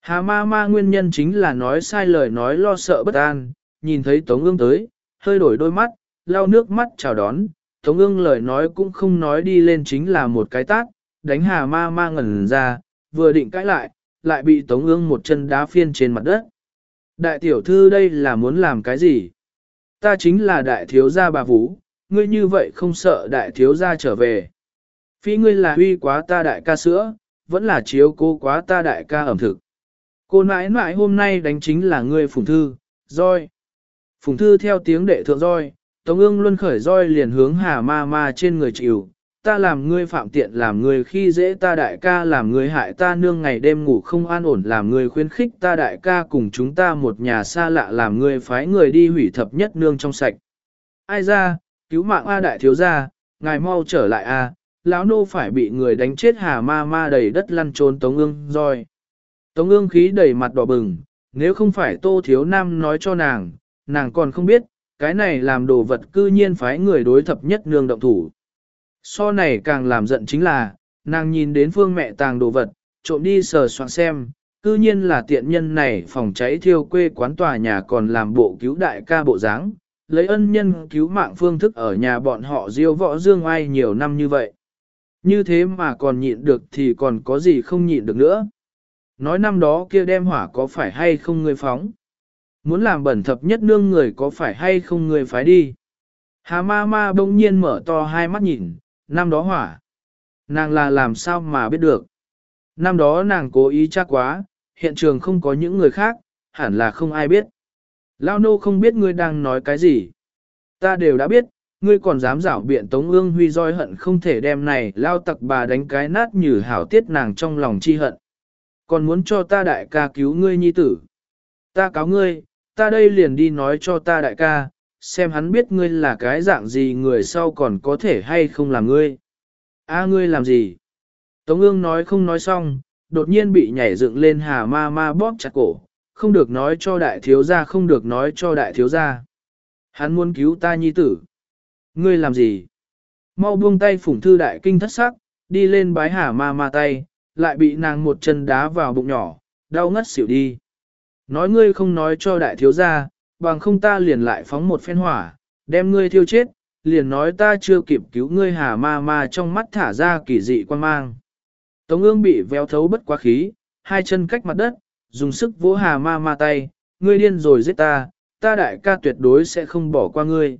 Hà ma ma nguyên nhân chính là nói sai lời nói lo sợ bất an, nhìn thấy Tống ương tới, hơi đổi đôi mắt, lau nước mắt chào đón, Tống ương lời nói cũng không nói đi lên chính là một cái tát, đánh hà ma ma ngẩn ra, vừa định cãi lại, lại bị Tống ương một chân đá phiên trên mặt đất. Đại tiểu thư đây là muốn làm cái gì? Ta chính là đại thiếu gia bà Vũ, ngươi như vậy không sợ đại thiếu gia trở về. Phi ngươi là huy quá ta đại ca sữa, vẫn là chiếu cô quá ta đại ca ẩm thực. Cô nãi nãi hôm nay đánh chính là ngươi phùng thư, roi. Phùng thư theo tiếng đệ thượng roi, Tống ương luân khởi roi liền hướng hà ma ma trên người chịu, ta làm ngươi phạm tiện làm ngươi khi dễ ta đại ca làm ngươi hại ta nương ngày đêm ngủ không an ổn làm ngươi khuyến khích ta đại ca cùng chúng ta một nhà xa lạ làm ngươi phái người đi hủy thập nhất nương trong sạch. Ai ra, cứu mạng A đại thiếu gia, ngài mau trở lại A, lão nô phải bị người đánh chết hà ma ma đầy đất lăn trốn tống ương roi. Tống ương khí đầy mặt đỏ bừng, nếu không phải tô thiếu nam nói cho nàng, nàng còn không biết, cái này làm đồ vật cư nhiên phái người đối thập nhất nương động thủ. So này càng làm giận chính là, nàng nhìn đến phương mẹ tàng đồ vật, trộm đi sờ soạn xem, cư nhiên là tiện nhân này phòng cháy thiêu quê quán tòa nhà còn làm bộ cứu đại ca bộ dáng, lấy ân nhân cứu mạng phương thức ở nhà bọn họ diêu võ dương ai nhiều năm như vậy. Như thế mà còn nhịn được thì còn có gì không nhịn được nữa. Nói năm đó kia đem hỏa có phải hay không người phóng. Muốn làm bẩn thập nhất nương người có phải hay không người phái đi. Hà ma ma bỗng nhiên mở to hai mắt nhìn, năm đó hỏa. Nàng là làm sao mà biết được. Năm đó nàng cố ý chắc quá, hiện trường không có những người khác, hẳn là không ai biết. Lao nô không biết ngươi đang nói cái gì. Ta đều đã biết, ngươi còn dám rảo biện Tống ương huy roi hận không thể đem này lao tặc bà đánh cái nát như hảo tiết nàng trong lòng chi hận. Còn muốn cho ta đại ca cứu ngươi nhi tử. Ta cáo ngươi, ta đây liền đi nói cho ta đại ca, xem hắn biết ngươi là cái dạng gì người sau còn có thể hay không làm ngươi. A ngươi làm gì? Tống ương nói không nói xong, đột nhiên bị nhảy dựng lên hà ma ma bóp chặt cổ, không được nói cho đại thiếu gia không được nói cho đại thiếu gia. Hắn muốn cứu ta nhi tử. Ngươi làm gì? Mau buông tay phủng thư đại kinh thất sắc, đi lên bái hà ma ma tay, lại bị nàng một chân đá vào bụng nhỏ, đau ngất xỉu đi. Nói ngươi không nói cho đại thiếu gia, bằng không ta liền lại phóng một phen hỏa, đem ngươi thiêu chết, liền nói ta chưa kịp cứu ngươi hà ma ma trong mắt thả ra kỳ dị quan mang. Tống ương bị véo thấu bất quá khí, hai chân cách mặt đất, dùng sức vỗ hà ma ma tay, ngươi điên rồi giết ta, ta đại ca tuyệt đối sẽ không bỏ qua ngươi.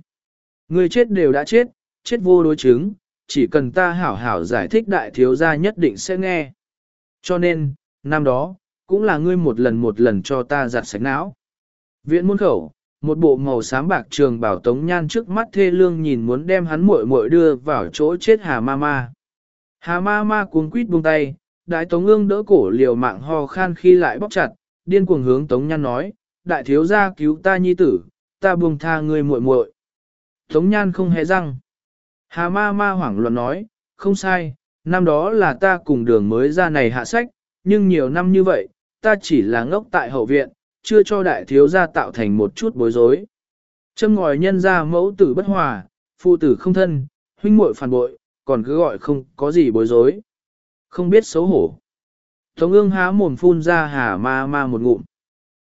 Ngươi chết đều đã chết, chết vô đối chứng, chỉ cần ta hảo hảo giải thích đại thiếu gia nhất định sẽ nghe. Cho nên, năm đó, cũng là ngươi một lần một lần cho ta giặt sạch não. Viện môn khẩu, một bộ màu xám bạc trường bảo tống nhan trước mắt thê lương nhìn muốn đem hắn muội muội đưa vào chỗ chết hà ma ma. Hà ma ma cuống quýt buông tay, đại tống ương đỡ cổ liều mạng ho khan khi lại bóc chặt, điên cuồng hướng tống nhan nói, đại thiếu gia cứu ta nhi tử, ta buông tha ngươi muội muội. Tống nhan không hề răng. Hà ma ma hoảng loạn nói, không sai, năm đó là ta cùng đường mới ra này hạ sách, nhưng nhiều năm như vậy, ta chỉ là ngốc tại hậu viện, chưa cho đại thiếu gia tạo thành một chút bối rối. Châm ngòi nhân ra mẫu tử bất hòa, phụ tử không thân, huynh muội phản bội, còn cứ gọi không có gì bối rối. Không biết xấu hổ. Tống ương há mồm phun ra hà ma ma một ngụm.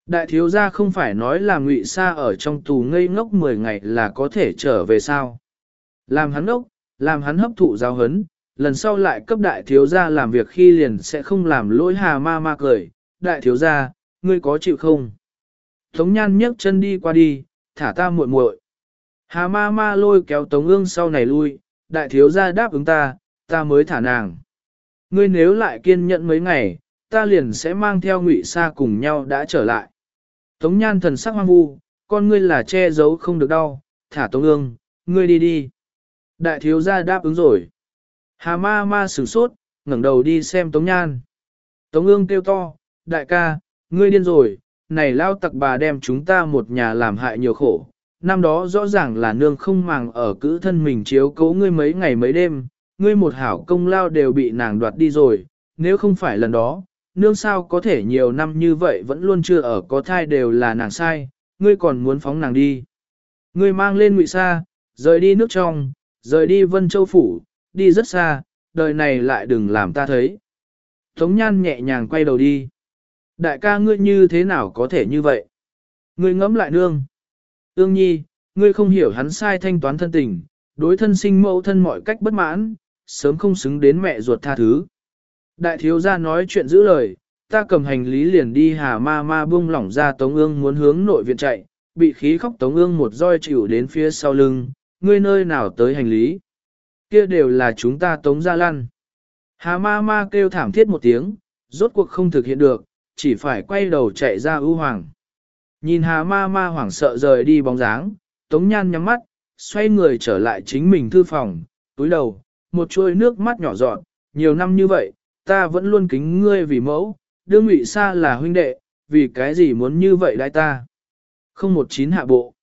Đại thiếu gia không phải nói là ngụy sa ở trong tù ngây ngốc 10 ngày là có thể trở về sao. Làm hắn ngốc, làm hắn hấp thụ giáo hấn, lần sau lại cấp đại thiếu gia làm việc khi liền sẽ không làm lỗi hà ma ma cười. Đại thiếu gia, ngươi có chịu không? Tống nhan nhấc chân đi qua đi, thả ta muội muội. Hà ma ma lôi kéo tống ương sau này lui, đại thiếu gia đáp ứng ta, ta mới thả nàng. Ngươi nếu lại kiên nhẫn mấy ngày, ta liền sẽ mang theo ngụy sa cùng nhau đã trở lại. Tống nhan thần sắc hoang vu, con ngươi là che giấu không được đau, thả tống ương, ngươi đi đi. Đại thiếu gia đáp ứng rồi. Hà ma ma sửng sốt, ngẩng đầu đi xem tống nhan. Tống ương kêu to, đại ca, ngươi điên rồi, này lao tặc bà đem chúng ta một nhà làm hại nhiều khổ. Năm đó rõ ràng là nương không màng ở cữ thân mình chiếu cố ngươi mấy ngày mấy đêm, ngươi một hảo công lao đều bị nàng đoạt đi rồi, nếu không phải lần đó, nương sao có thể nhiều năm như vậy vẫn luôn chưa ở có thai đều là nàng sai, ngươi còn muốn phóng nàng đi. Ngươi mang lên ngụy xa, rời đi nước trong, rời đi Vân Châu Phủ, đi rất xa, đời này lại đừng làm ta thấy. Tống Nhan nhẹ nhàng quay đầu đi. Đại ca ngươi như thế nào có thể như vậy? Ngươi ngẫm lại nương. Ương nhi, ngươi không hiểu hắn sai thanh toán thân tình, đối thân sinh mẫu thân mọi cách bất mãn, sớm không xứng đến mẹ ruột tha thứ. Đại thiếu gia nói chuyện giữ lời, ta cầm hành lý liền đi hà ma ma buông lỏng ra Tống ương muốn hướng nội viện chạy, bị khí khóc Tống ương một roi chịu đến phía sau lưng, ngươi nơi nào tới hành lý. Kia đều là chúng ta Tống ra lăn. Hà ma ma kêu thảm thiết một tiếng, rốt cuộc không thực hiện được, chỉ phải quay đầu chạy ra ưu hoàng. Nhìn hà ma ma hoảng sợ rời đi bóng dáng, Tống Nhan nhắm mắt, xoay người trở lại chính mình thư phòng, túi đầu, một chuôi nước mắt nhỏ giọt, nhiều năm như vậy, ta vẫn luôn kính ngươi vì mẫu, đương ngụy xa là huynh đệ, vì cái gì muốn như vậy đại ta. Không một chín hạ bộ.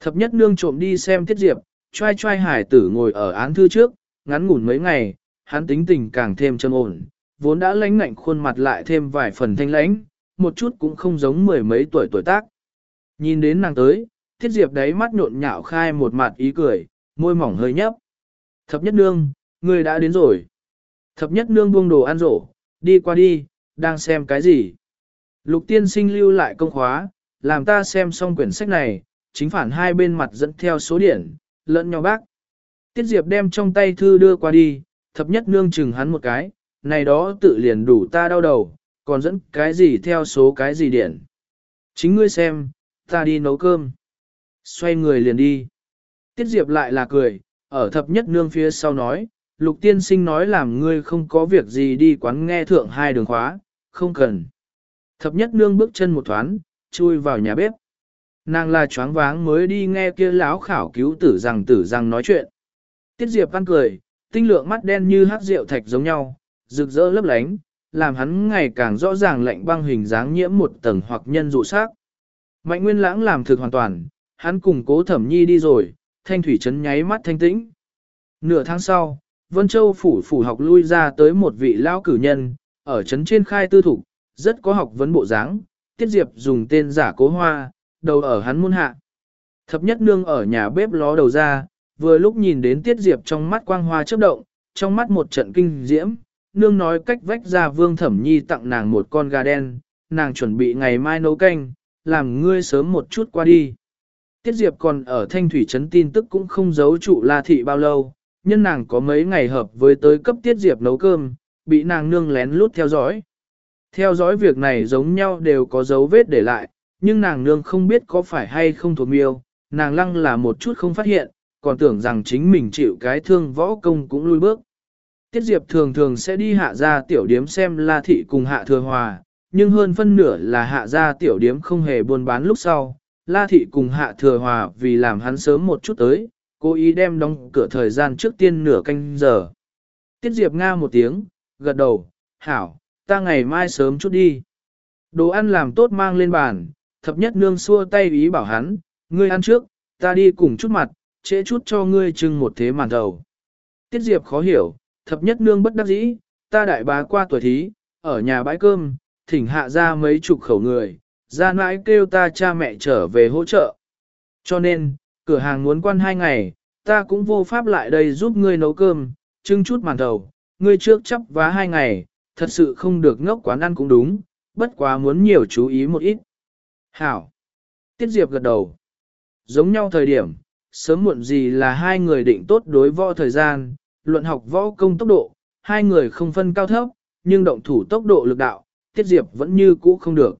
Thập nhất nương trộm đi xem tiết diệp, trai trai hải tử ngồi ở án thư trước, ngắn ngủn mấy ngày, hắn tính tình càng thêm trầm ổn, vốn đã lãnh ngạnh khuôn mặt lại thêm vài phần thanh lãnh, một chút cũng không giống mười mấy tuổi tuổi tác. Nhìn đến nàng tới, thiết diệp đáy mắt nhộn nhạo khai một mặt ý cười, môi mỏng hơi nhấp. Thập nhất nương, người đã đến rồi. Thập nhất nương buông đồ ăn rổ, đi qua đi, đang xem cái gì. Lục tiên sinh lưu lại công khóa, làm ta xem xong quyển sách này, chính phản hai bên mặt dẫn theo số điển, lẫn nhau bác. Tiết Diệp đem trong tay thư đưa qua đi, thập nhất nương chừng hắn một cái, này đó tự liền đủ ta đau đầu, còn dẫn cái gì theo số cái gì điển. Chính ngươi xem, ta đi nấu cơm. Xoay người liền đi. Tiết Diệp lại là cười, ở thập nhất nương phía sau nói, lục tiên sinh nói làm ngươi không có việc gì đi quán nghe thượng hai đường khóa, không cần. Thập nhất nương bước chân một thoáng, chui vào nhà bếp. Nàng là choáng váng mới đi nghe kia lão khảo cứu tử rằng tử rằng nói chuyện. Tiết Diệp văn cười, tinh lượng mắt đen như hát rượu thạch giống nhau, rực rỡ lấp lánh, làm hắn ngày càng rõ ràng lạnh băng hình dáng nhiễm một tầng hoặc nhân dụ sắc. Mạnh Nguyên Lãng làm thực hoàn toàn, hắn cùng cố thẩm nhi đi rồi, thanh thủy trấn nháy mắt thanh tĩnh. Nửa tháng sau, Vân Châu phủ phủ học lui ra tới một vị lão cử nhân, ở trấn trên khai tư thủ, rất có học vấn bộ dáng, Tiết Diệp dùng tên giả cố hoa, đầu ở hắn muôn hạ. Thập nhất nương ở nhà bếp ló đầu ra, vừa lúc nhìn đến Tiết Diệp trong mắt quang hoa chớp động, trong mắt một trận kinh diễm, nương nói cách vách ra vương thẩm nhi tặng nàng một con gà đen, nàng chuẩn bị ngày mai nấu canh, làm ngươi sớm một chút qua đi. Tiết Diệp còn ở Thanh Thủy Trấn tin tức cũng không giấu trụ La Thị bao lâu, nhân nàng có mấy ngày hợp với tới cấp Tiết Diệp nấu cơm, bị nàng nương lén lút theo dõi. Theo dõi việc này giống nhau đều có dấu vết để lại, nhưng nàng nương không biết có phải hay không thuộc miêu, nàng lăng là một chút không phát hiện, còn tưởng rằng chính mình chịu cái thương võ công cũng lui bước. Tiết Diệp thường thường sẽ đi hạ ra tiểu điếm xem La Thị cùng hạ thừa hòa, nhưng hơn phân nửa là hạ ra tiểu điếm không hề buôn bán lúc sau. La Thị cùng hạ thừa hòa vì làm hắn sớm một chút tới, cố ý đem đóng cửa thời gian trước tiên nửa canh giờ. Tiết Diệp Nga một tiếng, gật đầu, hảo, ta ngày mai sớm chút đi. Đồ ăn làm tốt mang lên bàn, thập nhất nương xua tay ý bảo hắn, ngươi ăn trước, ta đi cùng chút mặt, trễ chút cho ngươi trưng một thế màn đầu. Tiết Diệp khó hiểu, thập nhất nương bất đắc dĩ, ta đại bá qua tuổi thí, ở nhà bãi cơm, thỉnh hạ ra mấy chục khẩu người, ra nãi kêu ta cha mẹ trở về hỗ trợ. Cho nên, cửa hàng muốn quan hai ngày, ta cũng vô pháp lại đây giúp ngươi nấu cơm, trưng chút màn đầu, ngươi trước chấp vá hai ngày, thật sự không được ngốc quán ăn cũng đúng, bất quá muốn nhiều chú ý một ít. Hảo. Tiết Diệp gật đầu. Giống nhau thời điểm, sớm muộn gì là hai người định tốt đối võ thời gian, luận học võ công tốc độ, hai người không phân cao thấp, nhưng động thủ tốc độ lực đạo, Tiết Diệp vẫn như cũ không được.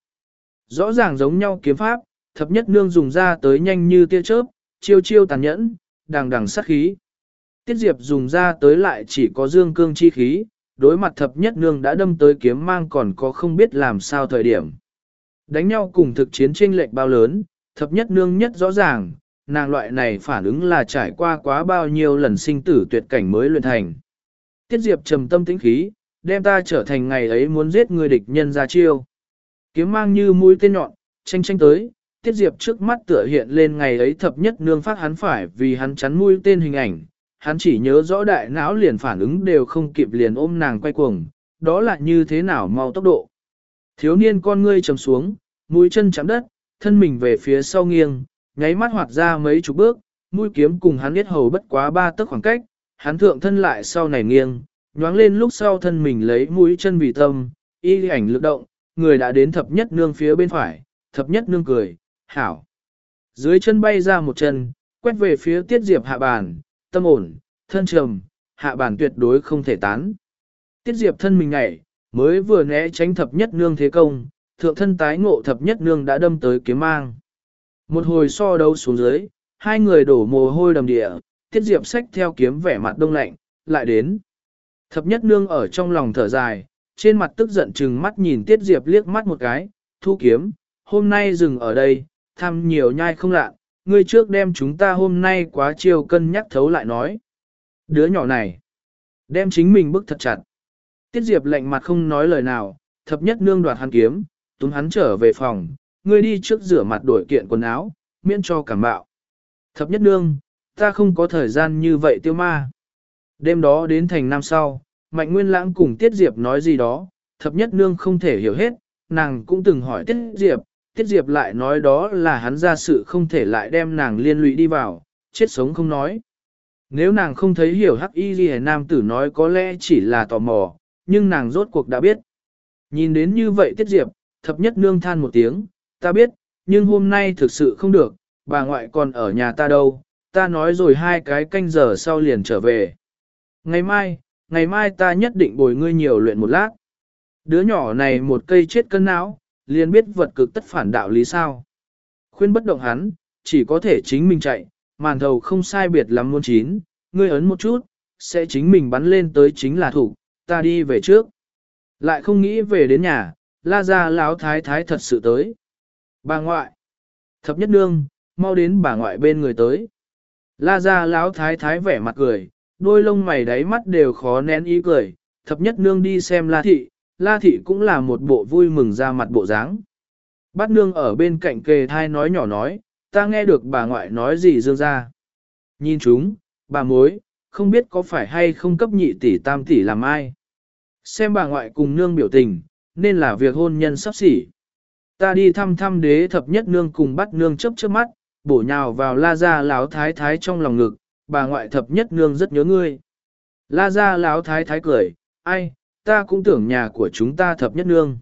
Rõ ràng giống nhau kiếm pháp, thập nhất nương dùng ra tới nhanh như tia chớp, chiêu chiêu tàn nhẫn, đằng đằng sát khí. Tiết Diệp dùng ra tới lại chỉ có dương cương chi khí, đối mặt thập nhất nương đã đâm tới kiếm mang còn có không biết làm sao thời điểm. Đánh nhau cùng thực chiến tranh lệch bao lớn, thập nhất nương nhất rõ ràng, nàng loại này phản ứng là trải qua quá bao nhiêu lần sinh tử tuyệt cảnh mới luyện thành. Tiết Diệp trầm tâm tĩnh khí, đem ta trở thành ngày ấy muốn giết người địch nhân ra chiêu. Kiếm mang như mũi tên nhọn, tranh tranh tới, Tiết Diệp trước mắt tựa hiện lên ngày ấy thập nhất nương phát hắn phải vì hắn chắn mũi tên hình ảnh, hắn chỉ nhớ rõ đại não liền phản ứng đều không kịp liền ôm nàng quay cuồng, đó là như thế nào mau tốc độ. Thiếu niên con ngươi trầm xuống, mũi chân chạm đất, thân mình về phía sau nghiêng, nháy mắt hoạt ra mấy chục bước, mũi kiếm cùng hắn biết hầu bất quá ba tấc khoảng cách, hắn thượng thân lại sau này nghiêng, nhoáng lên lúc sau thân mình lấy mũi chân vì tâm, y ảnh lực động, người đã đến thập nhất nương phía bên phải, thập nhất nương cười, hảo. Dưới chân bay ra một chân, quét về phía tiết diệp hạ bàn, tâm ổn, thân trầm, hạ bàn tuyệt đối không thể tán. Tiết diệp thân mình ngảy, mới vừa né tránh thập nhất nương thế công, thượng thân tái ngộ thập nhất nương đã đâm tới kiếm mang. Một hồi so đấu xuống dưới, hai người đổ mồ hôi đầm địa, tiết diệp sách theo kiếm vẻ mặt đông lạnh, lại đến. Thập nhất nương ở trong lòng thở dài, trên mặt tức giận chừng mắt nhìn tiết diệp liếc mắt một cái, thu kiếm, hôm nay dừng ở đây, thăm nhiều nhai không lạ, ngươi trước đem chúng ta hôm nay quá chiều cân nhắc thấu lại nói. Đứa nhỏ này, đem chính mình bức thật chặt. Tiết diệp lạnh mặt không nói lời nào, thập nhất nương đoạt hắn kiếm, túm hắn trở về phòng, ngươi đi trước rửa mặt đổi kiện quần áo, miễn cho cảm bạo. Thập nhất nương, ta không có thời gian như vậy tiêu ma. Đêm đó đến thành năm sau, Mạnh Nguyên Lãng cùng Tiết Diệp nói gì đó, thập nhất nương không thể hiểu hết, nàng cũng từng hỏi Tiết Diệp, Tiết Diệp lại nói đó là hắn ra sự không thể lại đem nàng liên lụy đi vào, chết sống không nói. Nếu nàng không thấy hiểu hắc y gì nam tử nói có lẽ chỉ là tò mò, nhưng nàng rốt cuộc đã biết. Nhìn đến như vậy Tiết Diệp, thập nhất nương than một tiếng, ta biết, nhưng hôm nay thực sự không được, bà ngoại còn ở nhà ta đâu, ta nói rồi hai cái canh giờ sau liền trở về. Ngày mai, ngày mai ta nhất định bồi ngươi nhiều luyện một lát. Đứa nhỏ này một cây chết cân não, liền biết vật cực tất phản đạo lý sao. Khuyên bất động hắn, chỉ có thể chính mình chạy, màn thầu không sai biệt lắm muôn chín, ngươi ấn một chút, sẽ chính mình bắn lên tới chính là thủ, ta đi về trước. Lại không nghĩ về đến nhà, la ra láo thái thái thật sự tới. Bà ngoại, thập nhất nương, mau đến bà ngoại bên người tới. La ra láo thái thái vẻ mặt cười, đôi lông mày đáy mắt đều khó nén ý cười, thập nhất nương đi xem la thị, la thị cũng là một bộ vui mừng ra mặt bộ dáng. Bát nương ở bên cạnh kề thai nói nhỏ nói, ta nghe được bà ngoại nói gì dương ra. Nhìn chúng, bà mối, không biết có phải hay không cấp nhị tỷ tam tỷ làm ai. Xem bà ngoại cùng nương biểu tình, nên là việc hôn nhân sắp xỉ. Ta đi thăm thăm đế thập nhất nương cùng bắt nương chấp trước mắt, bổ nhào vào la ra láo thái thái trong lòng ngực, bà ngoại thập nhất nương rất nhớ ngươi. La ra láo thái thái cười, ai, ta cũng tưởng nhà của chúng ta thập nhất nương.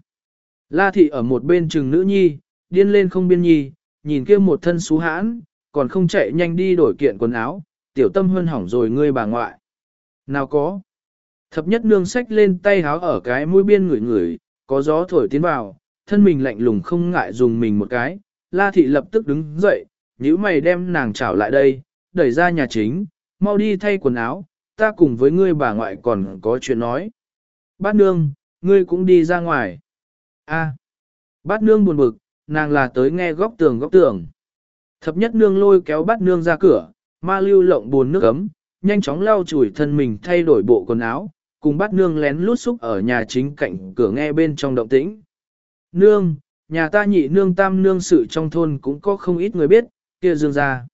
La thị ở một bên trừng nữ nhi, điên lên không biên nhi, nhìn kia một thân xú hãn, còn không chạy nhanh đi đổi kiện quần áo, tiểu tâm hơn hỏng rồi ngươi bà ngoại. Nào có. Thập nhất nương xách lên tay háo ở cái mũi biên ngửi ngửi, có gió thổi tiến vào, thân mình lạnh lùng không ngại dùng mình một cái. La thị lập tức đứng dậy, nhíu mày đem nàng trảo lại đây, đẩy ra nhà chính, mau đi thay quần áo, ta cùng với ngươi bà ngoại còn có chuyện nói. Bát nương, ngươi cũng đi ra ngoài. A. Bát nương buồn bực, nàng là tới nghe góc tường góc tường. Thập nhất nương lôi kéo bát nương ra cửa, ma lưu lộng buồn nước ấm, nhanh chóng lau chùi thân mình thay đổi bộ quần áo, cùng bát nương lén lút xúc ở nhà chính cạnh cửa nghe bên trong động tĩnh. Nương, nhà ta nhị nương tam nương sự trong thôn cũng có không ít người biết, kia dương ra.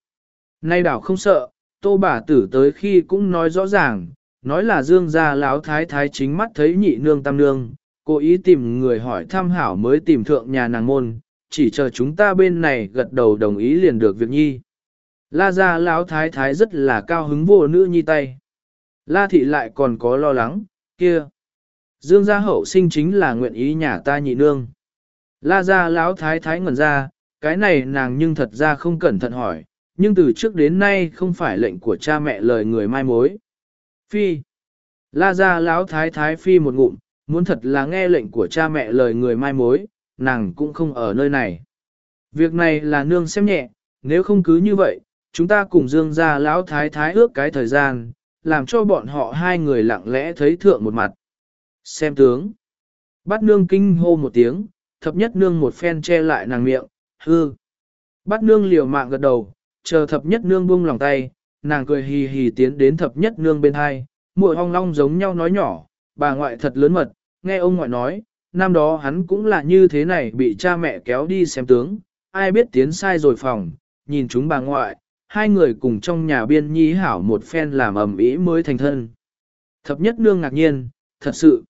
Nay đảo không sợ, tô bà tử tới khi cũng nói rõ ràng, nói là dương gia láo thái thái chính mắt thấy nhị nương tam nương, cố ý tìm người hỏi tham hảo mới tìm thượng nhà nàng môn, chỉ chờ chúng ta bên này gật đầu đồng ý liền được việc nhi. La gia lão thái thái rất là cao hứng vô nữ nhi tay. La thị lại còn có lo lắng, kia. Dương gia hậu sinh chính là nguyện ý nhà ta nhị nương. La gia lão thái thái ngẩn ra, cái này nàng nhưng thật ra không cẩn thận hỏi, nhưng từ trước đến nay không phải lệnh của cha mẹ lời người mai mối. Phi. La ra lão thái thái phi một ngụm, muốn thật là nghe lệnh của cha mẹ lời người mai mối, nàng cũng không ở nơi này. Việc này là nương xem nhẹ, nếu không cứ như vậy, chúng ta cùng dương ra lão thái thái ước cái thời gian, làm cho bọn họ hai người lặng lẽ thấy thượng một mặt. Xem tướng. Bắt nương kinh hô một tiếng, thập nhất nương một phen che lại nàng miệng, hư. Bắt nương liều mạng gật đầu, chờ thập nhất nương buông lòng tay, nàng cười hì hì tiến đến thập nhất nương bên hai, muội hong long giống nhau nói nhỏ, bà ngoại thật lớn mật, nghe ông ngoại nói, năm đó hắn cũng là như thế này bị cha mẹ kéo đi xem tướng, ai biết tiến sai rồi phòng, nhìn chúng bà ngoại, hai người cùng trong nhà biên nhi hảo một phen làm ầm ĩ mới thành thân. Thập nhất nương ngạc nhiên, thật sự.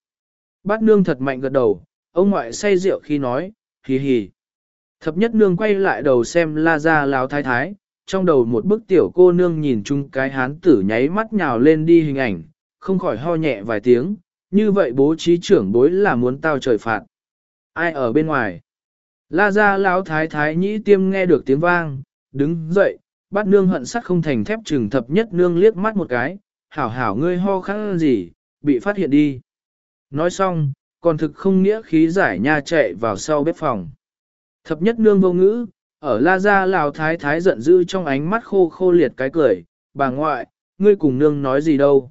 Bát nương thật mạnh gật đầu, ông ngoại say rượu khi nói, hì hì. Thập nhất nương quay lại đầu xem la ra láo thái thái, trong đầu một bức tiểu cô nương nhìn chung cái hán tử nháy mắt nhào lên đi hình ảnh, không khỏi ho nhẹ vài tiếng, như vậy bố trí trưởng bối là muốn tao trời phạt. Ai ở bên ngoài? La ra lão thái thái nhĩ tiêm nghe được tiếng vang, đứng dậy, bắt nương hận sắt không thành thép trừng thập nhất nương liếc mắt một cái, hảo hảo ngươi ho khăn gì, bị phát hiện đi. Nói xong, còn thực không nghĩa khí giải nha chạy vào sau bếp phòng. Thập nhất nương vô ngữ, ở la gia lào thái thái giận dữ trong ánh mắt khô khô liệt cái cười, bà ngoại, ngươi cùng nương nói gì đâu.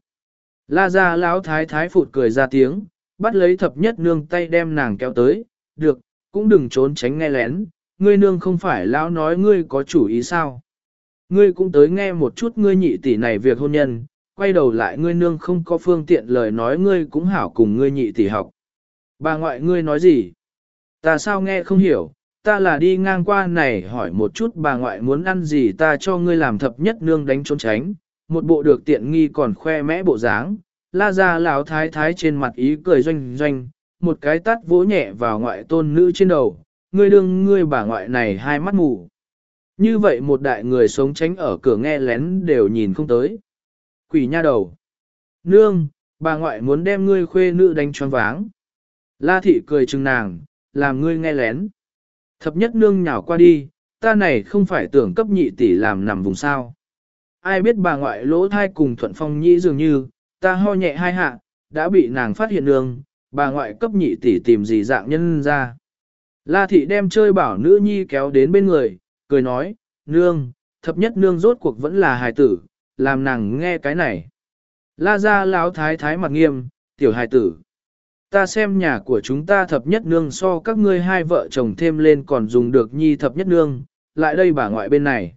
La gia lão thái thái phụt cười ra tiếng, bắt lấy thập nhất nương tay đem nàng kéo tới, được, cũng đừng trốn tránh nghe lén, ngươi nương không phải lão nói ngươi có chủ ý sao. Ngươi cũng tới nghe một chút ngươi nhị tỷ này việc hôn nhân, quay đầu lại ngươi nương không có phương tiện lời nói ngươi cũng hảo cùng ngươi nhị tỷ học. Bà ngoại ngươi nói gì? Ta sao nghe không hiểu, ta là đi ngang qua này hỏi một chút bà ngoại muốn ăn gì ta cho ngươi làm thập nhất nương đánh trốn tránh, một bộ được tiện nghi còn khoe mẽ bộ dáng, la ra lão thái thái trên mặt ý cười doanh doanh, một cái tắt vỗ nhẹ vào ngoại tôn nữ trên đầu, ngươi đương ngươi bà ngoại này hai mắt mù. Như vậy một đại người sống tránh ở cửa nghe lén đều nhìn không tới. Quỷ nha đầu. Nương, bà ngoại muốn đem ngươi khuê nữ đánh choáng váng. La thị cười chừng nàng, làm ngươi nghe lén. Thập nhất nương nhào qua đi, ta này không phải tưởng cấp nhị tỷ làm nằm vùng sao. Ai biết bà ngoại lỗ thai cùng thuận phong nhĩ dường như, ta ho nhẹ hai hạ, đã bị nàng phát hiện nương, bà ngoại cấp nhị tỷ tìm gì dạng nhân ra. La thị đem chơi bảo nữ nhi kéo đến bên người, cười nói, nương, thập nhất nương rốt cuộc vẫn là hài tử, làm nàng nghe cái này. La ra lão thái thái mặt nghiêm, tiểu hài tử. Ta xem nhà của chúng ta thập nhất nương so các ngươi hai vợ chồng thêm lên còn dùng được nhi thập nhất nương, lại đây bà ngoại bên này.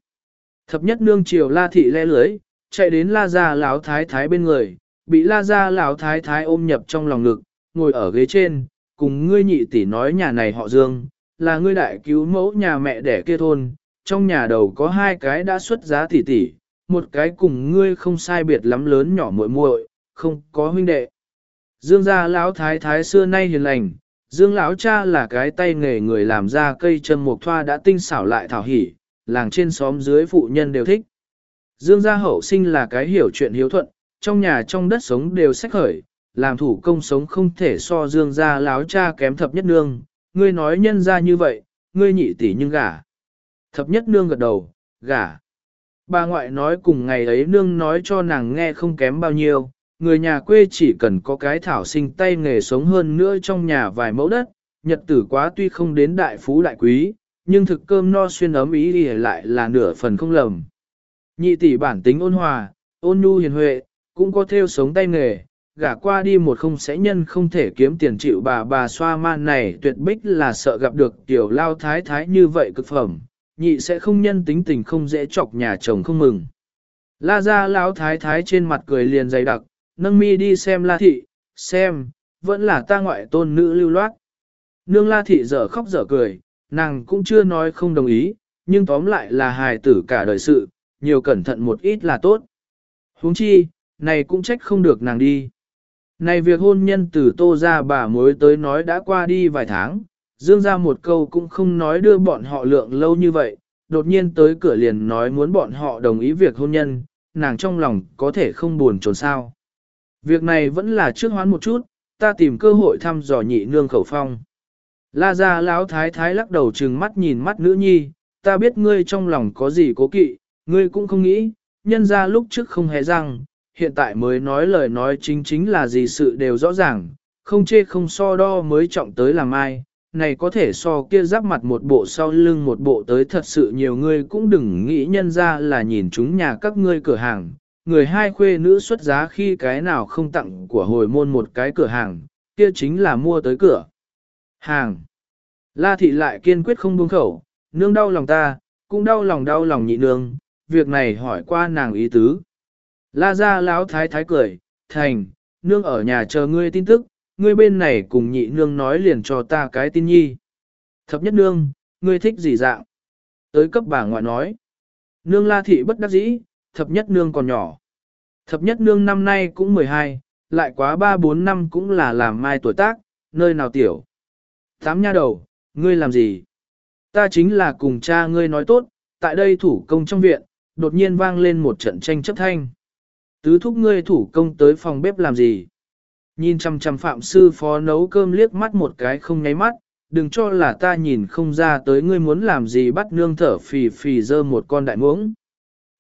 Thập nhất nương chiều la thị le lưới, chạy đến la gia lão thái thái bên người, bị la gia lão thái thái ôm nhập trong lòng ngực, ngồi ở ghế trên, cùng ngươi nhị tỷ nói nhà này họ dương, là ngươi đại cứu mẫu nhà mẹ đẻ kia thôn, trong nhà đầu có hai cái đã xuất giá tỷ tỷ, một cái cùng ngươi không sai biệt lắm lớn nhỏ muội muội, không có huynh đệ. Dương gia lão thái thái xưa nay hiền lành, Dương lão cha là cái tay nghề người làm ra cây châm mộc thoa đã tinh xảo lại thảo hỉ, làng trên xóm dưới phụ nhân đều thích. Dương gia hậu sinh là cái hiểu chuyện hiếu thuận, trong nhà trong đất sống đều sách khởi, làm thủ công sống không thể so Dương gia lão cha kém thập nhất nương, ngươi nói nhân gia như vậy, ngươi nhị tỷ nhưng gả. Thập nhất nương gật đầu, gả. Bà ngoại nói cùng ngày ấy nương nói cho nàng nghe không kém bao nhiêu, người nhà quê chỉ cần có cái thảo sinh tay nghề sống hơn nữa trong nhà vài mẫu đất, nhật tử quá tuy không đến đại phú đại quý, nhưng thực cơm no xuyên ấm ý đi lại là nửa phần không lầm. Nhị tỷ bản tính ôn hòa, ôn nhu hiền huệ, cũng có theo sống tay nghề, gả qua đi một không sẽ nhân không thể kiếm tiền chịu bà bà xoa man này tuyệt bích là sợ gặp được tiểu lao thái thái như vậy cực phẩm, nhị sẽ không nhân tính tình không dễ chọc nhà chồng không mừng. La ra lão thái thái trên mặt cười liền dày đặc, nâng mi đi xem la thị, xem, vẫn là ta ngoại tôn nữ lưu loát. Nương la thị dở khóc dở cười, nàng cũng chưa nói không đồng ý, nhưng tóm lại là hài tử cả đời sự, nhiều cẩn thận một ít là tốt. huống chi, này cũng trách không được nàng đi. Này việc hôn nhân từ tô ra bà mối tới nói đã qua đi vài tháng, dương ra một câu cũng không nói đưa bọn họ lượng lâu như vậy, đột nhiên tới cửa liền nói muốn bọn họ đồng ý việc hôn nhân, nàng trong lòng có thể không buồn trốn sao. Việc này vẫn là trước hoán một chút, ta tìm cơ hội thăm dò nhị nương khẩu phong. La ra lão thái thái lắc đầu trừng mắt nhìn mắt nữ nhi, ta biết ngươi trong lòng có gì cố kỵ, ngươi cũng không nghĩ, nhân ra lúc trước không hề răng, hiện tại mới nói lời nói chính chính là gì sự đều rõ ràng, không chê không so đo mới trọng tới làm ai, này có thể so kia giáp mặt một bộ sau lưng một bộ tới thật sự nhiều người cũng đừng nghĩ nhân ra là nhìn chúng nhà các ngươi cửa hàng, người hai khuê nữ xuất giá khi cái nào không tặng của hồi môn một cái cửa hàng, kia chính là mua tới cửa. Hàng. La thị lại kiên quyết không buông khẩu, nương đau lòng ta, cũng đau lòng đau lòng nhị nương, việc này hỏi qua nàng ý tứ. La ra lão thái thái cười, thành, nương ở nhà chờ ngươi tin tức, ngươi bên này cùng nhị nương nói liền cho ta cái tin nhi. Thập nhất nương, ngươi thích gì dạng? Tới cấp bà ngoại nói. Nương la thị bất đắc dĩ, thập nhất nương còn nhỏ. Thập nhất nương năm nay cũng 12, lại quá 3-4 năm cũng là làm mai tuổi tác, nơi nào tiểu. Tám nha đầu, ngươi làm gì? Ta chính là cùng cha ngươi nói tốt, tại đây thủ công trong viện, đột nhiên vang lên một trận tranh chấp thanh. Tứ thúc ngươi thủ công tới phòng bếp làm gì? Nhìn chăm chăm phạm sư phó nấu cơm liếc mắt một cái không nháy mắt, đừng cho là ta nhìn không ra tới ngươi muốn làm gì bắt nương thở phì phì dơ một con đại muỗng.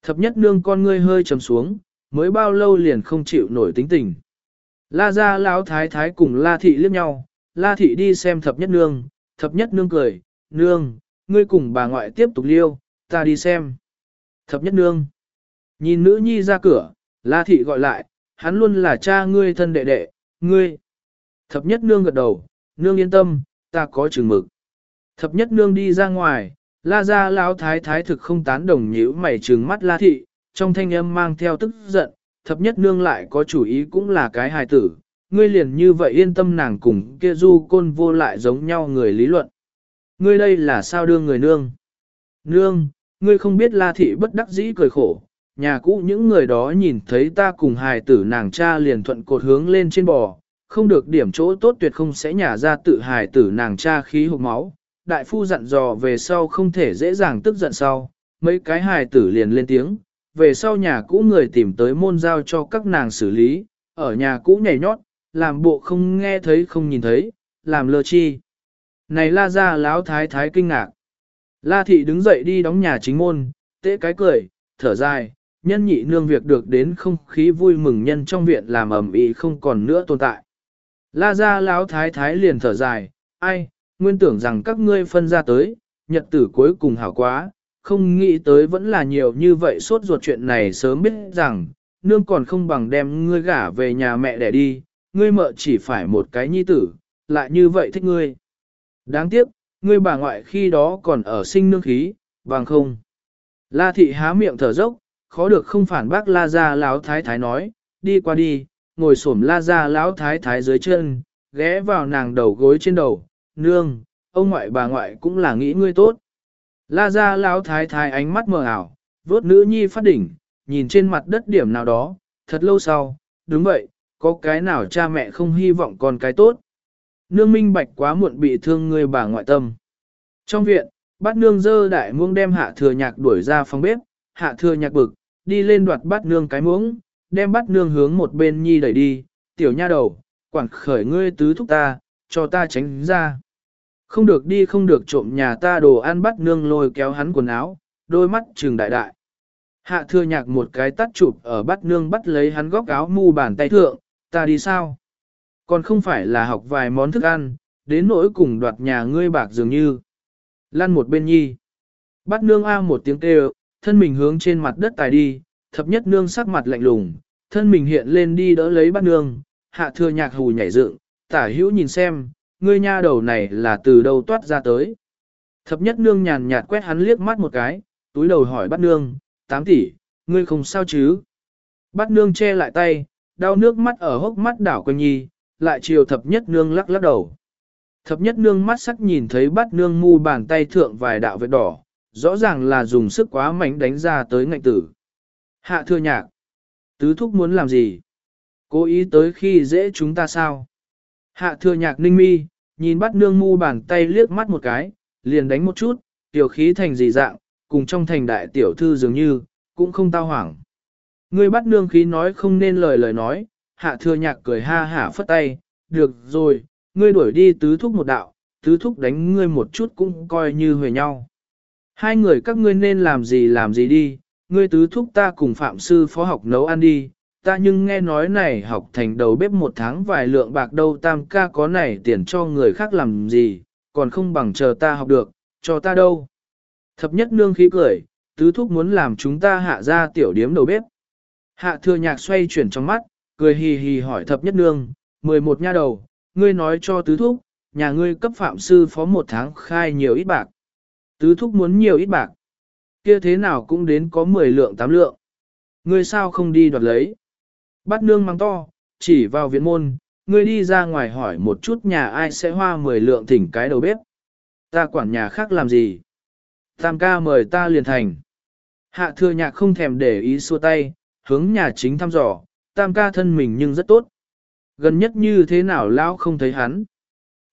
Thập nhất nương con ngươi hơi trầm xuống, mới bao lâu liền không chịu nổi tính tình. La ra lão thái thái cùng la thị liếc nhau, La thị đi xem thập nhất nương, thập nhất nương cười, nương, ngươi cùng bà ngoại tiếp tục liêu, ta đi xem. Thập nhất nương, nhìn nữ nhi ra cửa, La thị gọi lại, hắn luôn là cha ngươi thân đệ đệ, ngươi. Thập nhất nương gật đầu, nương yên tâm, ta có chừng mực. Thập nhất nương đi ra ngoài, la gia lão thái thái thực không tán đồng nhíu mày trừng mắt la thị, trong thanh âm mang theo tức giận, thập nhất nương lại có chủ ý cũng là cái hài tử, ngươi liền như vậy yên tâm nàng cùng kia du côn vô lại giống nhau người lý luận. Ngươi đây là sao đương người nương? Nương, ngươi không biết la thị bất đắc dĩ cười khổ, nhà cũ những người đó nhìn thấy ta cùng hài tử nàng cha liền thuận cột hướng lên trên bò, không được điểm chỗ tốt tuyệt không sẽ nhả ra tự hài tử nàng cha khí hộp máu. Đại phu dặn dò về sau không thể dễ dàng tức giận sau, mấy cái hài tử liền lên tiếng, về sau nhà cũ người tìm tới môn giao cho các nàng xử lý, ở nhà cũ nhảy nhót, làm bộ không nghe thấy không nhìn thấy, làm lơ chi. Này la ra láo thái thái kinh ngạc. La thị đứng dậy đi đóng nhà chính môn, tễ cái cười, thở dài, nhân nhị nương việc được đến không khí vui mừng nhân trong viện làm ẩm ý không còn nữa tồn tại. La ra láo thái thái liền thở dài, ai, nguyên tưởng rằng các ngươi phân ra tới, nhật tử cuối cùng hảo quá, không nghĩ tới vẫn là nhiều như vậy suốt ruột chuyện này sớm biết rằng, nương còn không bằng đem ngươi gả về nhà mẹ để đi, ngươi mợ chỉ phải một cái nhi tử, lại như vậy thích ngươi. Đáng tiếc, ngươi bà ngoại khi đó còn ở sinh nương khí, bằng không. La thị há miệng thở dốc, khó được không phản bác la ra láo thái thái nói, đi qua đi, ngồi xổm la ra láo thái thái dưới chân, ghé vào nàng đầu gối trên đầu, nương, ông ngoại bà ngoại cũng là nghĩ ngươi tốt. La ra lão thái thái ánh mắt mờ ảo, vốt nữ nhi phát đỉnh, nhìn trên mặt đất điểm nào đó, thật lâu sau, đúng vậy, có cái nào cha mẹ không hy vọng con cái tốt. Nương minh bạch quá muộn bị thương người bà ngoại tâm. Trong viện, bát nương dơ đại muông đem hạ thừa nhạc đuổi ra phòng bếp, hạ thừa nhạc bực, đi lên đoạt bát nương cái muỗng, đem bát nương hướng một bên nhi đẩy đi, tiểu nha đầu, quản khởi ngươi tứ thúc ta, cho ta tránh ra. Không được đi không được trộm nhà ta đồ ăn bắt nương lôi kéo hắn quần áo, đôi mắt trừng đại đại. Hạ thừa nhạc một cái tắt chụp ở bắt nương bắt lấy hắn góc áo mu bàn tay thượng, ta đi sao? Còn không phải là học vài món thức ăn, đến nỗi cùng đoạt nhà ngươi bạc dường như. Lăn một bên nhi. Bắt nương a một tiếng kêu, thân mình hướng trên mặt đất tài đi, thập nhất nương sắc mặt lạnh lùng, thân mình hiện lên đi đỡ lấy bắt nương, hạ thừa nhạc hù nhảy dựng, tả hữu nhìn xem, ngươi nha đầu này là từ đâu toát ra tới. Thập nhất nương nhàn nhạt quét hắn liếc mắt một cái, túi đầu hỏi bắt nương, tám tỷ, ngươi không sao chứ? Bắt nương che lại tay, đau nước mắt ở hốc mắt đảo quanh nhi, lại chiều thập nhất nương lắc lắc đầu. Thập nhất nương mắt sắc nhìn thấy bắt nương mu bàn tay thượng vài đạo vết đỏ, rõ ràng là dùng sức quá mạnh đánh ra tới ngạnh tử. Hạ thưa nhạc, tứ thúc muốn làm gì? Cố ý tới khi dễ chúng ta sao? Hạ thừa nhạc ninh mi, nhìn bắt nương mu bàn tay liếc mắt một cái, liền đánh một chút, tiểu khí thành gì dạng, cùng trong thành đại tiểu thư dường như, cũng không tao hoảng. Ngươi bắt nương khí nói không nên lời lời nói, hạ thừa nhạc cười ha hả phất tay, được rồi, ngươi đuổi đi tứ thúc một đạo, tứ thúc đánh ngươi một chút cũng coi như huề nhau. Hai người các ngươi nên làm gì làm gì đi, ngươi tứ thúc ta cùng phạm sư phó học nấu ăn đi, ta nhưng nghe nói này học thành đầu bếp một tháng vài lượng bạc đâu tam ca có này tiền cho người khác làm gì, còn không bằng chờ ta học được, cho ta đâu. Thập nhất nương khí cười, tứ thúc muốn làm chúng ta hạ ra tiểu điếm đầu bếp. Hạ thừa nhạc xoay chuyển trong mắt, cười hì hì hỏi thập nhất nương, 11 nha đầu, ngươi nói cho tứ thúc, nhà ngươi cấp phạm sư phó một tháng khai nhiều ít bạc. Tứ thúc muốn nhiều ít bạc. Kia thế nào cũng đến có 10 lượng 8 lượng. Ngươi sao không đi đoạt lấy? Bắt nương mang to, chỉ vào viện môn, ngươi đi ra ngoài hỏi một chút nhà ai sẽ hoa 10 lượng thỉnh cái đầu bếp. Ta quản nhà khác làm gì? Tam ca mời ta liền thành. Hạ thừa nhạc không thèm để ý xua tay, hướng nhà chính thăm dò, tam ca thân mình nhưng rất tốt. Gần nhất như thế nào lão không thấy hắn.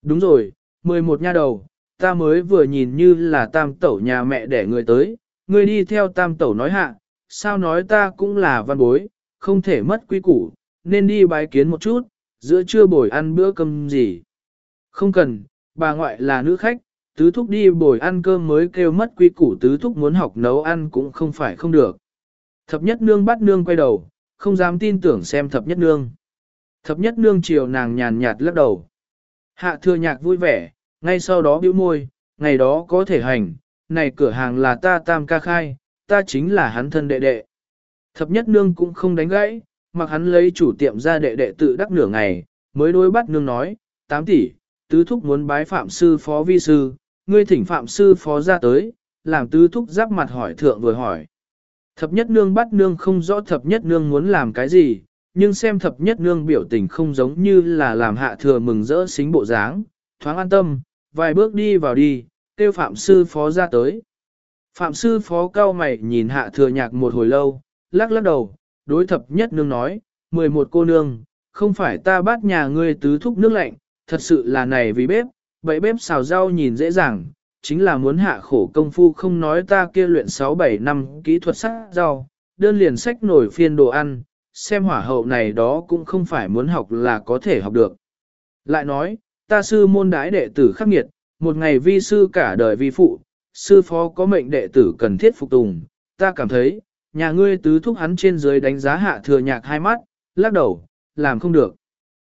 Đúng rồi, 11 nha đầu, ta mới vừa nhìn như là tam tẩu nhà mẹ để người tới, Người đi theo tam tẩu nói hạ, sao nói ta cũng là văn bối, không thể mất quy củ, nên đi bái kiến một chút, giữa trưa bồi ăn bữa cơm gì. Không cần, bà ngoại là nữ khách, tứ thúc đi bồi ăn cơm mới kêu mất quy củ tứ thúc muốn học nấu ăn cũng không phải không được. Thập nhất nương bắt nương quay đầu, không dám tin tưởng xem thập nhất nương. Thập nhất nương chiều nàng nhàn nhạt lắc đầu. Hạ thừa nhạc vui vẻ, ngay sau đó bĩu môi, ngày đó có thể hành, này cửa hàng là ta tam ca khai, ta chính là hắn thân đệ đệ. Thập nhất nương cũng không đánh gãy, mặc hắn lấy chủ tiệm ra đệ đệ tự đắc nửa ngày, mới đối bắt nương nói, tám tỷ, tứ thúc muốn bái phạm sư phó vi sư, ngươi thỉnh phạm sư phó ra tới, làm tứ thúc giáp mặt hỏi thượng vừa hỏi. Thập nhất nương bắt nương không rõ thập nhất nương muốn làm cái gì, nhưng xem thập nhất nương biểu tình không giống như là làm hạ thừa mừng rỡ xính bộ dáng, thoáng an tâm, vài bước đi vào đi, kêu phạm sư phó ra tới. Phạm sư phó cao mày nhìn hạ thừa nhạc một hồi lâu, lắc lắc đầu, đối thập nhất nương nói, 11 cô nương, không phải ta bắt nhà ngươi tứ thúc nước lạnh, thật sự là này vì bếp, vậy bếp xào rau nhìn dễ dàng, chính là muốn hạ khổ công phu không nói ta kia luyện 6-7 năm kỹ thuật sắc rau, đơn liền sách nổi phiên đồ ăn, xem hỏa hậu này đó cũng không phải muốn học là có thể học được. Lại nói, ta sư môn đái đệ tử khắc nghiệt, một ngày vi sư cả đời vi phụ, sư phó có mệnh đệ tử cần thiết phục tùng, ta cảm thấy, nhà ngươi tứ thúc hắn trên dưới đánh giá hạ thừa nhạc hai mắt, lắc đầu, làm không được.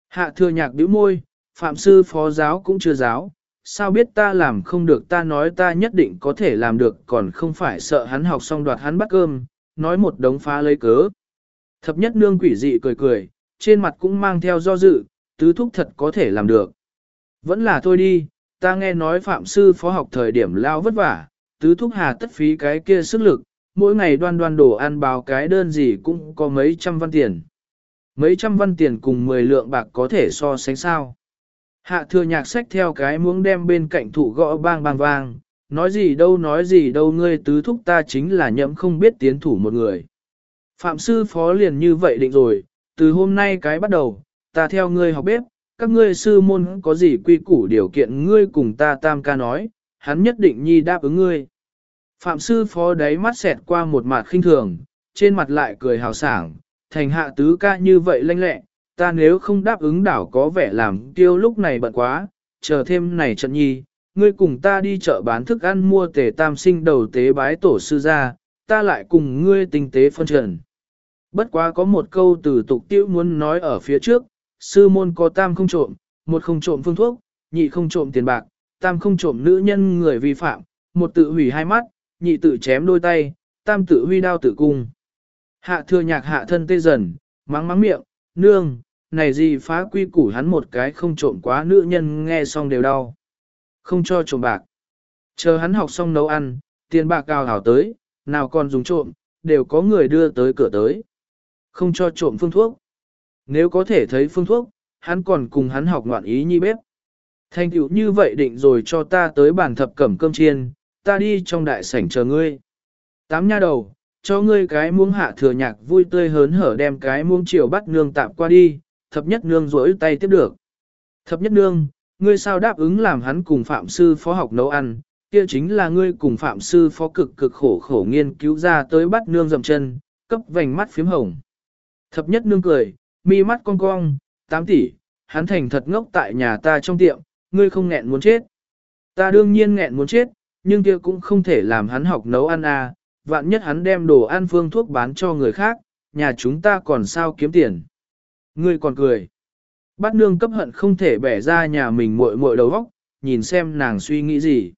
Hạ thừa nhạc bĩu môi, phạm sư phó giáo cũng chưa giáo, sao biết ta làm không được ta nói ta nhất định có thể làm được còn không phải sợ hắn học xong đoạt hắn bắt cơm, nói một đống phá lấy cớ. Thập nhất nương quỷ dị cười cười, trên mặt cũng mang theo do dự, tứ thúc thật có thể làm được. Vẫn là thôi đi, ta nghe nói phạm sư phó học thời điểm lao vất vả, tứ thúc hà tất phí cái kia sức lực, mỗi ngày đoan đoan đồ ăn báo cái đơn gì cũng có mấy trăm văn tiền. Mấy trăm văn tiền cùng 10 lượng bạc có thể so sánh sao. Hạ thừa nhạc sách theo cái muỗng đem bên cạnh thụ gõ bang bang vang, nói gì đâu nói gì đâu ngươi tứ thúc ta chính là nhậm không biết tiến thủ một người. Phạm sư phó liền như vậy định rồi, từ hôm nay cái bắt đầu, ta theo ngươi học bếp, các ngươi sư môn có gì quy củ điều kiện ngươi cùng ta tam ca nói, hắn nhất định nhi đáp ứng ngươi. Phạm sư phó đáy mắt xẹt qua một mặt khinh thường, trên mặt lại cười hào sảng, thành hạ tứ ca như vậy lanh lẹ, ta nếu không đáp ứng đảo có vẻ làm tiêu lúc này bận quá, chờ thêm này trận nhi, ngươi cùng ta đi chợ bán thức ăn mua tề tam sinh đầu tế bái tổ sư ra, ta lại cùng ngươi tinh tế phân trần. Bất quá có một câu từ tục tiêu muốn nói ở phía trước, sư môn có tam không trộm, một không trộm phương thuốc, nhị không trộm tiền bạc, tam không trộm nữ nhân người vi phạm, một tự hủy hai mắt, nhị tự chém đôi tay, tam tự huy đao tự cung. Hạ thừa nhạc hạ thân tê dần, mắng mắng miệng, nương, này gì phá quy củ hắn một cái không trộm quá nữ nhân nghe xong đều đau. Không cho trộm bạc. Chờ hắn học xong nấu ăn, tiền bạc cao hảo tới, nào còn dùng trộm, đều có người đưa tới cửa tới. Không cho trộm phương thuốc. Nếu có thể thấy phương thuốc, hắn còn cùng hắn học ngoạn ý nhi bếp. thanh tựu như vậy định rồi cho ta tới bàn thập cẩm cơm chiên, ta đi trong đại sảnh chờ ngươi. Tám nha đầu, cho ngươi cái muông hạ thừa nhạc vui tươi hớn hở đem cái muông chiều bắt nương tạm qua đi, thập nhất nương rỗi tay tiếp được. Thập nhất nương, ngươi sao đáp ứng làm hắn cùng phạm sư phó học nấu ăn, kia chính là ngươi cùng phạm sư phó cực cực khổ khổ nghiên cứu ra tới bắt nương dầm chân, cấp vành mắt phím hồng. Thập nhất nương cười, mi mắt cong cong, tám tỷ, hắn thành thật ngốc tại nhà ta trong tiệm, ngươi không nghẹn muốn chết. Ta đương nhiên nghẹn muốn chết, nhưng kia cũng không thể làm hắn học nấu ăn à, vạn nhất hắn đem đồ ăn phương thuốc bán cho người khác, nhà chúng ta còn sao kiếm tiền. Ngươi còn cười. Bát nương cấp hận không thể bẻ ra nhà mình muội muội đầu óc, nhìn xem nàng suy nghĩ gì.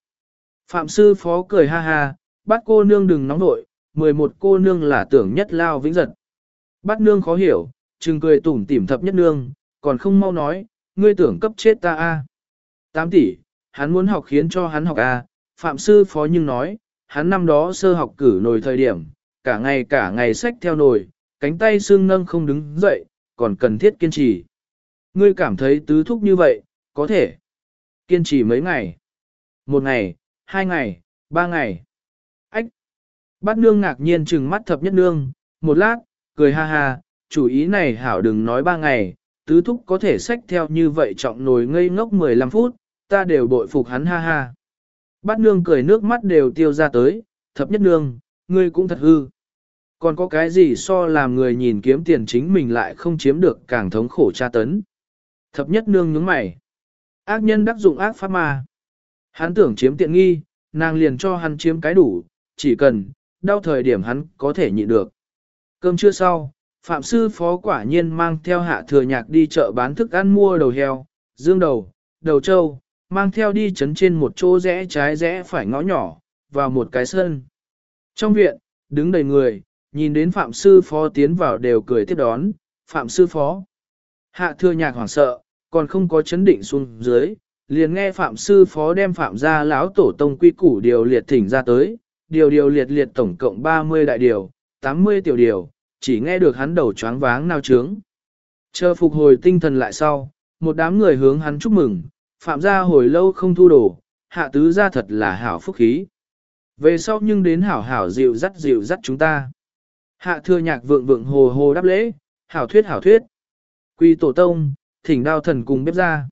Phạm sư phó cười ha ha, bát cô nương đừng nóng nội, 11 cô nương là tưởng nhất lao vĩnh giật. Bát nương khó hiểu, chừng cười tủm tỉm thập nhất nương, còn không mau nói, ngươi tưởng cấp chết ta a. À. 8 tỷ, hắn muốn học khiến cho hắn học a, phạm sư phó nhưng nói, hắn năm đó sơ học cử nồi thời điểm, cả ngày cả ngày sách theo nồi, cánh tay xương nâng không đứng dậy, còn cần thiết kiên trì. Ngươi cảm thấy tứ thúc như vậy, có thể kiên trì mấy ngày. Một ngày, hai ngày, ba ngày. Ách! Bát nương ngạc nhiên trừng mắt thập nhất nương, một lát, cười ha ha, chủ ý này hảo đừng nói ba ngày, tứ thúc có thể sách theo như vậy trọng nồi ngây ngốc 15 phút, ta đều bội phục hắn ha ha. Bát nương cười nước mắt đều tiêu ra tới, thập nhất nương, ngươi cũng thật hư. Còn có cái gì so làm người nhìn kiếm tiền chính mình lại không chiếm được càng thống khổ tra tấn. Thập nhất nương nhướng mày. Ác nhân đắc dụng ác pháp ma. Hắn tưởng chiếm tiện nghi, nàng liền cho hắn chiếm cái đủ, chỉ cần, đau thời điểm hắn có thể nhịn được. Cơm trưa sau, Phạm sư phó quả nhiên mang theo hạ thừa nhạc đi chợ bán thức ăn mua đầu heo, dương đầu, đầu trâu, mang theo đi chấn trên một chỗ rẽ trái rẽ phải ngõ nhỏ, vào một cái sân. Trong viện, đứng đầy người, nhìn đến Phạm Sư Phó tiến vào đều cười tiếp đón, Phạm Sư Phó. Hạ thưa nhạc hoảng sợ, còn không có chấn định xuống dưới, liền nghe Phạm Sư Phó đem Phạm ra lão tổ tông quy củ điều liệt thỉnh ra tới, điều điều liệt liệt tổng cộng 30 đại điều, 80 tiểu điều, chỉ nghe được hắn đầu choáng váng nao trướng. Chờ phục hồi tinh thần lại sau, một đám người hướng hắn chúc mừng, Phạm gia hồi lâu không thu đồ, hạ tứ gia thật là hảo phúc khí. Về sau nhưng đến hảo hảo dịu dắt dịu dắt chúng ta. Hạ thưa nhạc vượng vượng hồ hồ đáp lễ, hảo thuyết hảo thuyết. Quy tổ tông, thỉnh đao thần cùng bếp ra.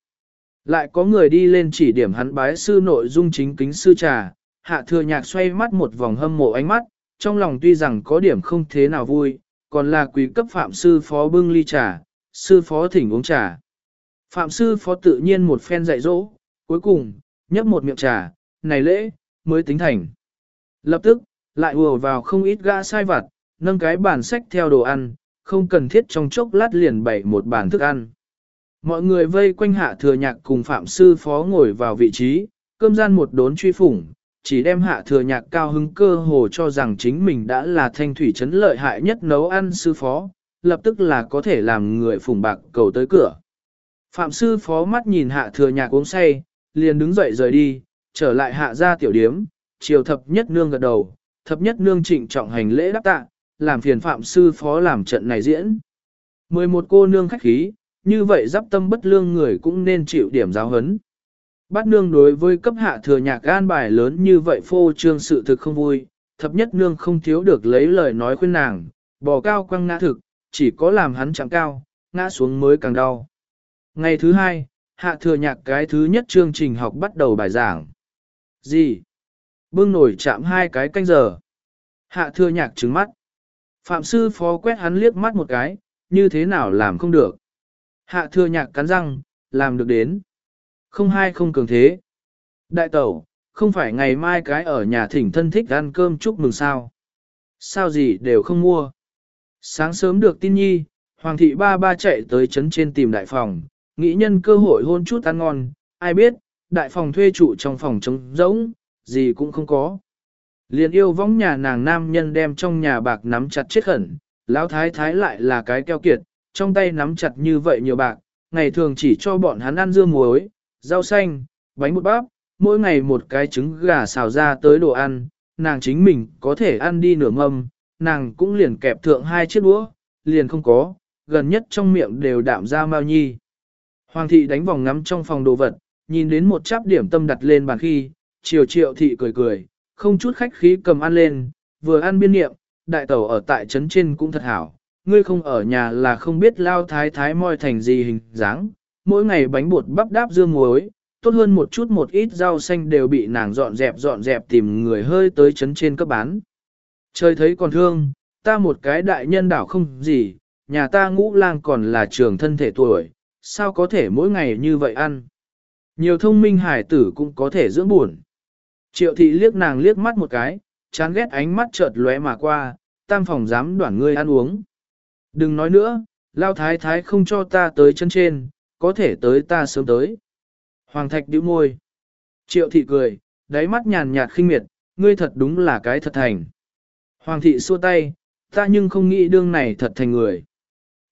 Lại có người đi lên chỉ điểm hắn bái sư nội dung chính kính sư trà, hạ thừa nhạc xoay mắt một vòng hâm mộ ánh mắt, trong lòng tuy rằng có điểm không thế nào vui, còn là quý cấp phạm sư phó bưng ly trà, sư phó thỉnh uống trà. Phạm sư phó tự nhiên một phen dạy dỗ, cuối cùng, nhấp một miệng trà, này lễ, mới tính thành. Lập tức, lại ùa vào không ít gã sai vặt, nâng cái bàn sách theo đồ ăn, không cần thiết trong chốc lát liền bày một bàn thức ăn. Mọi người vây quanh hạ thừa nhạc cùng phạm sư phó ngồi vào vị trí, cơm gian một đốn truy phủng, chỉ đem hạ thừa nhạc cao hứng cơ hồ cho rằng chính mình đã là thanh thủy chấn lợi hại nhất nấu ăn sư phó, lập tức là có thể làm người phủng bạc cầu tới cửa. Phạm sư phó mắt nhìn hạ thừa nhạc uống say, liền đứng dậy rời đi, trở lại hạ ra tiểu điếm, chiều thập nhất nương gật đầu, thập nhất nương trịnh trọng hành lễ đáp tạ, làm phiền phạm sư phó làm trận này diễn. Mười một cô nương khách khí, như vậy giáp tâm bất lương người cũng nên chịu điểm giáo hấn. Bát nương đối với cấp hạ thừa nhạc gan bài lớn như vậy phô trương sự thực không vui, thập nhất nương không thiếu được lấy lời nói khuyên nàng, bò cao quăng ngã thực, chỉ có làm hắn chẳng cao, ngã xuống mới càng đau. Ngày thứ hai, hạ thừa nhạc cái thứ nhất chương trình học bắt đầu bài giảng. Gì? Bưng nổi chạm hai cái canh giờ. Hạ thừa nhạc trứng mắt. Phạm sư phó quét hắn liếc mắt một cái, như thế nào làm không được. Hạ thừa nhạc cắn răng, làm được đến. Không hai không cường thế. Đại tẩu, không phải ngày mai cái ở nhà thỉnh thân thích ăn cơm chúc mừng sao. Sao gì đều không mua. Sáng sớm được tin nhi, Hoàng thị ba ba chạy tới trấn trên tìm đại phòng, nghĩ nhân cơ hội hôn chút ăn ngon, ai biết, đại phòng thuê trụ trong phòng trống rỗng, gì cũng không có. Liền yêu vong nhà nàng nam nhân đem trong nhà bạc nắm chặt chết khẩn, lão thái thái lại là cái keo kiệt, trong tay nắm chặt như vậy nhiều bạc, ngày thường chỉ cho bọn hắn ăn dưa muối, rau xanh, bánh bột bắp, mỗi ngày một cái trứng gà xào ra tới đồ ăn, nàng chính mình có thể ăn đi nửa mâm, nàng cũng liền kẹp thượng hai chiếc đũa, liền không có, gần nhất trong miệng đều đạm ra mau nhi. Hoàng thị đánh vòng ngắm trong phòng đồ vật, nhìn đến một cháp điểm tâm đặt lên bàn khi, chiều triệu thị cười cười, không chút khách khí cầm ăn lên, vừa ăn biên niệm, đại tẩu ở tại trấn trên cũng thật hảo, ngươi không ở nhà là không biết lao thái thái moi thành gì hình dáng, mỗi ngày bánh bột bắp đáp dương muối, tốt hơn một chút một ít rau xanh đều bị nàng dọn dẹp dọn dẹp tìm người hơi tới trấn trên cấp bán. Trời thấy còn thương, ta một cái đại nhân đảo không gì, nhà ta ngũ lang còn là trường thân thể tuổi, sao có thể mỗi ngày như vậy ăn. Nhiều thông minh hải tử cũng có thể dưỡng buồn. Triệu thị liếc nàng liếc mắt một cái, chán ghét ánh mắt chợt lóe mà qua, tam phòng dám đoản ngươi ăn uống. Đừng nói nữa, lao thái thái không cho ta tới chân trên, có thể tới ta sớm tới. Hoàng thạch điếu môi. Triệu thị cười, đáy mắt nhàn nhạt khinh miệt, ngươi thật đúng là cái thật thành. Hoàng thị xua tay, ta nhưng không nghĩ đương này thật thành người.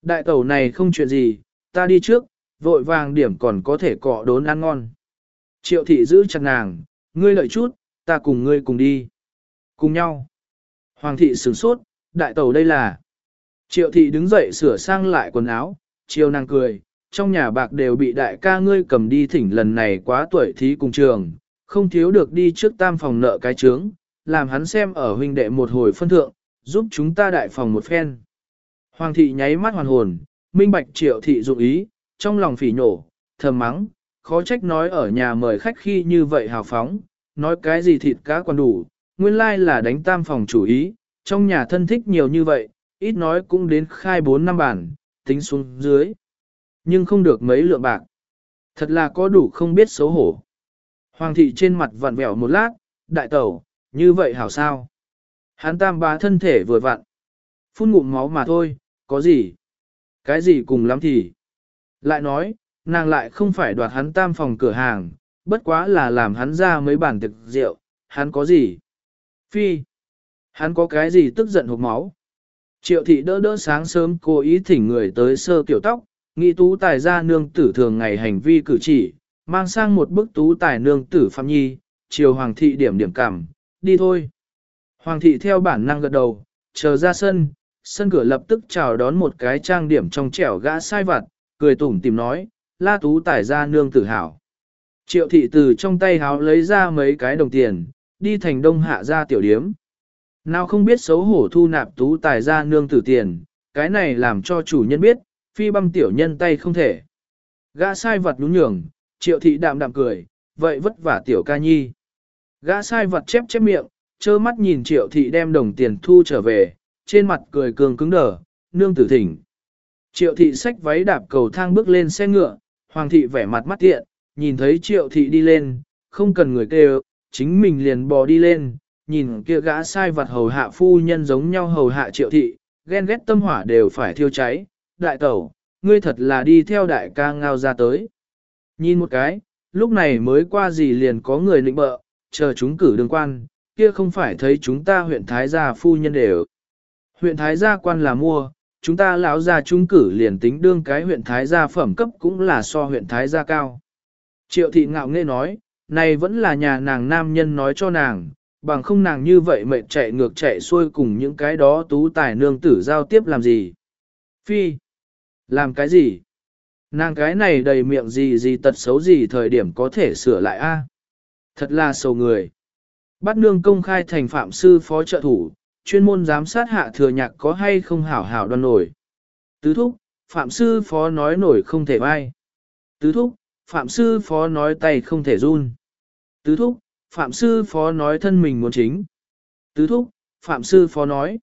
Đại tẩu này không chuyện gì, ta đi trước, vội vàng điểm còn có thể cọ đốn ăn ngon. Triệu thị giữ chặt nàng, ngươi lợi chút, ta cùng ngươi cùng đi. Cùng nhau. Hoàng thị sửng sốt, đại tẩu đây là. Triệu thị đứng dậy sửa sang lại quần áo, chiều nàng cười, trong nhà bạc đều bị đại ca ngươi cầm đi thỉnh lần này quá tuổi thí cùng trường, không thiếu được đi trước tam phòng nợ cái trướng, làm hắn xem ở huynh đệ một hồi phân thượng, giúp chúng ta đại phòng một phen. Hoàng thị nháy mắt hoàn hồn, minh bạch triệu thị dụng ý, trong lòng phỉ nhổ, thầm mắng, khó trách nói ở nhà mời khách khi như vậy hào phóng, nói cái gì thịt cá còn đủ, nguyên lai là đánh tam phòng chủ ý, trong nhà thân thích nhiều như vậy, ít nói cũng đến khai 4 năm bản, tính xuống dưới. Nhưng không được mấy lượng bạc. Thật là có đủ không biết xấu hổ. Hoàng thị trên mặt vặn vẹo một lát, đại tẩu, như vậy hảo sao? Hán tam bá thân thể vừa vặn. Phun ngụm máu mà thôi, có gì? Cái gì cùng lắm thì? Lại nói, nàng lại không phải đoạt hắn tam phòng cửa hàng, bất quá là làm hắn ra mấy bản thực rượu, hắn có gì? Phi, hắn có cái gì tức giận hộp máu? Triệu thị đỡ đỡ sáng sớm cố ý thỉnh người tới sơ kiểu tóc, nghĩ tú tài gia nương tử thường ngày hành vi cử chỉ, mang sang một bức tú tài nương tử phạm nhi, chiều hoàng thị điểm điểm cảm, đi thôi. Hoàng thị theo bản năng gật đầu, chờ ra sân, sân cửa lập tức chào đón một cái trang điểm trong trẻo gã sai vặt, cười tủm tìm nói, la tú tài gia nương tử hảo. Triệu thị từ trong tay háo lấy ra mấy cái đồng tiền, đi thành đông hạ ra tiểu điếm. Nào không biết xấu hổ thu nạp tú tài gia nương tử tiền, cái này làm cho chủ nhân biết, phi băm tiểu nhân tay không thể. Gã sai vật nhún nhường, triệu thị đạm đạm cười, vậy vất vả tiểu ca nhi. Gã sai vật chép chép miệng, trơ mắt nhìn triệu thị đem đồng tiền thu trở về, trên mặt cười cường cứng đờ, nương tử thỉnh. Triệu thị xách váy đạp cầu thang bước lên xe ngựa, hoàng thị vẻ mặt mắt tiện, nhìn thấy triệu thị đi lên, không cần người kêu, chính mình liền bò đi lên, nhìn kia gã sai vật hầu hạ phu nhân giống nhau hầu hạ triệu thị, ghen ghét tâm hỏa đều phải thiêu cháy, đại tẩu, ngươi thật là đi theo đại ca ngao ra tới. Nhìn một cái, lúc này mới qua gì liền có người nịnh bợ, chờ chúng cử đường quan, kia không phải thấy chúng ta huyện Thái gia phu nhân đều. Huyện Thái gia quan là mua, chúng ta lão gia trung cử liền tính đương cái huyện Thái gia phẩm cấp cũng là so huyện Thái gia cao. Triệu thị ngạo nghe nói, này vẫn là nhà nàng nam nhân nói cho nàng, bằng không nàng như vậy mệt chạy ngược chạy xuôi cùng những cái đó tú tài nương tử giao tiếp làm gì. Phi, làm cái gì? Nàng cái này đầy miệng gì gì tật xấu gì thời điểm có thể sửa lại a? Thật là sầu người. Bắt nương công khai thành phạm sư phó trợ thủ, chuyên môn giám sát hạ thừa nhạc có hay không hảo hảo đoan nổi. Tứ thúc, phạm sư phó nói nổi không thể vai. Tứ thúc, phạm sư phó nói tay không thể run. Tứ thúc, phạm sư phó nói thân mình muốn chính. Tứ thúc, phạm sư phó nói.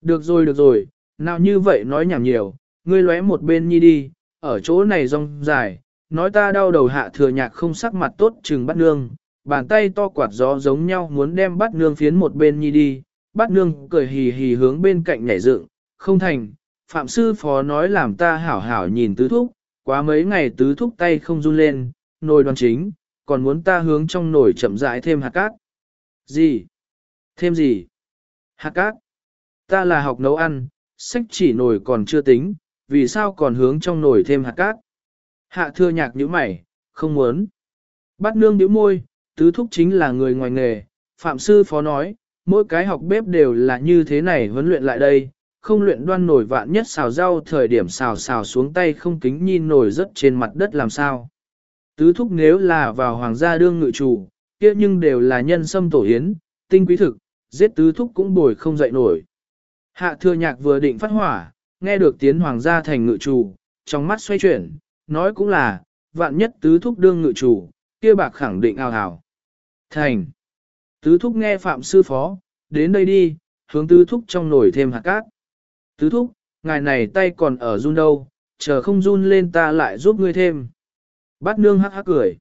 Được rồi được rồi, nào như vậy nói nhảm nhiều, ngươi lóe một bên nhi đi, ở chỗ này rong dài, nói ta đau đầu hạ thừa nhạc không sắc mặt tốt chừng bắt nương, bàn tay to quạt gió giống nhau muốn đem bắt nương phiến một bên nhi đi, bát nương cười hì hì hướng bên cạnh nhảy dựng, không thành, phạm sư phó nói làm ta hảo hảo nhìn tứ thúc, quá mấy ngày tứ thúc tay không run lên, nồi đoàn chính, còn muốn ta hướng trong nồi chậm rãi thêm hạt cát. Gì? Thêm gì? Hạt cát? Ta là học nấu ăn, sách chỉ nồi còn chưa tính, vì sao còn hướng trong nồi thêm hạt cát? Hạ thưa nhạc như mày, không muốn. bát nương nhíu môi, tứ thúc chính là người ngoài nghề, phạm sư phó nói, mỗi cái học bếp đều là như thế này huấn luyện lại đây, không luyện đoan nổi vạn nhất xào rau thời điểm xào xào xuống tay không kính nhìn nổi rất trên mặt đất làm sao. Tứ thúc nếu là vào hoàng gia đương ngự chủ, kia nhưng đều là nhân sâm tổ hiến, tinh quý thực, giết tứ thúc cũng bồi không dậy nổi. Hạ thừa nhạc vừa định phát hỏa, nghe được tiếng hoàng gia thành ngự chủ, trong mắt xoay chuyển, nói cũng là, vạn nhất tứ thúc đương ngự chủ, kia bạc khẳng định ao hào. Thành. Tứ thúc nghe phạm sư phó, đến đây đi, hướng tứ thúc trong nồi thêm hạt cát. Tứ thúc, ngài này tay còn ở run đâu, chờ không run lên ta lại giúp ngươi thêm. Bát nương hắc hắc cười.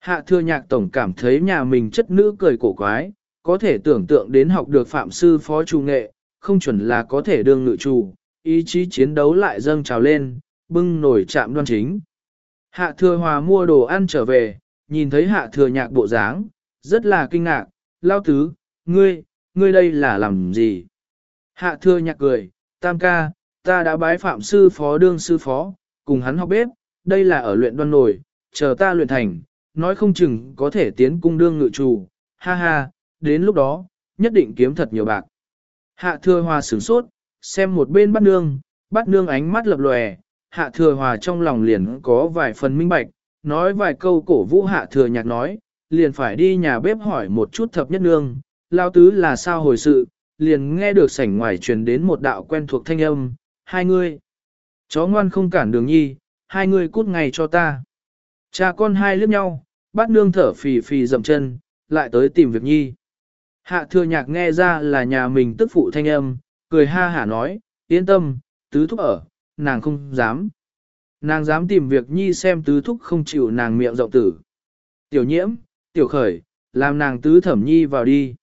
Hạ thừa nhạc tổng cảm thấy nhà mình chất nữ cười cổ quái, có thể tưởng tượng đến học được phạm sư phó chủ nghệ, không chuẩn là có thể đương ngự chủ, ý chí chiến đấu lại dâng trào lên, bưng nổi chạm đoan chính. Hạ thừa hòa mua đồ ăn trở về, nhìn thấy hạ thừa nhạc bộ dáng, rất là kinh ngạc, lao tứ, ngươi, ngươi đây là làm gì? Hạ thừa nhạc cười, tam ca, ta đã bái phạm sư phó đương sư phó, cùng hắn học bếp, đây là ở luyện đoan nổi, chờ ta luyện thành, nói không chừng có thể tiến cung đương ngự chủ, ha ha, đến lúc đó, nhất định kiếm thật nhiều bạc. Hạ thừa hòa sửng sốt, xem một bên bắt nương, bắt nương ánh mắt lập lòe, hạ thừa hòa trong lòng liền có vài phần minh bạch, nói vài câu cổ vũ hạ thừa nhạc nói, liền phải đi nhà bếp hỏi một chút thập nhất nương, lao tứ là sao hồi sự, liền nghe được sảnh ngoài truyền đến một đạo quen thuộc thanh âm, hai ngươi. Chó ngoan không cản đường nhi, hai ngươi cút ngay cho ta. Cha con hai liếc nhau, bắt nương thở phì phì dậm chân, lại tới tìm việc nhi. Hạ thừa nhạc nghe ra là nhà mình tức phụ thanh âm, cười ha hả nói, yên tâm, tứ thúc ở, nàng không dám. Nàng dám tìm việc nhi xem tứ thúc không chịu nàng miệng rộng tử. Tiểu nhiễm, tiểu khởi, làm nàng tứ thẩm nhi vào đi.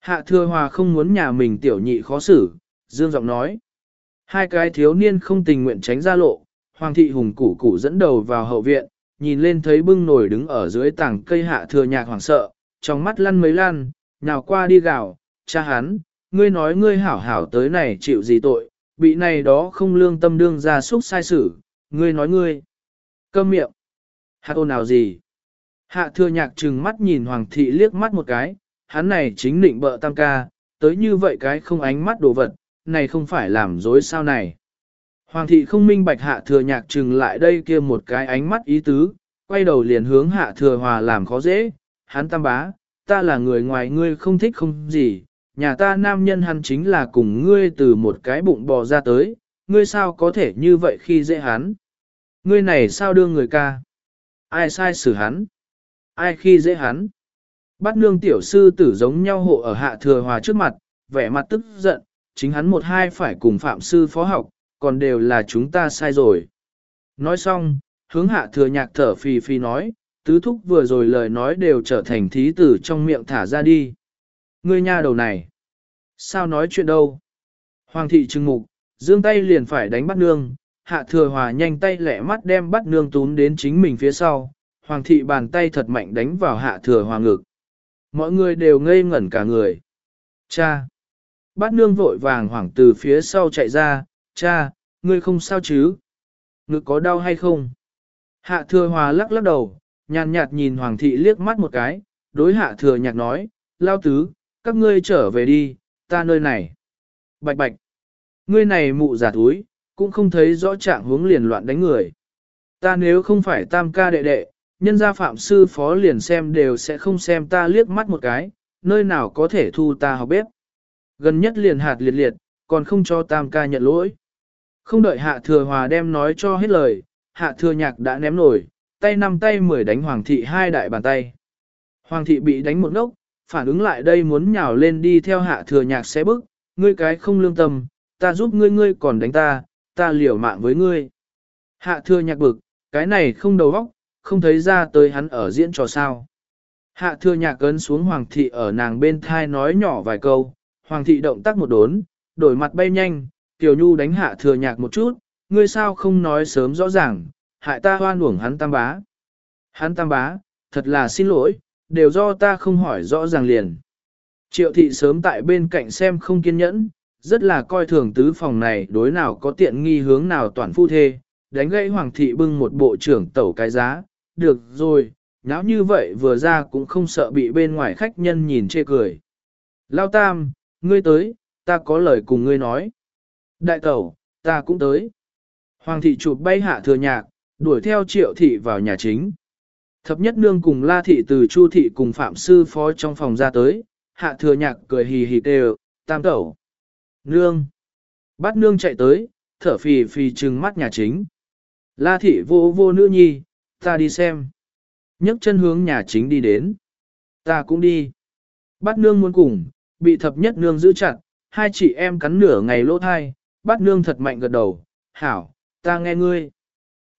Hạ thừa hòa không muốn nhà mình tiểu nhị khó xử, dương giọng nói. Hai cái thiếu niên không tình nguyện tránh ra lộ, Hoàng thị hùng củ củ dẫn đầu vào hậu viện, nhìn lên thấy bưng nổi đứng ở dưới tảng cây hạ thừa nhạc hoảng sợ, trong mắt lăn mấy lăn, nào qua đi gào, cha hắn, ngươi nói ngươi hảo hảo tới này chịu gì tội, bị này đó không lương tâm đương ra xúc sai xử, ngươi nói ngươi. Câm miệng. Hạ ô nào gì? Hạ thừa nhạc trừng mắt nhìn hoàng thị liếc mắt một cái, hắn này chính định bợ tam ca, tới như vậy cái không ánh mắt đồ vật, này không phải làm dối sao này. Hoàng thị không minh bạch hạ thừa nhạc trừng lại đây kia một cái ánh mắt ý tứ, quay đầu liền hướng hạ thừa hòa làm khó dễ, hắn tam bá, ta là người ngoài ngươi không thích không gì, nhà ta nam nhân hắn chính là cùng ngươi từ một cái bụng bò ra tới, ngươi sao có thể như vậy khi dễ hắn. Ngươi này sao đưa người ca? Ai sai xử hắn? Ai khi dễ hắn? Bắt nương tiểu sư tử giống nhau hộ ở hạ thừa hòa trước mặt, vẻ mặt tức giận, chính hắn một hai phải cùng phạm sư phó học, còn đều là chúng ta sai rồi. Nói xong, hướng hạ thừa nhạc thở phì phì nói, tứ thúc vừa rồi lời nói đều trở thành thí tử trong miệng thả ra đi. Ngươi nha đầu này, sao nói chuyện đâu? Hoàng thị trừng mục, dương tay liền phải đánh bắt nương, hạ thừa hòa nhanh tay lẹ mắt đem bắt nương tún đến chính mình phía sau, hoàng thị bàn tay thật mạnh đánh vào hạ thừa hòa ngực. Mọi người đều ngây ngẩn cả người. Cha! Bát nương vội vàng hoảng từ phía sau chạy ra, cha, ngươi không sao chứ? Ngực có đau hay không? Hạ thừa hòa lắc lắc đầu, nhàn nhạt nhìn hoàng thị liếc mắt một cái, đối hạ thừa nhạc nói, lao tứ, các ngươi trở về đi, ta nơi này. Bạch bạch, ngươi này mụ giả túi, cũng không thấy rõ trạng hướng liền loạn đánh người. Ta nếu không phải tam ca đệ đệ, nhân gia phạm sư phó liền xem đều sẽ không xem ta liếc mắt một cái, nơi nào có thể thu ta học bếp. Gần nhất liền hạt liệt liệt, còn không cho tam ca nhận lỗi. Không đợi hạ thừa hòa đem nói cho hết lời, hạ thừa nhạc đã ném nổi, tay năm tay mười đánh hoàng thị hai đại bàn tay. Hoàng thị bị đánh một ngốc, phản ứng lại đây muốn nhào lên đi theo hạ thừa nhạc xé bức, ngươi cái không lương tâm, ta giúp ngươi ngươi còn đánh ta, ta liều mạng với ngươi. Hạ thừa nhạc bực, cái này không đầu óc, không thấy ra tới hắn ở diễn trò sao. Hạ thừa nhạc ấn xuống hoàng thị ở nàng bên thai nói nhỏ vài câu, hoàng thị động tác một đốn, đổi mặt bay nhanh, tiểu nhu đánh hạ thừa nhạc một chút, ngươi sao không nói sớm rõ ràng, hại ta hoan uổng hắn tam bá. Hắn tam bá, thật là xin lỗi, đều do ta không hỏi rõ ràng liền. Triệu thị sớm tại bên cạnh xem không kiên nhẫn, rất là coi thường tứ phòng này đối nào có tiện nghi hướng nào toàn phu thê, đánh gãy hoàng thị bưng một bộ trưởng tẩu cái giá, được rồi, nháo như vậy vừa ra cũng không sợ bị bên ngoài khách nhân nhìn chê cười. Lao tam, ngươi tới, ta có lời cùng ngươi nói. Đại tẩu, ta cũng tới. Hoàng thị chụp bay hạ thừa nhạc, đuổi theo triệu thị vào nhà chính. Thập nhất nương cùng la thị từ chu thị cùng phạm sư phó trong phòng ra tới, hạ thừa nhạc cười hì hì đều, tam tẩu. Nương. Bắt nương chạy tới, thở phì phì trừng mắt nhà chính. La thị vô vô nữ nhi, ta đi xem. nhấc chân hướng nhà chính đi đến. Ta cũng đi. Bát nương muốn cùng, bị thập nhất nương giữ chặt, hai chị em cắn nửa ngày lỗ thai, bát nương thật mạnh gật đầu, hảo, ta nghe ngươi.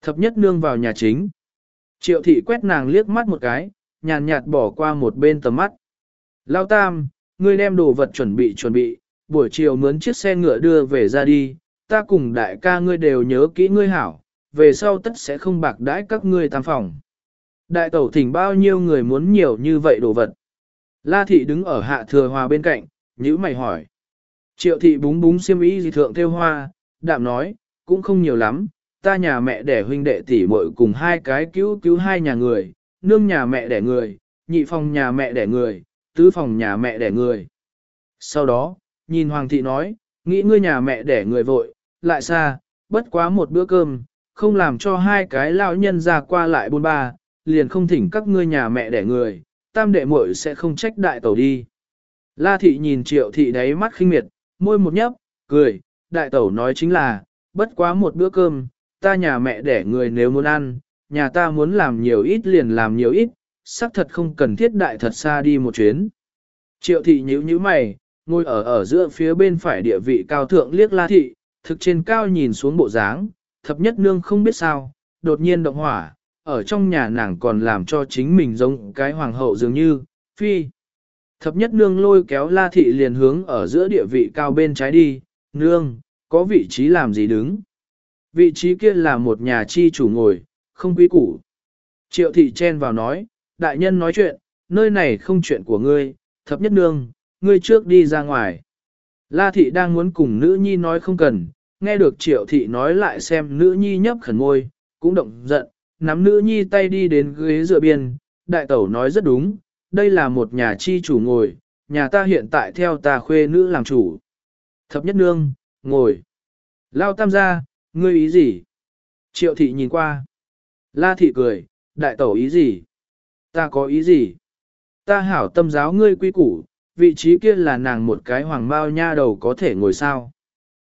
Thập nhất nương vào nhà chính. Triệu thị quét nàng liếc mắt một cái, nhàn nhạt bỏ qua một bên tầm mắt. Lao tam, ngươi đem đồ vật chuẩn bị chuẩn bị, buổi chiều mướn chiếc xe ngựa đưa về ra đi, ta cùng đại ca ngươi đều nhớ kỹ ngươi hảo, về sau tất sẽ không bạc đãi các ngươi tam phòng. Đại tẩu thỉnh bao nhiêu người muốn nhiều như vậy đồ vật. La thị đứng ở hạ thừa hòa bên cạnh, nhữ mày hỏi. Triệu thị búng búng xiêm y dị thượng theo hoa, đạm nói, cũng không nhiều lắm, ta nhà mẹ đẻ huynh đệ tỷ muội cùng hai cái cứu cứu hai nhà người, nương nhà mẹ đẻ người, nhị phòng nhà mẹ đẻ người, tứ phòng nhà mẹ đẻ người. Sau đó, nhìn Hoàng thị nói, nghĩ ngươi nhà mẹ đẻ người vội, lại xa, bất quá một bữa cơm, không làm cho hai cái lão nhân ra qua lại buôn ba, liền không thỉnh các ngươi nhà mẹ đẻ người, tam đệ muội sẽ không trách đại tẩu đi. La thị nhìn triệu thị đáy mắt khinh miệt, môi một nhấp, cười, đại tẩu nói chính là, bất quá một bữa cơm, ta nhà mẹ đẻ người nếu muốn ăn, nhà ta muốn làm nhiều ít liền làm nhiều ít, xác thật không cần thiết đại thật xa đi một chuyến. Triệu thị nhíu nhíu mày, ngồi ở ở giữa phía bên phải địa vị cao thượng liếc la thị, thực trên cao nhìn xuống bộ dáng, thập nhất nương không biết sao, đột nhiên động hỏa, ở trong nhà nàng còn làm cho chính mình giống cái hoàng hậu dường như, phi. Thập nhất nương lôi kéo la thị liền hướng ở giữa địa vị cao bên trái đi, nương, có vị trí làm gì đứng. Vị trí kia là một nhà chi chủ ngồi, không quý củ. Triệu thị chen vào nói, đại nhân nói chuyện, nơi này không chuyện của ngươi, thập nhất nương, ngươi trước đi ra ngoài. La thị đang muốn cùng nữ nhi nói không cần, nghe được triệu thị nói lại xem nữ nhi nhấp khẩn ngôi, cũng động giận, nắm nữ nhi tay đi đến ghế dựa biên, đại tẩu nói rất đúng, đây là một nhà chi chủ ngồi, nhà ta hiện tại theo ta khuê nữ làm chủ. Thập nhất nương, ngồi. Lao tam gia, ngươi ý gì? Triệu thị nhìn qua. La thị cười, đại tẩu ý gì? Ta có ý gì? Ta hảo tâm giáo ngươi quy củ, vị trí kia là nàng một cái hoàng bao nha đầu có thể ngồi sao.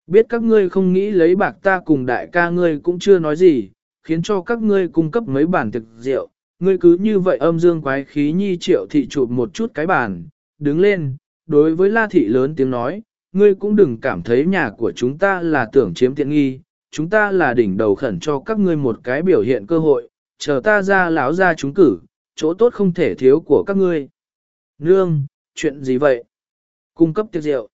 Biết các ngươi không nghĩ lấy bạc ta cùng đại ca ngươi cũng chưa nói gì, khiến cho các ngươi cung cấp mấy bản thực rượu. Ngươi cứ như vậy âm dương quái khí nhi triệu thị chụp một chút cái bàn, đứng lên, đối với la thị lớn tiếng nói, ngươi cũng đừng cảm thấy nhà của chúng ta là tưởng chiếm tiện nghi, chúng ta là đỉnh đầu khẩn cho các ngươi một cái biểu hiện cơ hội, chờ ta ra lão ra chúng cử, chỗ tốt không thể thiếu của các ngươi. Nương, chuyện gì vậy? Cung cấp tiệc rượu.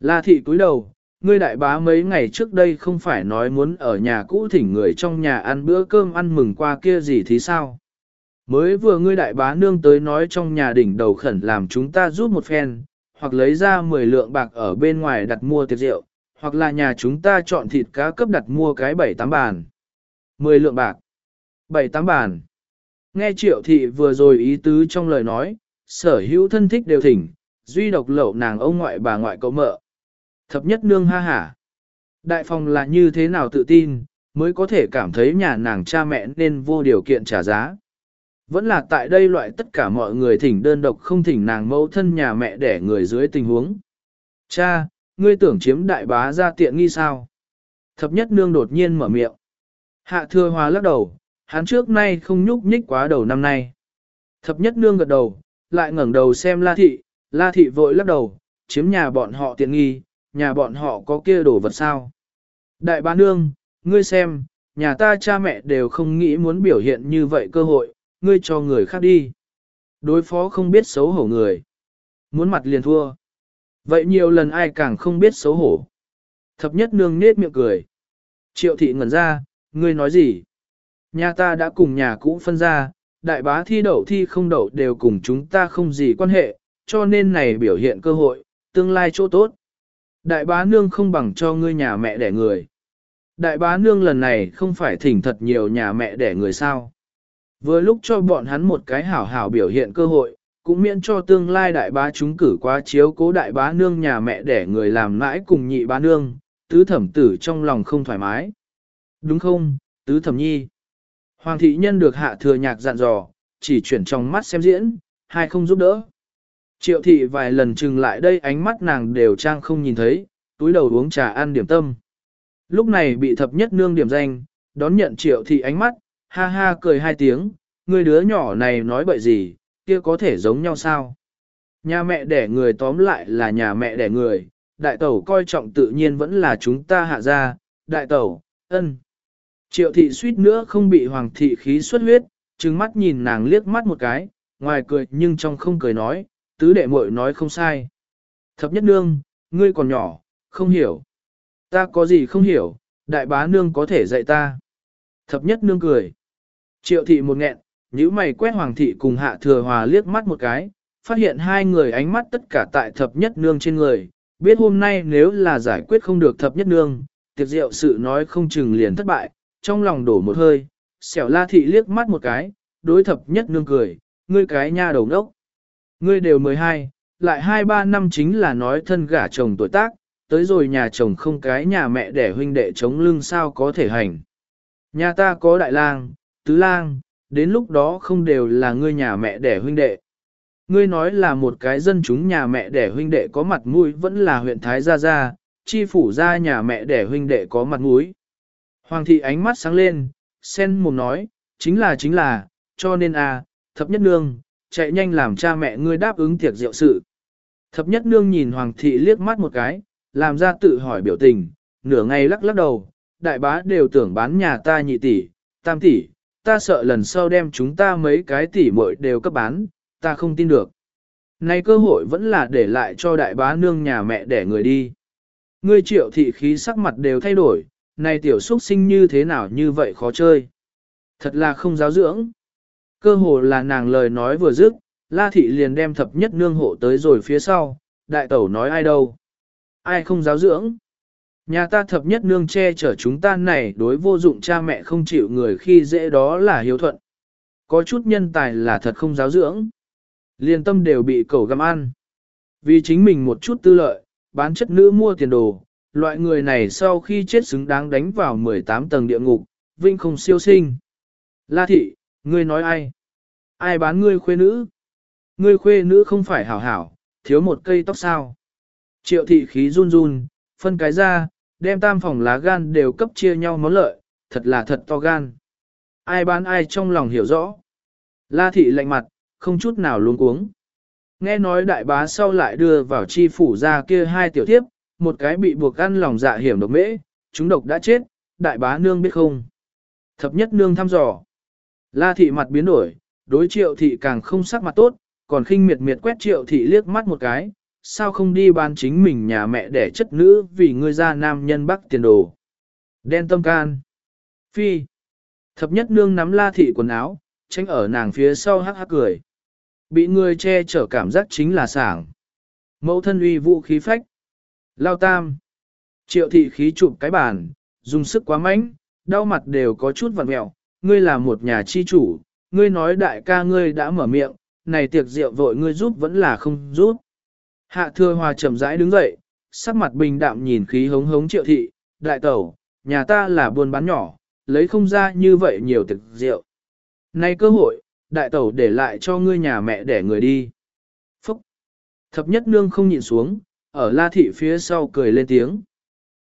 La thị cúi đầu, ngươi đại bá mấy ngày trước đây không phải nói muốn ở nhà cũ thỉnh người trong nhà ăn bữa cơm ăn mừng qua kia gì thì sao? Mới vừa ngươi đại bá nương tới nói trong nhà đỉnh đầu khẩn làm chúng ta giúp một phen, hoặc lấy ra 10 lượng bạc ở bên ngoài đặt mua tiệc rượu, hoặc là nhà chúng ta chọn thịt cá cấp đặt mua cái 7-8 bàn. 10 lượng bạc. 7-8 bàn. Nghe triệu thị vừa rồi ý tứ trong lời nói, sở hữu thân thích đều thỉnh, duy độc lậu nàng ông ngoại bà ngoại cậu mợ. Thập nhất nương ha hả. Đại phòng là như thế nào tự tin, mới có thể cảm thấy nhà nàng cha mẹ nên vô điều kiện trả giá. Vẫn là tại đây loại tất cả mọi người thỉnh đơn độc không thỉnh nàng mẫu thân nhà mẹ để người dưới tình huống. Cha, ngươi tưởng chiếm đại bá ra tiện nghi sao? Thập nhất nương đột nhiên mở miệng. Hạ thừa hòa lắc đầu, hắn trước nay không nhúc nhích quá đầu năm nay. Thập nhất nương gật đầu, lại ngẩng đầu xem la thị, la thị vội lắc đầu, chiếm nhà bọn họ tiện nghi, nhà bọn họ có kia đồ vật sao? Đại bá nương, ngươi xem, nhà ta cha mẹ đều không nghĩ muốn biểu hiện như vậy cơ hội, ngươi cho người khác đi. Đối phó không biết xấu hổ người. Muốn mặt liền thua. Vậy nhiều lần ai càng không biết xấu hổ. Thập nhất nương nết miệng cười. Triệu thị ngẩn ra, ngươi nói gì? Nhà ta đã cùng nhà cũ phân ra, đại bá thi đậu thi không đậu đều cùng chúng ta không gì quan hệ, cho nên này biểu hiện cơ hội, tương lai chỗ tốt. Đại bá nương không bằng cho ngươi nhà mẹ đẻ người. Đại bá nương lần này không phải thỉnh thật nhiều nhà mẹ đẻ người sao. Vừa lúc cho bọn hắn một cái hảo hảo biểu hiện cơ hội, cũng miễn cho tương lai đại bá chúng cử quá chiếu cố đại bá nương nhà mẹ để người làm mãi cùng nhị bá nương, tứ thẩm tử trong lòng không thoải mái. Đúng không, tứ thẩm nhi? Hoàng thị nhân được hạ thừa nhạc dặn dò, chỉ chuyển trong mắt xem diễn, hai không giúp đỡ. Triệu thị vài lần chừng lại đây ánh mắt nàng đều trang không nhìn thấy, túi đầu uống trà ăn điểm tâm. Lúc này bị thập nhất nương điểm danh, đón nhận triệu thị ánh mắt, ha ha cười hai tiếng, người đứa nhỏ này nói bậy gì, kia có thể giống nhau sao? Nhà mẹ đẻ người tóm lại là nhà mẹ đẻ người, đại tẩu coi trọng tự nhiên vẫn là chúng ta hạ ra, đại tẩu, ân. Triệu thị suýt nữa không bị hoàng thị khí xuất huyết, trừng mắt nhìn nàng liếc mắt một cái, ngoài cười nhưng trong không cười nói, tứ đệ muội nói không sai. Thập nhất nương, ngươi còn nhỏ, không hiểu. Ta có gì không hiểu, đại bá nương có thể dạy ta. Thập nhất nương cười. Triệu thị một nghẹn, nhíu mày quét hoàng thị cùng hạ thừa hòa liếc mắt một cái, phát hiện hai người ánh mắt tất cả tại thập nhất nương trên người, biết hôm nay nếu là giải quyết không được thập nhất nương, tiệc rượu sự nói không chừng liền thất bại, trong lòng đổ một hơi, xẻo la thị liếc mắt một cái, đối thập nhất nương cười, ngươi cái nha đầu nốc. Ngươi đều 12, lại 2-3 năm chính là nói thân gả chồng tuổi tác, tới rồi nhà chồng không cái nhà mẹ đẻ huynh đệ chống lưng sao có thể hành. Nhà ta có đại lang, tứ lang, đến lúc đó không đều là ngươi nhà mẹ đẻ huynh đệ. Ngươi nói là một cái dân chúng nhà mẹ đẻ huynh đệ có mặt mũi vẫn là huyện Thái Gia Gia, chi phủ gia nhà mẹ đẻ huynh đệ có mặt mũi. Hoàng thị ánh mắt sáng lên, sen mồm nói, chính là chính là, cho nên à, thập nhất nương, chạy nhanh làm cha mẹ ngươi đáp ứng tiệc rượu sự. Thập nhất nương nhìn hoàng thị liếc mắt một cái, làm ra tự hỏi biểu tình, nửa ngày lắc lắc đầu, đại bá đều tưởng bán nhà ta nhị tỷ, tam tỷ, ta sợ lần sau đem chúng ta mấy cái tỷ muội đều cấp bán, ta không tin được. Này cơ hội vẫn là để lại cho đại bá nương nhà mẹ để người đi. Ngươi triệu thị khí sắc mặt đều thay đổi, Này tiểu xuất sinh như thế nào như vậy khó chơi. Thật là không giáo dưỡng. Cơ hồ là nàng lời nói vừa dứt, La Thị liền đem thập nhất nương hộ tới rồi phía sau, đại tẩu nói ai đâu. Ai không giáo dưỡng. Nhà ta thập nhất nương che chở chúng ta này đối vô dụng cha mẹ không chịu người khi dễ đó là hiếu thuận. Có chút nhân tài là thật không giáo dưỡng. Liên tâm đều bị cẩu găm ăn. Vì chính mình một chút tư lợi, bán chất nữ mua tiền đồ, loại người này sau khi chết xứng đáng đánh vào 18 tầng địa ngục, vinh không siêu sinh. La thị, ngươi nói ai? Ai bán ngươi khuê nữ? Ngươi khuê nữ không phải hảo hảo, thiếu một cây tóc sao? Triệu thị khí run run, phân cái ra, đem tam phòng lá gan đều cấp chia nhau món lợi, thật là thật to gan. Ai bán ai trong lòng hiểu rõ. La thị lạnh mặt, không chút nào luống cuống. Nghe nói đại bá sau lại đưa vào chi phủ ra kia hai tiểu tiếp, một cái bị buộc ăn lòng dạ hiểm độc mễ, chúng độc đã chết, đại bá nương biết không. Thập nhất nương thăm dò. La thị mặt biến đổi, đối triệu thị càng không sắc mặt tốt, còn khinh miệt miệt quét triệu thị liếc mắt một cái, sao không đi bán chính mình nhà mẹ để chất nữ vì ngươi ra nam nhân bắc tiền đồ. Đen tâm can. Phi. Thập nhất nương nắm la thị quần áo, tránh ở nàng phía sau hắc hắc cười. Bị người che chở cảm giác chính là sảng. Mẫu thân uy vũ khí phách. Lao tam. Triệu thị khí chụp cái bàn, dùng sức quá mạnh, đau mặt đều có chút vặn mẹo. Ngươi là một nhà chi chủ, ngươi nói đại ca ngươi đã mở miệng, này tiệc rượu vội ngươi giúp vẫn là không giúp. Hạ thừa hòa chậm rãi đứng dậy, sắc mặt bình đạm nhìn khí hống hống triệu thị, đại tẩu, nhà ta là buôn bán nhỏ, lấy không ra như vậy nhiều tiệc rượu. Nay cơ hội, đại tẩu để lại cho ngươi nhà mẹ để người đi. Phúc! Thập nhất nương không nhìn xuống, ở la thị phía sau cười lên tiếng.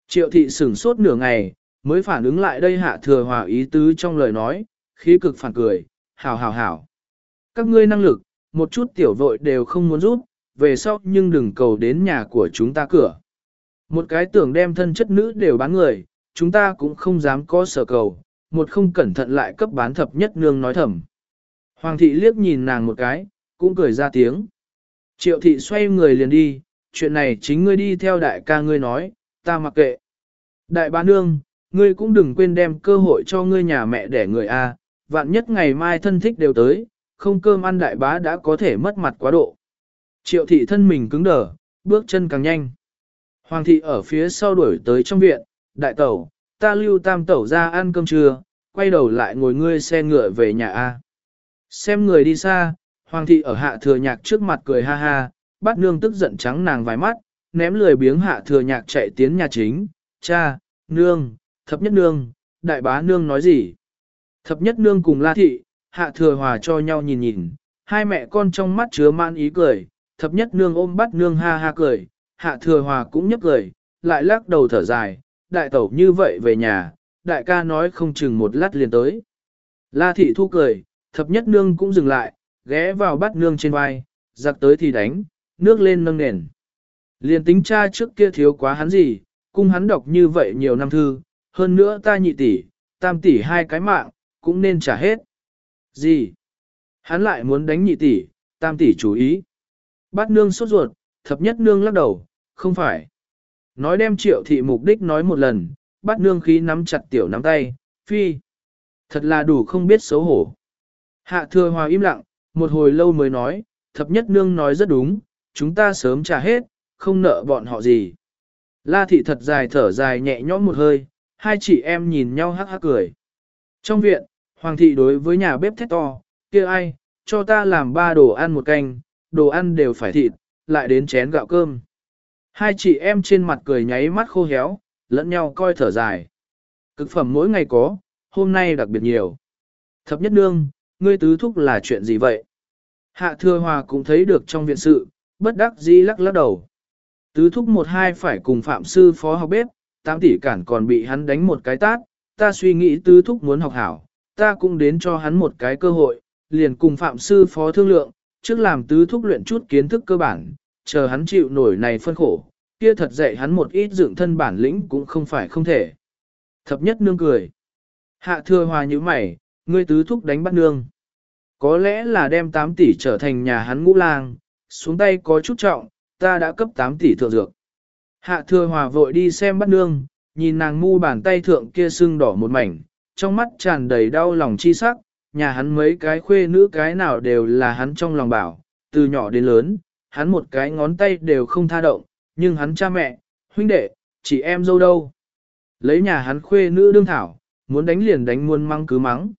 Triệu thị sửng sốt nửa ngày, mới phản ứng lại đây hạ thừa hòa ý tứ trong lời nói, khí cực phản cười, hảo hảo hảo. Các ngươi năng lực, một chút tiểu vội đều không muốn rút, về sau nhưng đừng cầu đến nhà của chúng ta cửa. Một cái tưởng đem thân chất nữ đều bán người, chúng ta cũng không dám có sở cầu, một không cẩn thận lại cấp bán thập nhất nương nói thầm. Hoàng thị liếc nhìn nàng một cái, cũng cười ra tiếng. Triệu thị xoay người liền đi, chuyện này chính ngươi đi theo đại ca ngươi nói, ta mặc kệ. Đại bá nương, ngươi cũng đừng quên đem cơ hội cho ngươi nhà mẹ để người A, vạn nhất ngày mai thân thích đều tới, không cơm ăn đại bá đã có thể mất mặt quá độ. Triệu thị thân mình cứng đờ, bước chân càng nhanh. Hoàng thị ở phía sau đuổi tới trong viện, đại tẩu, ta lưu tam tẩu ra ăn cơm trưa, quay đầu lại ngồi ngươi xe ngựa về nhà A. Xem người đi xa, hoàng thị ở hạ thừa nhạc trước mặt cười ha ha, bắt nương tức giận trắng nàng vài mắt, ném lười biếng hạ thừa nhạc chạy tiến nhà chính, cha, nương, thập nhất nương, đại bá nương nói gì. Thập nhất nương cùng la thị, hạ thừa hòa cho nhau nhìn nhìn, hai mẹ con trong mắt chứa man ý cười, thập nhất nương ôm bắt nương ha ha cười, hạ thừa hòa cũng nhấp cười, lại lắc đầu thở dài, đại tẩu như vậy về nhà, đại ca nói không chừng một lát liền tới. La thị thu cười, thập nhất nương cũng dừng lại, ghé vào bắt nương trên vai, giặc tới thì đánh, nước lên nâng nền. Liền tính cha trước kia thiếu quá hắn gì, cung hắn đọc như vậy nhiều năm thư, hơn nữa ta nhị tỷ, tam tỷ hai cái mạng, cũng nên trả hết. Gì? Hắn lại muốn đánh nhị tỷ, tam tỷ chú ý. Bát nương sốt ruột, thập nhất nương lắc đầu, không phải. Nói đem triệu thị mục đích nói một lần, bát nương khí nắm chặt tiểu nắm tay, phi. Thật là đủ không biết xấu hổ. Hạ thừa hòa im lặng, một hồi lâu mới nói, thập nhất nương nói rất đúng, chúng ta sớm trả hết, không nợ bọn họ gì. La thị thật dài thở dài nhẹ nhõm một hơi, hai chị em nhìn nhau hắc hắc cười. Trong viện, hoàng thị đối với nhà bếp thét to, kia ai, cho ta làm ba đồ ăn một canh, đồ ăn đều phải thịt, lại đến chén gạo cơm. Hai chị em trên mặt cười nháy mắt khô héo, lẫn nhau coi thở dài. Cực phẩm mỗi ngày có, hôm nay đặc biệt nhiều. Thập nhất nương, ngươi tứ thúc là chuyện gì vậy? Hạ thừa hòa cũng thấy được trong viện sự, bất đắc dĩ lắc lắc đầu. Tứ thúc một hai phải cùng phạm sư phó học bếp, Tám tỷ cản còn bị hắn đánh một cái tát, ta suy nghĩ tứ thúc muốn học hảo, ta cũng đến cho hắn một cái cơ hội, liền cùng phạm sư phó thương lượng, trước làm tứ thúc luyện chút kiến thức cơ bản, chờ hắn chịu nổi này phân khổ, kia thật dạy hắn một ít dựng thân bản lĩnh cũng không phải không thể. Thập nhất nương cười. Hạ thừa hòa như mày, ngươi tứ thúc đánh bắt nương. Có lẽ là đem 8 tỷ trở thành nhà hắn ngũ lang, xuống tay có chút trọng, ta đã cấp 8 tỷ thượng dược. Hạ thừa hòa vội đi xem bắt nương, nhìn nàng mu bàn tay thượng kia sưng đỏ một mảnh, trong mắt tràn đầy đau lòng chi sắc, nhà hắn mấy cái khuê nữ cái nào đều là hắn trong lòng bảo, từ nhỏ đến lớn, hắn một cái ngón tay đều không tha động, nhưng hắn cha mẹ, huynh đệ, chị em dâu đâu. Lấy nhà hắn khuê nữ đương thảo, muốn đánh liền đánh muôn măng cứ mắng.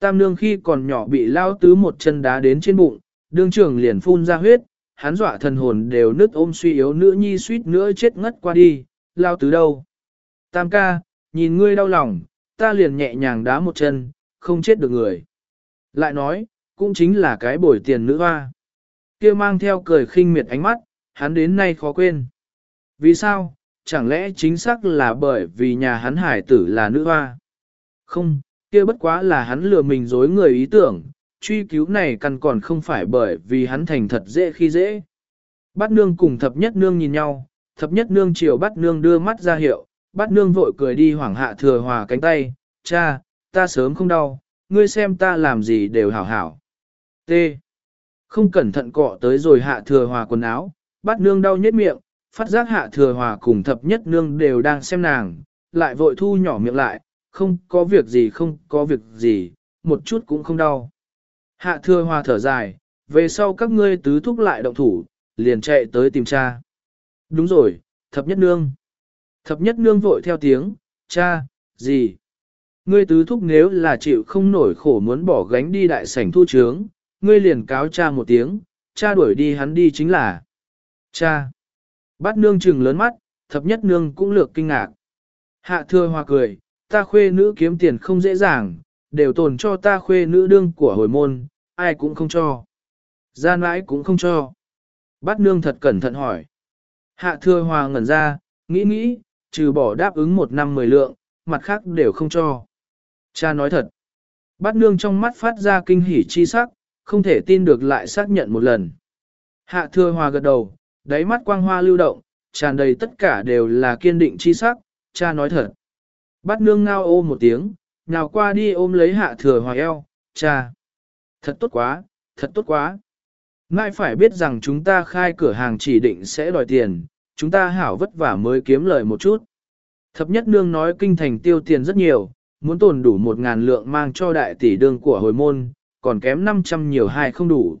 Tam nương khi còn nhỏ bị lao tứ một chân đá đến trên bụng, đương trưởng liền phun ra huyết, hắn dọa thần hồn đều nứt ôm suy yếu nữ nhi suýt nữa chết ngất qua đi, lao tứ đâu. Tam ca, nhìn ngươi đau lòng, ta liền nhẹ nhàng đá một chân, không chết được người. Lại nói, cũng chính là cái bồi tiền nữ hoa. kia mang theo cười khinh miệt ánh mắt, hắn đến nay khó quên. Vì sao? Chẳng lẽ chính xác là bởi vì nhà hắn hải tử là nữ hoa? Không, kia bất quá là hắn lừa mình dối người ý tưởng, truy cứu này căn còn không phải bởi vì hắn thành thật dễ khi dễ. Bát nương cùng thập nhất nương nhìn nhau, thập nhất nương chiều bát nương đưa mắt ra hiệu, bát nương vội cười đi hoảng hạ thừa hòa cánh tay, cha, ta sớm không đau, ngươi xem ta làm gì đều hảo hảo. T. Không cẩn thận cọ tới rồi hạ thừa hòa quần áo, bát nương đau nhất miệng, phát giác hạ thừa hòa cùng thập nhất nương đều đang xem nàng, lại vội thu nhỏ miệng lại, không có việc gì không có việc gì, một chút cũng không đau. Hạ thừa hòa thở dài, về sau các ngươi tứ thúc lại động thủ, liền chạy tới tìm cha. Đúng rồi, thập nhất nương. Thập nhất nương vội theo tiếng, cha, gì? Ngươi tứ thúc nếu là chịu không nổi khổ muốn bỏ gánh đi đại sảnh thu trướng, ngươi liền cáo cha một tiếng, cha đuổi đi hắn đi chính là cha. Bát nương trừng lớn mắt, thập nhất nương cũng lược kinh ngạc. Hạ thừa hòa cười, ta khuê nữ kiếm tiền không dễ dàng, đều tồn cho ta khuê nữ đương của hồi môn, ai cũng không cho. Gian nãi cũng không cho. Bát nương thật cẩn thận hỏi. Hạ thừa hòa ngẩn ra, nghĩ nghĩ, trừ bỏ đáp ứng một năm mười lượng, mặt khác đều không cho. Cha nói thật. Bát nương trong mắt phát ra kinh hỉ chi sắc, không thể tin được lại xác nhận một lần. Hạ thừa hòa gật đầu, đáy mắt quang hoa lưu động, tràn đầy tất cả đều là kiên định chi sắc, cha nói thật. Bát nương ngao ô một tiếng, nào qua đi ôm lấy hạ thừa hòa eo, cha. Thật tốt quá, thật tốt quá. Ngài phải biết rằng chúng ta khai cửa hàng chỉ định sẽ đòi tiền, chúng ta hảo vất vả mới kiếm lời một chút. Thập nhất nương nói kinh thành tiêu tiền rất nhiều, muốn tồn đủ một ngàn lượng mang cho đại tỷ đương của hồi môn, còn kém 500 nhiều hai không đủ.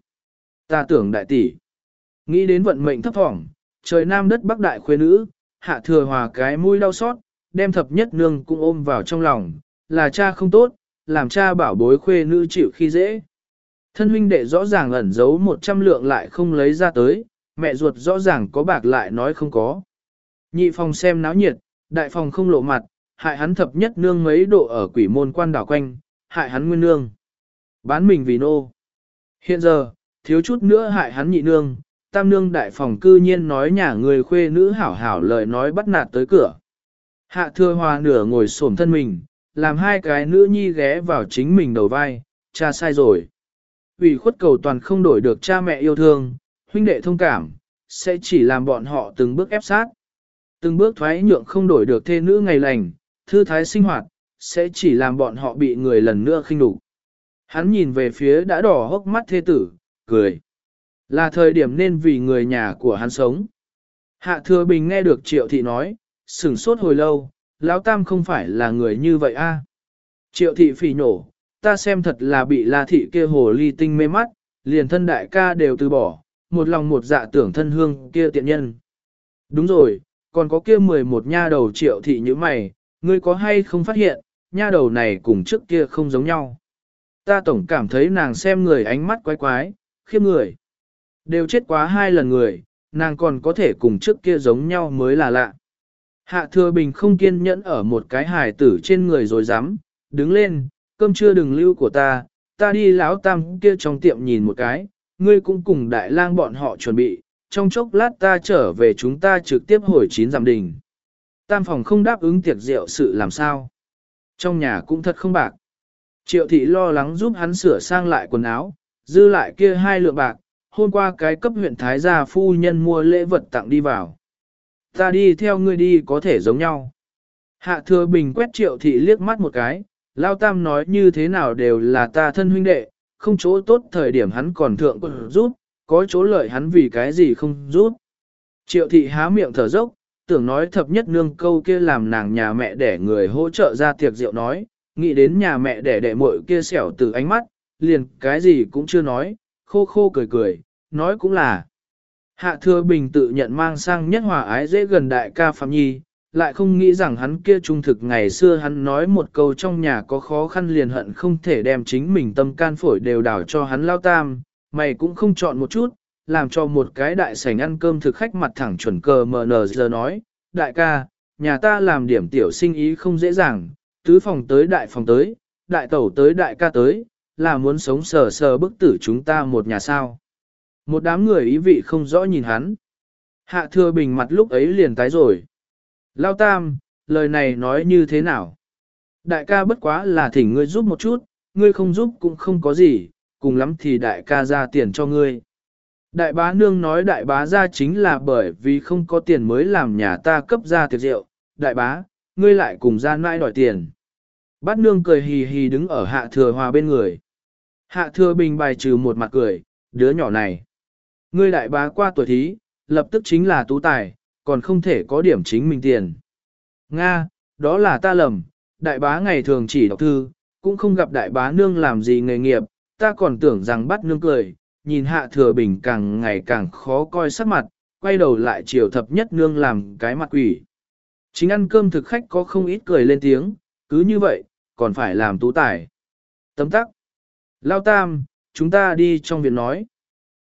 Ta tưởng đại tỷ. Nghĩ đến vận mệnh thấp thỏng, trời nam đất bắc đại khuê nữ, hạ thừa hòa cái mũi đau xót, đem thập nhất nương cũng ôm vào trong lòng, là cha không tốt, làm cha bảo bối khuê nữ chịu khi dễ. Thân huynh đệ rõ ràng ẩn giấu 100 lượng lại không lấy ra tới, mẹ ruột rõ ràng có bạc lại nói không có. Nhị phòng xem náo nhiệt, đại phòng không lộ mặt, hại hắn thập nhất nương mấy độ ở quỷ môn quan đảo quanh, hại hắn nguyên nương. Bán mình vì nô. Hiện giờ, thiếu chút nữa hại hắn nhị nương, tam nương đại phòng cư nhiên nói nhà người khuê nữ hảo hảo lời nói bắt nạt tới cửa. Hạ thừa hòa nửa ngồi xổm thân mình, làm hai cái nữ nhi ghé vào chính mình đầu vai, cha sai rồi. Vì khuất cầu toàn không đổi được cha mẹ yêu thương, huynh đệ thông cảm, sẽ chỉ làm bọn họ từng bước ép sát. Từng bước thoái nhượng không đổi được thê nữ ngày lành, thư thái sinh hoạt, sẽ chỉ làm bọn họ bị người lần nữa khinh đủ. Hắn nhìn về phía đã đỏ hốc mắt thê tử, cười. Là thời điểm nên vì người nhà của hắn sống. Hạ thừa bình nghe được triệu thị nói, sửng sốt hồi lâu, lão tam không phải là người như vậy a. Triệu thị phỉ nổ, ta xem thật là bị la thị kia hồ ly tinh mê mắt, liền thân đại ca đều từ bỏ, một lòng một dạ tưởng thân hương kia tiện nhân. Đúng rồi, còn có kia 11 nha đầu triệu thị như mày, ngươi có hay không phát hiện, nha đầu này cùng trước kia không giống nhau. Ta tổng cảm thấy nàng xem người ánh mắt quái quái, khiêm người. Đều chết quá hai lần người, nàng còn có thể cùng trước kia giống nhau mới là lạ. Hạ thừa bình không kiên nhẫn ở một cái hài tử trên người rồi dám, đứng lên, cơm chưa đừng lưu của ta, ta đi lão tam kia trong tiệm nhìn một cái, ngươi cũng cùng đại lang bọn họ chuẩn bị, trong chốc lát ta trở về chúng ta trực tiếp hồi chín giảm đình. Tam phòng không đáp ứng tiệc rượu sự làm sao. Trong nhà cũng thật không bạc. Triệu thị lo lắng giúp hắn sửa sang lại quần áo, dư lại kia hai lượng bạc, hôm qua cái cấp huyện Thái gia phu nhân mua lễ vật tặng đi vào. Ta đi theo ngươi đi có thể giống nhau. Hạ thừa bình quét triệu thị liếc mắt một cái, lao tam nói như thế nào đều là ta thân huynh đệ, không chỗ tốt thời điểm hắn còn thượng rút, có chỗ lợi hắn vì cái gì không rút. Triệu thị há miệng thở dốc, tưởng nói thập nhất nương câu kia làm nàng nhà mẹ để người hỗ trợ ra tiệc rượu nói, nghĩ đến nhà mẹ để đệ muội kia xẻo từ ánh mắt, liền cái gì cũng chưa nói, khô khô cười cười, nói cũng là. Hạ thừa bình tự nhận mang sang nhất hòa ái dễ gần đại ca Phạm Nhi, lại không nghĩ rằng hắn kia trung thực ngày xưa hắn nói một câu trong nhà có khó khăn liền hận không thể đem chính mình tâm can phổi đều đảo cho hắn lao tam, mày cũng không chọn một chút, làm cho một cái đại sảnh ăn cơm thực khách mặt thẳng chuẩn cờ mờ nờ giờ nói, đại ca, nhà ta làm điểm tiểu sinh ý không dễ dàng, tứ phòng tới đại phòng tới, đại tẩu tới đại ca tới, là muốn sống sờ sờ bức tử chúng ta một nhà sao. Một đám người ý vị không rõ nhìn hắn. Hạ thừa bình mặt lúc ấy liền tái rồi. Lao tam, lời này nói như thế nào? Đại ca bất quá là thỉnh ngươi giúp một chút, ngươi không giúp cũng không có gì, cùng lắm thì đại ca ra tiền cho ngươi. Đại bá nương nói đại bá ra chính là bởi vì không có tiền mới làm nhà ta cấp ra tiệc rượu. Đại bá, ngươi lại cùng ra mãi đòi tiền. Bát nương cười hì hì đứng ở hạ thừa hòa bên người. Hạ thừa bình bài trừ một mặt cười, đứa nhỏ này. Ngươi đại bá qua tuổi thí, lập tức chính là tú tài, còn không thể có điểm chính mình tiền. Nga, đó là ta lầm, đại bá ngày thường chỉ đọc thư, cũng không gặp đại bá nương làm gì nghề nghiệp, ta còn tưởng rằng bắt nương cười, nhìn hạ thừa bình càng ngày càng khó coi sắc mặt, quay đầu lại chiều thập nhất nương làm cái mặt quỷ. Chính ăn cơm thực khách có không ít cười lên tiếng, cứ như vậy, còn phải làm tú tài. Tấm tắc. Lao tam, chúng ta đi trong viện nói.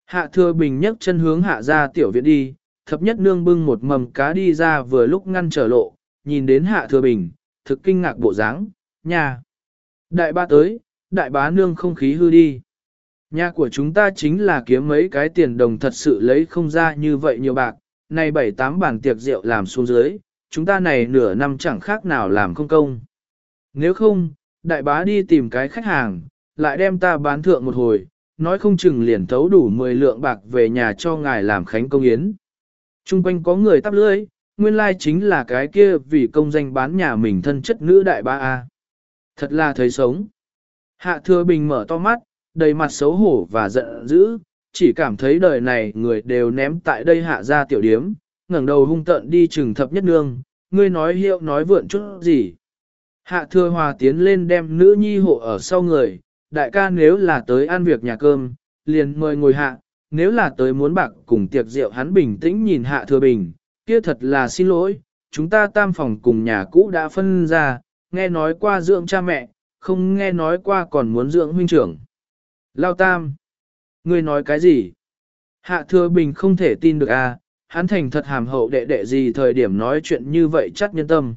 Hạ thừa bình nhấc chân hướng hạ ra tiểu viện đi, thập nhất nương bưng một mầm cá đi ra vừa lúc ngăn trở lộ, nhìn đến hạ thừa bình, thực kinh ngạc bộ dáng, nhà. Đại ba tới, đại bá nương không khí hư đi. Nhà của chúng ta chính là kiếm mấy cái tiền đồng thật sự lấy không ra như vậy nhiều bạc, này bảy tám bàn tiệc rượu làm xuống dưới, chúng ta này nửa năm chẳng khác nào làm không công. Nếu không, đại bá đi tìm cái khách hàng, lại đem ta bán thượng một hồi, nói không chừng liền thấu đủ 10 lượng bạc về nhà cho ngài làm khánh công yến. Trung quanh có người tắp lưỡi, nguyên lai chính là cái kia vì công danh bán nhà mình thân chất nữ đại ba A. Thật là thấy sống. Hạ thừa bình mở to mắt, đầy mặt xấu hổ và giận dữ, chỉ cảm thấy đời này người đều ném tại đây hạ ra tiểu điếm, ngẩng đầu hung tận đi trừng thập nhất nương, ngươi nói hiệu nói vượn chút gì. Hạ thừa hòa tiến lên đem nữ nhi hộ ở sau người, đại ca nếu là tới ăn việc nhà cơm, liền mời ngồi hạ, nếu là tới muốn bạc cùng tiệc rượu hắn bình tĩnh nhìn hạ thừa bình, kia thật là xin lỗi, chúng ta tam phòng cùng nhà cũ đã phân ra, nghe nói qua dưỡng cha mẹ, không nghe nói qua còn muốn dưỡng huynh trưởng. Lao tam, ngươi nói cái gì? Hạ thừa bình không thể tin được à, hắn thành thật hàm hậu đệ đệ gì thời điểm nói chuyện như vậy chắc nhân tâm.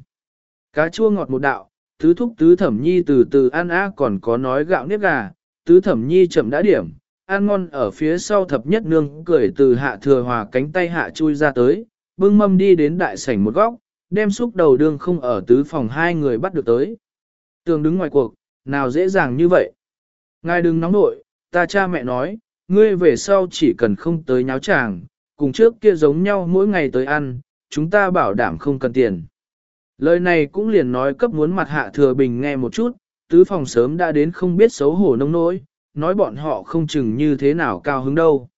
Cá chua ngọt một đạo, tứ thúc tứ thẩm nhi từ từ ăn á còn có nói gạo nếp gà, tứ thẩm nhi chậm đã điểm, ăn ngon ở phía sau thập nhất nương cười từ hạ thừa hòa cánh tay hạ chui ra tới, bưng mâm đi đến đại sảnh một góc, đem xúc đầu đương không ở tứ phòng hai người bắt được tới. Tường đứng ngoài cuộc, nào dễ dàng như vậy. Ngài đừng nóng nội, ta cha mẹ nói, ngươi về sau chỉ cần không tới nháo chàng, cùng trước kia giống nhau mỗi ngày tới ăn, chúng ta bảo đảm không cần tiền. Lời này cũng liền nói cấp muốn mặt hạ thừa bình nghe một chút, tứ phòng sớm đã đến không biết xấu hổ nông nỗi, nói bọn họ không chừng như thế nào cao hứng đâu.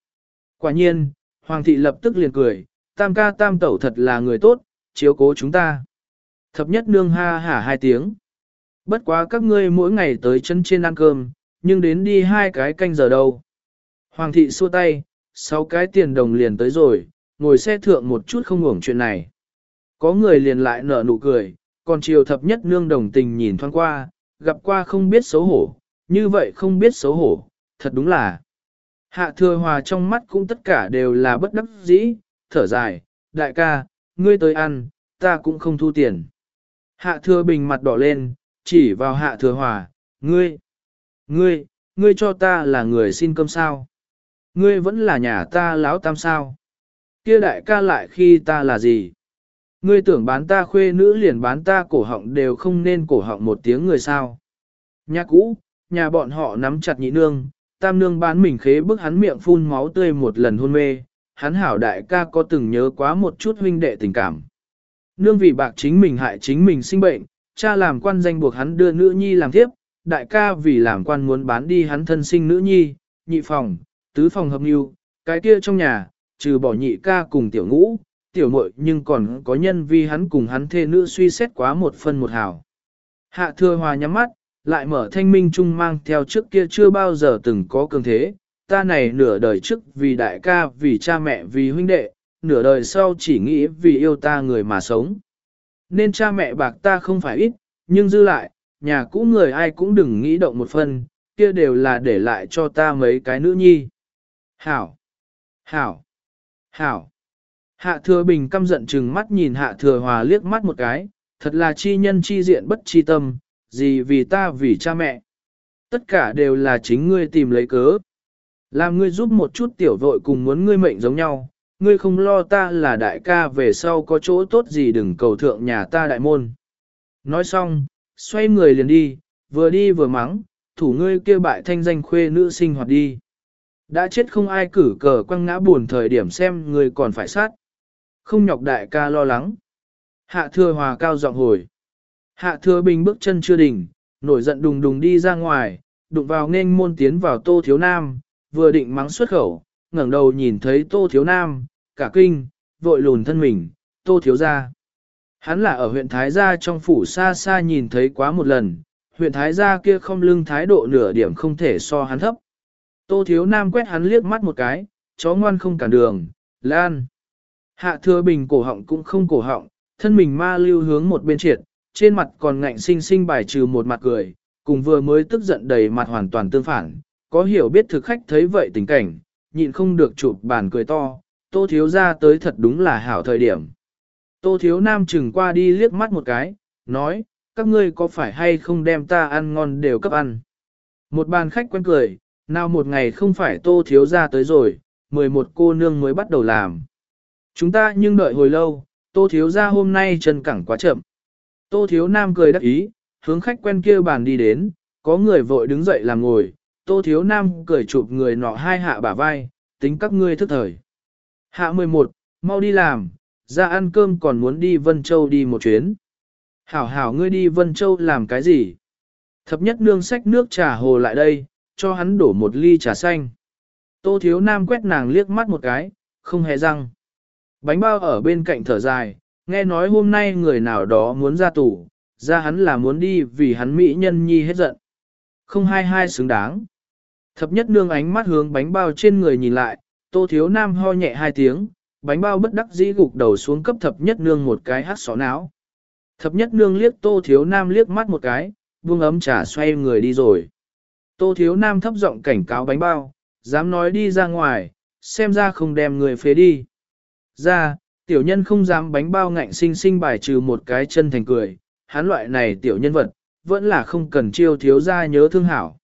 Quả nhiên, Hoàng thị lập tức liền cười, tam ca tam tẩu thật là người tốt, chiếu cố chúng ta. Thập nhất nương ha hả hai tiếng. Bất quá các ngươi mỗi ngày tới chân trên ăn cơm, nhưng đến đi hai cái canh giờ đâu. Hoàng thị xua tay, sáu cái tiền đồng liền tới rồi, ngồi xe thượng một chút không ngủng chuyện này. Có người liền lại nở nụ cười, còn chiều thập nhất nương đồng tình nhìn thoáng qua, gặp qua không biết xấu hổ, như vậy không biết xấu hổ, thật đúng là. Hạ thừa hòa trong mắt cũng tất cả đều là bất đắc dĩ, thở dài, đại ca, ngươi tới ăn, ta cũng không thu tiền. Hạ thừa bình mặt đỏ lên, chỉ vào hạ thừa hòa, ngươi, ngươi, ngươi cho ta là người xin cơm sao. Ngươi vẫn là nhà ta láo tam sao. Kia đại ca lại khi ta là gì? Ngươi tưởng bán ta khuê nữ liền bán ta cổ họng đều không nên cổ họng một tiếng người sao. Nhà cũ, nhà bọn họ nắm chặt nhị nương, tam nương bán mình khế bức hắn miệng phun máu tươi một lần hôn mê, hắn hảo đại ca có từng nhớ quá một chút huynh đệ tình cảm. Nương vì bạc chính mình hại chính mình sinh bệnh, cha làm quan danh buộc hắn đưa nữ nhi làm tiếp, đại ca vì làm quan muốn bán đi hắn thân sinh nữ nhi, nhị phòng, tứ phòng hợp nhu, cái kia trong nhà, trừ bỏ nhị ca cùng tiểu ngũ, tiểu muội nhưng còn có nhân vi hắn cùng hắn thê nữ suy xét quá một phân một hào. Hạ thừa hòa nhắm mắt, lại mở thanh minh trung mang theo trước kia chưa bao giờ từng có cường thế, ta này nửa đời trước vì đại ca, vì cha mẹ, vì huynh đệ, nửa đời sau chỉ nghĩ vì yêu ta người mà sống. Nên cha mẹ bạc ta không phải ít, nhưng dư lại, nhà cũ người ai cũng đừng nghĩ động một phần, kia đều là để lại cho ta mấy cái nữ nhi. Hảo! Hảo! Hảo! Hạ thừa bình căm giận chừng mắt nhìn hạ thừa hòa liếc mắt một cái, thật là chi nhân chi diện bất chi tâm, gì vì ta vì cha mẹ. Tất cả đều là chính ngươi tìm lấy cớ. Làm ngươi giúp một chút tiểu vội cùng muốn ngươi mệnh giống nhau, ngươi không lo ta là đại ca về sau có chỗ tốt gì đừng cầu thượng nhà ta đại môn. Nói xong, xoay người liền đi, vừa đi vừa mắng, thủ ngươi kia bại thanh danh khuê nữ sinh hoạt đi. Đã chết không ai cử cờ quăng ngã buồn thời điểm xem người còn phải sát. Không nhọc đại ca lo lắng. Hạ thừa hòa cao giọng hồi. Hạ thừa bình bước chân chưa đỉnh, nổi giận đùng đùng đi ra ngoài, đụng vào nên môn tiến vào tô thiếu nam, vừa định mắng xuất khẩu, ngẩng đầu nhìn thấy tô thiếu nam, cả kinh, vội lùn thân mình, tô thiếu gia. Hắn là ở huyện Thái Gia trong phủ xa xa nhìn thấy quá một lần, huyện Thái Gia kia không lưng thái độ nửa điểm không thể so hắn thấp. Tô thiếu nam quét hắn liếc mắt một cái, chó ngoan không cản đường, lan. Hạ thừa bình cổ họng cũng không cổ họng, thân mình ma lưu hướng một bên triệt, trên mặt còn ngạnh sinh sinh bài trừ một mặt cười, cùng vừa mới tức giận đầy mặt hoàn toàn tương phản, có hiểu biết thực khách thấy vậy tình cảnh, nhịn không được chụp bàn cười to, tô thiếu ra tới thật đúng là hảo thời điểm. Tô thiếu nam chừng qua đi liếc mắt một cái, nói, các ngươi có phải hay không đem ta ăn ngon đều cấp ăn. Một bàn khách quen cười, nào một ngày không phải tô thiếu ra tới rồi, 11 cô nương mới bắt đầu làm. Chúng ta nhưng đợi hồi lâu, tô thiếu ra hôm nay chân cẳng quá chậm. Tô thiếu nam cười đắc ý, hướng khách quen kia bàn đi đến, có người vội đứng dậy làm ngồi, tô thiếu nam cười chụp người nọ hai hạ bả vai, tính các ngươi thức thời. Hạ 11, mau đi làm, ra ăn cơm còn muốn đi Vân Châu đi một chuyến. Hảo hảo ngươi đi Vân Châu làm cái gì? Thập nhất nương sách nước trà hồ lại đây, cho hắn đổ một ly trà xanh. Tô thiếu nam quét nàng liếc mắt một cái, không hề răng. Bánh bao ở bên cạnh thở dài, nghe nói hôm nay người nào đó muốn ra tù, ra hắn là muốn đi vì hắn mỹ nhân nhi hết giận. Không hai hai xứng đáng. Thập nhất nương ánh mắt hướng bánh bao trên người nhìn lại, tô thiếu nam ho nhẹ hai tiếng, bánh bao bất đắc dĩ gục đầu xuống cấp thập nhất nương một cái hát xó não. Thập nhất nương liếc tô thiếu nam liếc mắt một cái, buông ấm trà xoay người đi rồi. Tô thiếu nam thấp giọng cảnh cáo bánh bao, dám nói đi ra ngoài, xem ra không đem người phế đi. Ra, tiểu nhân không dám bánh bao ngạnh sinh sinh bài trừ một cái chân thành cười, hắn loại này tiểu nhân vật, vẫn là không cần chiêu thiếu ra nhớ thương hảo.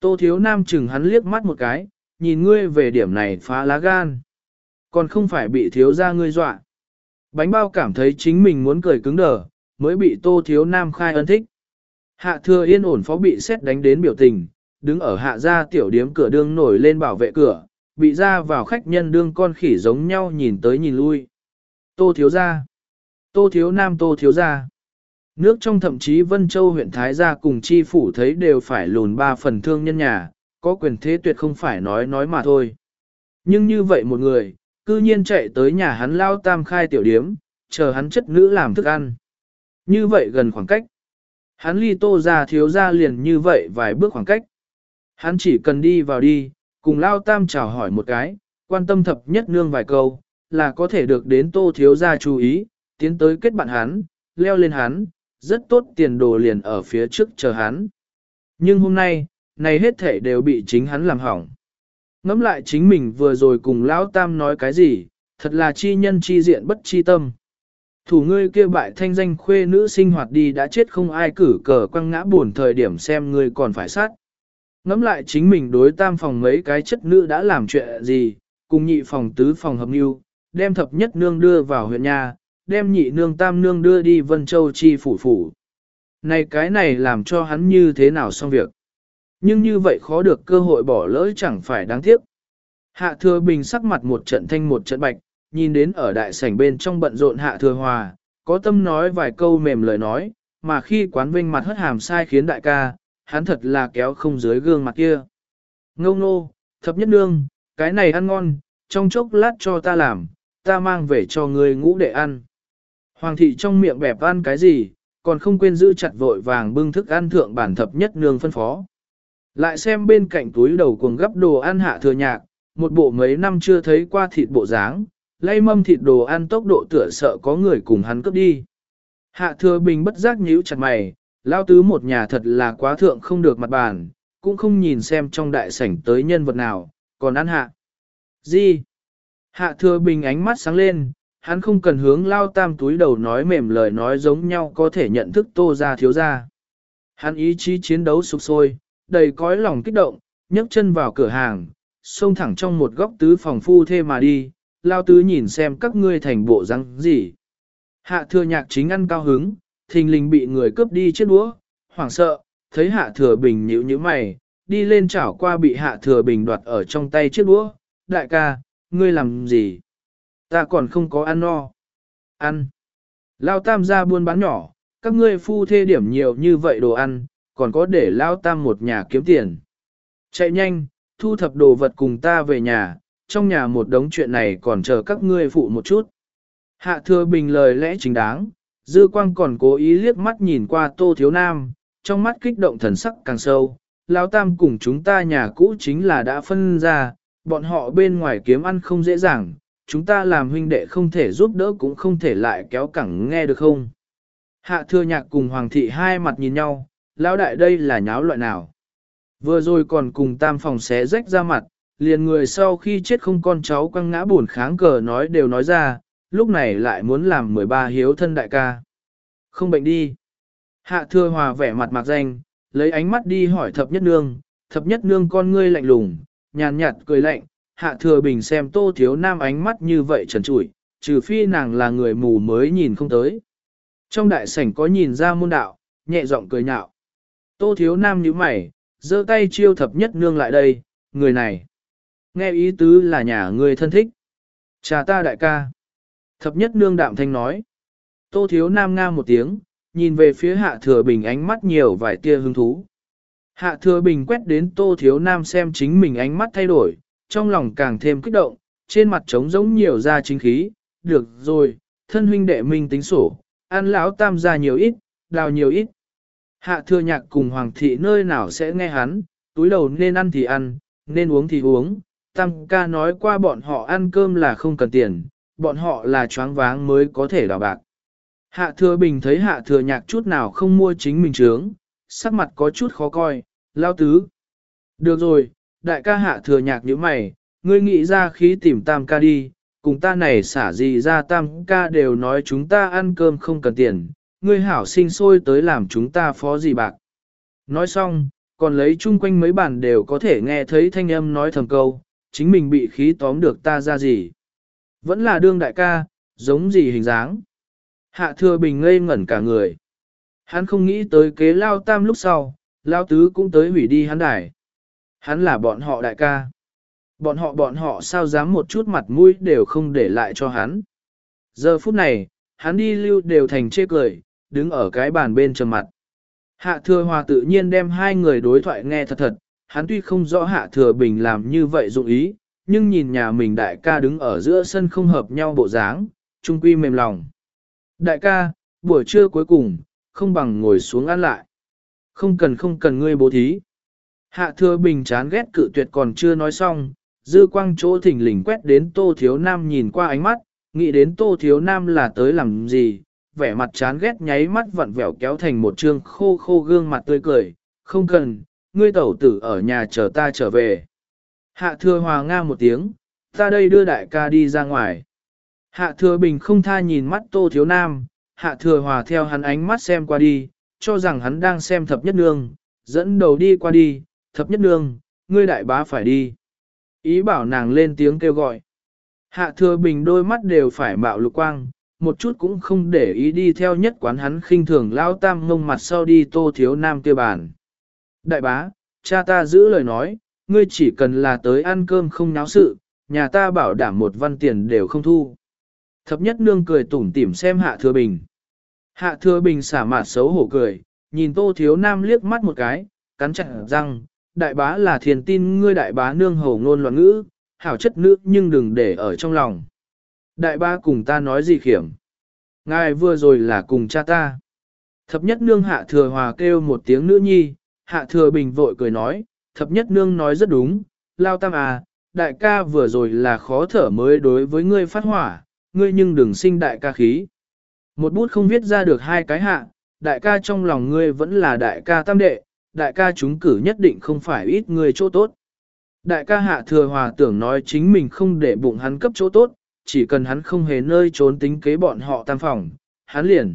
Tô thiếu nam chừng hắn liếc mắt một cái, nhìn ngươi về điểm này phá lá gan. Còn không phải bị thiếu ra ngươi dọa. Bánh bao cảm thấy chính mình muốn cười cứng đờ, mới bị tô thiếu nam khai ân thích. Hạ thừa yên ổn phó bị xét đánh đến biểu tình, đứng ở hạ gia tiểu điếm cửa đương nổi lên bảo vệ cửa, bị ra vào khách nhân đương con khỉ giống nhau nhìn tới nhìn lui. Tô thiếu gia, tô thiếu nam tô thiếu gia. Nước trong thậm chí Vân Châu huyện Thái Gia cùng chi phủ thấy đều phải lùn ba phần thương nhân nhà, có quyền thế tuyệt không phải nói nói mà thôi. Nhưng như vậy một người, cư nhiên chạy tới nhà hắn lao tam khai tiểu điếm, chờ hắn chất nữ làm thức ăn. Như vậy gần khoảng cách. Hắn ly tô ra thiếu ra liền như vậy vài bước khoảng cách. Hắn chỉ cần đi vào đi, cùng lao tam chào hỏi một cái, quan tâm thập nhất nương vài câu, là có thể được đến tô thiếu gia chú ý, tiến tới kết bạn hắn, leo lên hắn, rất tốt tiền đồ liền ở phía trước chờ hắn. Nhưng hôm nay, này hết thể đều bị chính hắn làm hỏng. Ngắm lại chính mình vừa rồi cùng Lão Tam nói cái gì, thật là chi nhân chi diện bất chi tâm. Thủ ngươi kia bại thanh danh khuê nữ sinh hoạt đi đã chết không ai cử cờ quăng ngã buồn thời điểm xem ngươi còn phải sát. Ngắm lại chính mình đối tam phòng mấy cái chất nữ đã làm chuyện gì, cùng nhị phòng tứ phòng hợp mưu, đem thập nhất nương đưa vào huyện nhà, đem nhị nương tam nương đưa đi Vân Châu chi phủ phủ. Này cái này làm cho hắn như thế nào xong việc. Nhưng như vậy khó được cơ hội bỏ lỡ chẳng phải đáng tiếc. Hạ thừa bình sắc mặt một trận thanh một trận bạch, nhìn đến ở đại sảnh bên trong bận rộn hạ thừa hòa, có tâm nói vài câu mềm lời nói, mà khi quán vinh mặt hất hàm sai khiến đại ca, hắn thật là kéo không dưới gương mặt kia. Ngông nô, thập nhất nương, cái này ăn ngon, trong chốc lát cho ta làm, ta mang về cho ngươi ngũ để ăn. Hoàng thị trong miệng bẹp ăn cái gì, còn không quên giữ chặt vội vàng bưng thức ăn thượng bản thập nhất nương phân phó. Lại xem bên cạnh túi đầu cuồng gấp đồ ăn hạ thừa nhạc, một bộ mấy năm chưa thấy qua thịt bộ dáng, lay mâm thịt đồ ăn tốc độ tựa sợ có người cùng hắn cướp đi. Hạ thừa bình bất giác nhíu chặt mày, lao tứ một nhà thật là quá thượng không được mặt bàn, cũng không nhìn xem trong đại sảnh tới nhân vật nào, còn ăn hạ. Gì? Hạ thừa bình ánh mắt sáng lên, hắn không cần hướng lao tam túi đầu nói mềm lời nói giống nhau có thể nhận thức tô ra thiếu ra. Hắn ý chí chiến đấu sục sôi, đầy cõi lòng kích động, nhấc chân vào cửa hàng, xông thẳng trong một góc tứ phòng phu thê mà đi, lao tứ nhìn xem các ngươi thành bộ răng gì. Hạ thừa nhạc chính ăn cao hứng, thình lình bị người cướp đi chiếc đũa, hoảng sợ, thấy hạ thừa bình nhíu như mày, đi lên chảo qua bị hạ thừa bình đoạt ở trong tay chiếc đũa, đại ca, ngươi làm gì? Ta còn không có ăn no. Ăn. Lao tam ra buôn bán nhỏ, các ngươi phu thê điểm nhiều như vậy đồ ăn, còn có để Lao tam một nhà kiếm tiền. Chạy nhanh, thu thập đồ vật cùng ta về nhà, trong nhà một đống chuyện này còn chờ các ngươi phụ một chút. Hạ thừa bình lời lẽ chính đáng, dư quang còn cố ý liếc mắt nhìn qua tô thiếu nam, trong mắt kích động thần sắc càng sâu. Lão tam cùng chúng ta nhà cũ chính là đã phân ra, bọn họ bên ngoài kiếm ăn không dễ dàng, chúng ta làm huynh đệ không thể giúp đỡ cũng không thể lại kéo cẳng nghe được không. Hạ thừa nhạc cùng hoàng thị hai mặt nhìn nhau, lão đại đây là nháo loại nào. Vừa rồi còn cùng tam phòng xé rách ra mặt, liền người sau khi chết không con cháu quăng ngã buồn kháng cờ nói đều nói ra, lúc này lại muốn làm 13 hiếu thân đại ca. Không bệnh đi. Hạ thừa hòa vẻ mặt mạc danh, lấy ánh mắt đi hỏi thập nhất nương, thập nhất nương con ngươi lạnh lùng, nhàn nhạt cười lạnh, hạ thừa bình xem tô thiếu nam ánh mắt như vậy trần trụi, trừ phi nàng là người mù mới nhìn không tới. Trong đại sảnh có nhìn ra môn đạo, nhẹ giọng cười nhạo. Tô thiếu nam như mày, giơ tay chiêu thập nhất nương lại đây, người này. Nghe ý tứ là nhà người thân thích. Cha ta đại ca. Thập nhất nương đạm thanh nói. Tô thiếu nam nga một tiếng, nhìn về phía hạ thừa bình ánh mắt nhiều vài tia hứng thú. Hạ thừa bình quét đến tô thiếu nam xem chính mình ánh mắt thay đổi, trong lòng càng thêm kích động, trên mặt trống giống nhiều ra chính khí, được rồi, thân huynh đệ minh tính sổ, ăn lão tam gia nhiều ít, đào nhiều ít. Hạ thừa nhạc cùng hoàng thị nơi nào sẽ nghe hắn, túi đầu nên ăn thì ăn, nên uống thì uống, tam ca nói qua bọn họ ăn cơm là không cần tiền, bọn họ là choáng váng mới có thể đào bạc. Hạ thừa bình thấy hạ thừa nhạc chút nào không mua chính mình trướng, sắc mặt có chút khó coi, lao tứ. Được rồi, đại ca hạ thừa nhạc như mày, ngươi nghĩ ra khí tìm tam ca đi, cùng ta này xả gì ra tam ca đều nói chúng ta ăn cơm không cần tiền, ngươi hảo sinh sôi tới làm chúng ta phó gì bạc. Nói xong, còn lấy chung quanh mấy bản đều có thể nghe thấy thanh âm nói thầm câu, chính mình bị khí tóm được ta ra gì. Vẫn là đương đại ca, giống gì hình dáng. Hạ thừa bình ngây ngẩn cả người. Hắn không nghĩ tới kế lao tam lúc sau, lao tứ cũng tới hủy đi hắn đài. Hắn là bọn họ đại ca. Bọn họ bọn họ sao dám một chút mặt mũi đều không để lại cho hắn. Giờ phút này, hắn đi lưu đều thành chê cười, đứng ở cái bàn bên trầm mặt. Hạ thừa hòa tự nhiên đem hai người đối thoại nghe thật thật, hắn tuy không rõ hạ thừa bình làm như vậy dụng ý, nhưng nhìn nhà mình đại ca đứng ở giữa sân không hợp nhau bộ dáng, trung quy mềm lòng. Đại ca, buổi trưa cuối cùng, không bằng ngồi xuống ăn lại. Không cần không cần ngươi bố thí. Hạ thừa bình chán ghét cự tuyệt còn chưa nói xong, dư quang chỗ thỉnh lình quét đến tô thiếu nam nhìn qua ánh mắt, nghĩ đến tô thiếu nam là tới làm gì, vẻ mặt chán ghét nháy mắt vặn vẹo kéo thành một trương khô khô gương mặt tươi cười, không cần, ngươi tẩu tử ở nhà chờ ta trở về. Hạ thừa hòa nga một tiếng, ta đây đưa đại ca đi ra ngoài. Hạ thừa bình không tha nhìn mắt tô thiếu nam, hạ thừa hòa theo hắn ánh mắt xem qua đi, cho rằng hắn đang xem thập nhất nương, dẫn đầu đi qua đi, thập nhất nương, ngươi đại bá phải đi. Ý bảo nàng lên tiếng kêu gọi. Hạ thừa bình đôi mắt đều phải mạo lục quang, một chút cũng không để ý đi theo nhất quán hắn khinh thường lao tam ngông mặt sau đi tô thiếu nam kêu bàn. Đại bá, cha ta giữ lời nói, ngươi chỉ cần là tới ăn cơm không náo sự, nhà ta bảo đảm một văn tiền đều không thu. Thập nhất nương cười tủm tỉm xem hạ thừa bình. Hạ thừa bình xả mặt xấu hổ cười, nhìn tô thiếu nam liếc mắt một cái, cắn chặt răng, đại bá là thiền tin ngươi đại bá nương hầu ngôn loạn ngữ, hảo chất nữ nhưng đừng để ở trong lòng. Đại bá cùng ta nói gì khiểm? Ngài vừa rồi là cùng cha ta. Thập nhất nương hạ thừa hòa kêu một tiếng nữ nhi, hạ thừa bình vội cười nói, thập nhất nương nói rất đúng, lao tam à, đại ca vừa rồi là khó thở mới đối với ngươi phát hỏa, ngươi nhưng đừng sinh đại ca khí. Một bút không viết ra được hai cái hạ, đại ca trong lòng ngươi vẫn là đại ca tam đệ, đại ca chúng cử nhất định không phải ít ngươi chỗ tốt. Đại ca hạ thừa hòa tưởng nói chính mình không để bụng hắn cấp chỗ tốt, chỉ cần hắn không hề nơi trốn tính kế bọn họ tam phòng, hắn liền.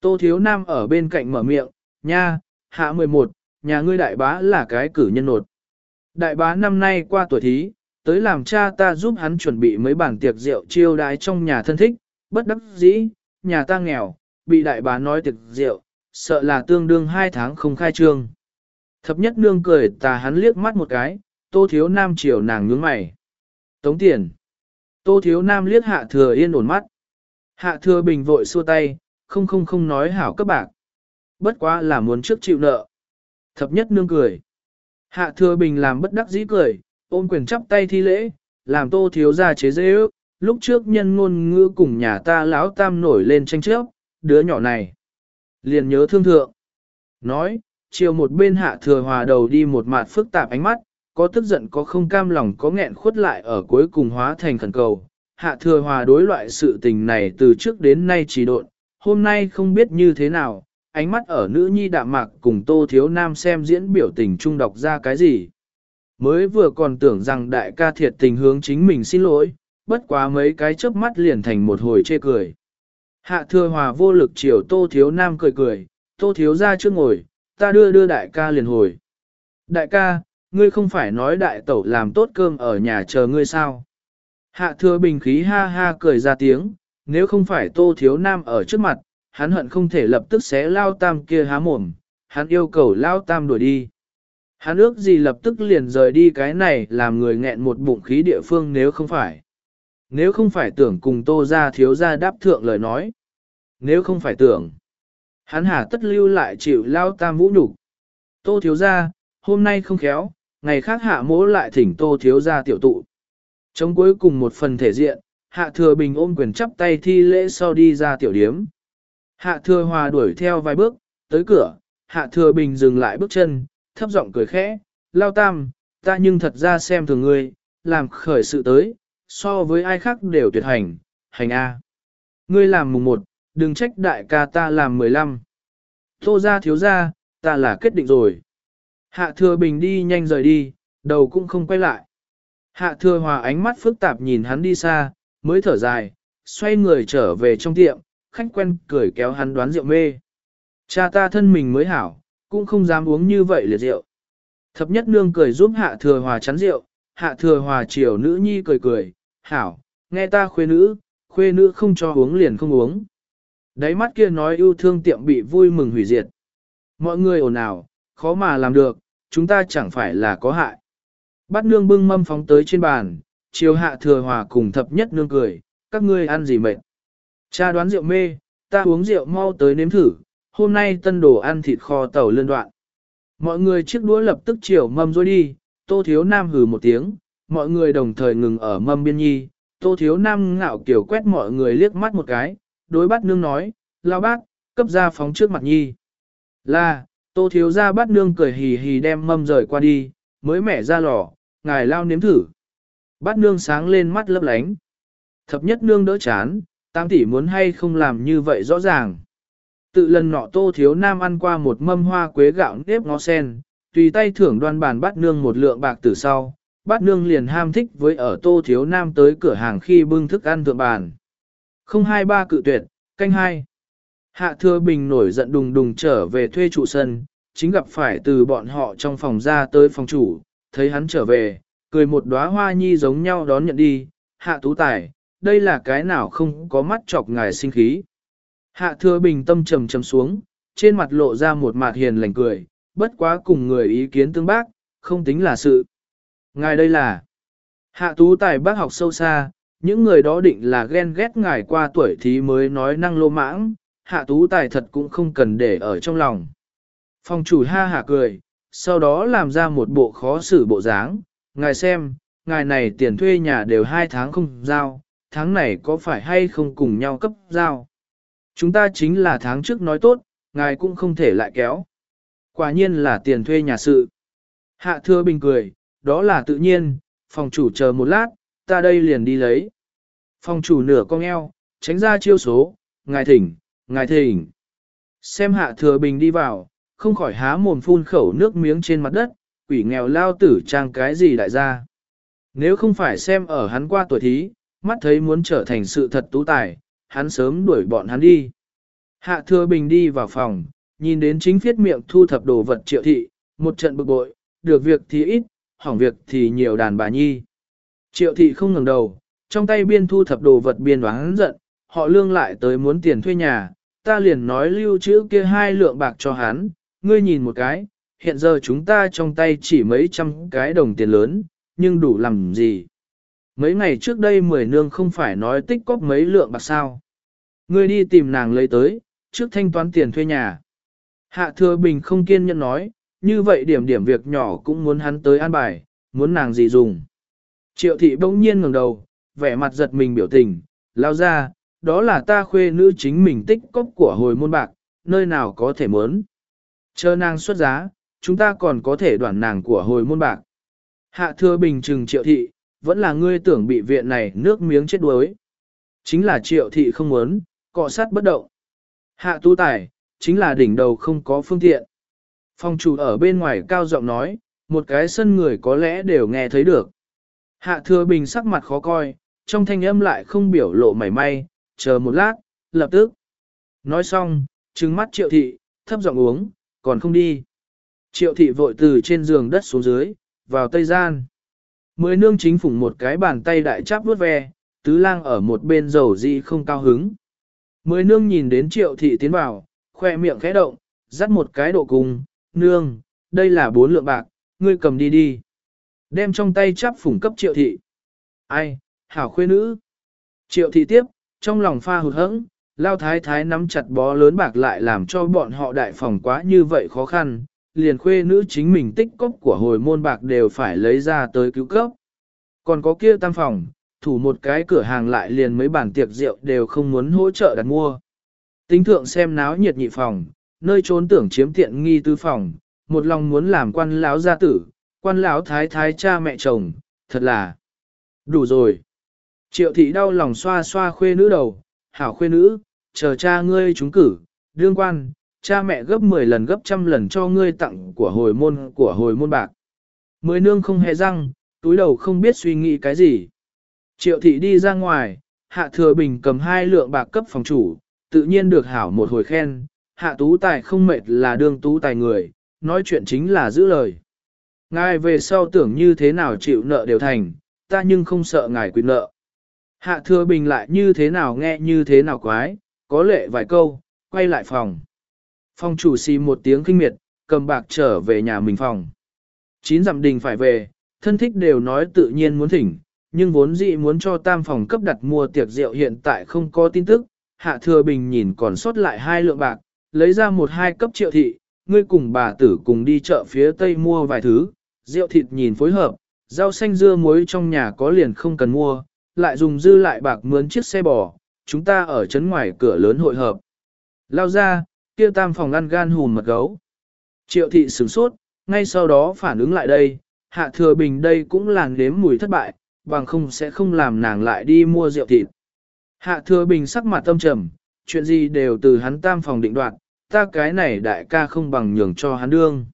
Tô Thiếu Nam ở bên cạnh mở miệng, nha, hạ 11, nhà ngươi đại bá là cái cử nhân nột. Đại bá năm nay qua tuổi thí, tới làm cha ta giúp hắn chuẩn bị mấy bản tiệc rượu chiêu đái trong nhà thân thích, bất đắc dĩ, nhà ta nghèo, bị đại bá nói tiệc rượu, sợ là tương đương hai tháng không khai trương. Thập nhất nương cười tà hắn liếc mắt một cái, tô thiếu nam chiều nàng nhướng mày. Tống tiền. Tô thiếu nam liếc hạ thừa yên ổn mắt. Hạ thừa bình vội xua tay, không không không nói hảo các bạc. Bất quá là muốn trước chịu nợ. Thập nhất nương cười. Hạ thừa bình làm bất đắc dĩ cười, ôm quyền chắp tay thi lễ, làm tô thiếu ra chế dễ ước. Lúc trước nhân ngôn ngữ cùng nhà ta lão tam nổi lên tranh chấp, đứa nhỏ này. Liền nhớ thương thượng. Nói, chiều một bên hạ thừa hòa đầu đi một mặt phức tạp ánh mắt, có tức giận có không cam lòng có nghẹn khuất lại ở cuối cùng hóa thành khẩn cầu. Hạ thừa hòa đối loại sự tình này từ trước đến nay chỉ độn, hôm nay không biết như thế nào, ánh mắt ở nữ nhi đạm mạc cùng tô thiếu nam xem diễn biểu tình trung đọc ra cái gì. Mới vừa còn tưởng rằng đại ca thiệt tình hướng chính mình xin lỗi, bất quá mấy cái chớp mắt liền thành một hồi chê cười. Hạ thừa hòa vô lực chiều tô thiếu nam cười cười, tô thiếu ra trước ngồi, ta đưa đưa đại ca liền hồi. Đại ca, ngươi không phải nói đại tẩu làm tốt cơm ở nhà chờ ngươi sao? Hạ thừa bình khí ha ha cười ra tiếng, nếu không phải tô thiếu nam ở trước mặt, hắn hận không thể lập tức xé lao tam kia há mồm, hắn yêu cầu lao tam đuổi đi. Hắn ước gì lập tức liền rời đi cái này làm người nghẹn một bụng khí địa phương nếu không phải. Nếu không phải tưởng cùng tô ra thiếu ra đáp thượng lời nói. Nếu không phải tưởng. Hắn hà tất lưu lại chịu lao tam vũ nhục Tô thiếu ra, hôm nay không khéo, ngày khác hạ mỗ lại thỉnh tô thiếu ra tiểu tụ. Trong cuối cùng một phần thể diện, hạ thừa bình ôm quyền chắp tay thi lễ sau đi ra tiểu điếm. Hạ thừa hòa đuổi theo vài bước, tới cửa, hạ thừa bình dừng lại bước chân, thấp giọng cười khẽ, lao tam, ta nhưng thật ra xem thường ngươi, làm khởi sự tới, so với ai khác đều tuyệt hành, hành A. Ngươi làm mùng một, đừng trách đại ca ta làm mười lăm. Tô ra thiếu ra, ta là kết định rồi. Hạ thừa bình đi nhanh rời đi, đầu cũng không quay lại. Hạ thừa hòa ánh mắt phức tạp nhìn hắn đi xa, mới thở dài, xoay người trở về trong tiệm, khách quen cười kéo hắn đoán rượu mê. Cha ta thân mình mới hảo, cũng không dám uống như vậy liệt rượu. Thập nhất nương cười giúp hạ thừa hòa chắn rượu, hạ thừa hòa chiều nữ nhi cười cười, hảo, nghe ta khuê nữ, khuê nữ không cho uống liền không uống. Đáy mắt kia nói yêu thương tiệm bị vui mừng hủy diệt. Mọi người ồn ào, khó mà làm được, chúng ta chẳng phải là có hại. Bắt nương bưng mâm phóng tới trên bàn, chiều hạ thừa hòa cùng thập nhất nương cười, các ngươi ăn gì mệt. Cha đoán rượu mê, ta uống rượu mau tới nếm thử, hôm nay tân đồ ăn thịt kho tàu lươn đoạn. Mọi người chiếc đũa lập tức chiều mâm rồi đi, tô thiếu nam hừ một tiếng, mọi người đồng thời ngừng ở mâm biên nhi, tô thiếu nam ngạo kiểu quét mọi người liếc mắt một cái, đối bát nương nói, lao bác, cấp ra phóng trước mặt nhi. Là, tô thiếu ra bát nương cười hì hì đem mâm rời qua đi, mới mẻ ra lò, ngài lao nếm thử. Bát nương sáng lên mắt lấp lánh. Thập nhất nương đỡ chán, tam tỷ muốn hay không làm như vậy rõ ràng. Tự lần nọ tô thiếu nam ăn qua một mâm hoa quế gạo nếp ngó sen, tùy tay thưởng đoan bàn bát nương một lượng bạc từ sau, bát nương liền ham thích với ở tô thiếu nam tới cửa hàng khi bưng thức ăn thượng bàn. Không hai ba cự tuyệt, canh hai. Hạ thừa bình nổi giận đùng đùng trở về thuê trụ sân, chính gặp phải từ bọn họ trong phòng ra tới phòng chủ, thấy hắn trở về, cười một đóa hoa nhi giống nhau đón nhận đi, hạ tú tài, đây là cái nào không có mắt chọc ngài sinh khí. Hạ thừa bình tâm trầm trầm xuống, trên mặt lộ ra một mặt hiền lành cười, bất quá cùng người ý kiến tương bác, không tính là sự. Ngài đây là hạ tú tài bác học sâu xa, những người đó định là ghen ghét ngài qua tuổi thì mới nói năng lô mãng, hạ tú tài thật cũng không cần để ở trong lòng. Phòng chủ ha hạ cười, sau đó làm ra một bộ khó xử bộ dáng, ngài xem, ngài này tiền thuê nhà đều hai tháng không giao, tháng này có phải hay không cùng nhau cấp giao. Chúng ta chính là tháng trước nói tốt, ngài cũng không thể lại kéo. Quả nhiên là tiền thuê nhà sự. Hạ thưa bình cười, đó là tự nhiên, phòng chủ chờ một lát, ta đây liền đi lấy. Phòng chủ nửa cong eo, tránh ra chiêu số, ngài thỉnh, ngài thỉnh. Xem hạ thừa bình đi vào, không khỏi há mồm phun khẩu nước miếng trên mặt đất, quỷ nghèo lao tử trang cái gì đại gia. Nếu không phải xem ở hắn qua tuổi thí, mắt thấy muốn trở thành sự thật tú tài, hắn sớm đuổi bọn hắn đi. Hạ thừa bình đi vào phòng, nhìn đến chính phiết miệng thu thập đồ vật triệu thị, một trận bực bội, được việc thì ít, hỏng việc thì nhiều đàn bà nhi. Triệu thị không ngừng đầu, trong tay biên thu thập đồ vật biên đoán giận, họ lương lại tới muốn tiền thuê nhà, ta liền nói lưu trữ kia hai lượng bạc cho hắn, ngươi nhìn một cái, hiện giờ chúng ta trong tay chỉ mấy trăm cái đồng tiền lớn, nhưng đủ làm gì. Mấy ngày trước đây mười nương không phải nói tích cóp mấy lượng bạc sao. Ngươi đi tìm nàng lấy tới, trước thanh toán tiền thuê nhà. Hạ thừa bình không kiên nhẫn nói, như vậy điểm điểm việc nhỏ cũng muốn hắn tới an bài, muốn nàng gì dùng. Triệu thị bỗng nhiên ngẩng đầu, vẻ mặt giật mình biểu tình, lao ra, đó là ta khuê nữ chính mình tích cóp của hồi môn bạc, nơi nào có thể mớn. Chờ nàng xuất giá, chúng ta còn có thể đoản nàng của hồi môn bạc. Hạ thừa bình trừng triệu thị, vẫn là ngươi tưởng bị viện này nước miếng chết đuối. Chính là triệu thị không muốn, cọ sát bất động. Hạ tu tài, chính là đỉnh đầu không có phương tiện. Phong chủ ở bên ngoài cao giọng nói, một cái sân người có lẽ đều nghe thấy được. Hạ thừa bình sắc mặt khó coi, trong thanh âm lại không biểu lộ mảy may, chờ một lát, lập tức. Nói xong, trừng mắt triệu thị, thấp giọng uống, còn không đi. Triệu thị vội từ trên giường đất xuống dưới, vào tây gian. Mười nương chính phủng một cái bàn tay đại chắp vuốt ve, tứ lang ở một bên dầu dị không cao hứng. Mười nương nhìn đến triệu thị tiến vào, khoe miệng khẽ động, dắt một cái độ cùng, nương, đây là bốn lượng bạc, ngươi cầm đi đi. Đem trong tay chắp phủng cấp triệu thị. Ai, hảo khuê nữ. Triệu thị tiếp, trong lòng pha hụt hẫng, lao thái thái nắm chặt bó lớn bạc lại làm cho bọn họ đại phòng quá như vậy khó khăn, liền khuê nữ chính mình tích cốc của hồi môn bạc đều phải lấy ra tới cứu cấp. Còn có kia tam phòng, thủ một cái cửa hàng lại liền mấy bản tiệc rượu đều không muốn hỗ trợ đặt mua. Tính thượng xem náo nhiệt nhị phòng, nơi trốn tưởng chiếm tiện nghi tư phòng, một lòng muốn làm quan lão gia tử, quan lão thái thái cha mẹ chồng, thật là đủ rồi. Triệu thị đau lòng xoa xoa khuê nữ đầu, hảo khuê nữ, chờ cha ngươi trúng cử, đương quan, cha mẹ gấp 10 lần gấp trăm lần cho ngươi tặng của hồi môn của hồi môn bạc. Mười nương không hề răng, túi đầu không biết suy nghĩ cái gì. Triệu thị đi ra ngoài, hạ thừa bình cầm hai lượng bạc cấp phòng chủ, tự nhiên được hảo một hồi khen, hạ tú tài không mệt là đương tú tài người, nói chuyện chính là giữ lời. Ngài về sau tưởng như thế nào chịu nợ đều thành, ta nhưng không sợ ngài quyết nợ. Hạ thừa bình lại như thế nào nghe như thế nào quái, có lệ vài câu, quay lại phòng. Phòng chủ xì một tiếng kinh miệt, cầm bạc trở về nhà mình phòng. Chín dặm đình phải về, thân thích đều nói tự nhiên muốn thỉnh, nhưng vốn dĩ muốn cho tam phòng cấp đặt mua tiệc rượu hiện tại không có tin tức. Hạ thừa bình nhìn còn sót lại hai lượng bạc, lấy ra một hai cấp triệu thị, ngươi cùng bà tử cùng đi chợ phía tây mua vài thứ, rượu thịt nhìn phối hợp, rau xanh dưa muối trong nhà có liền không cần mua, lại dùng dư lại bạc mướn chiếc xe bò, chúng ta ở trấn ngoài cửa lớn hội hợp. Lao ra, kia tam phòng ăn gan hùn mật gấu. Triệu thị sửng sốt, ngay sau đó phản ứng lại đây, hạ thừa bình đây cũng làng nếm mùi thất bại, bằng không sẽ không làm nàng lại đi mua rượu thịt. Hạ thừa bình sắc mặt tâm trầm, chuyện gì đều từ hắn tam phòng định đoạt, ta cái này đại ca không bằng nhường cho hắn đương.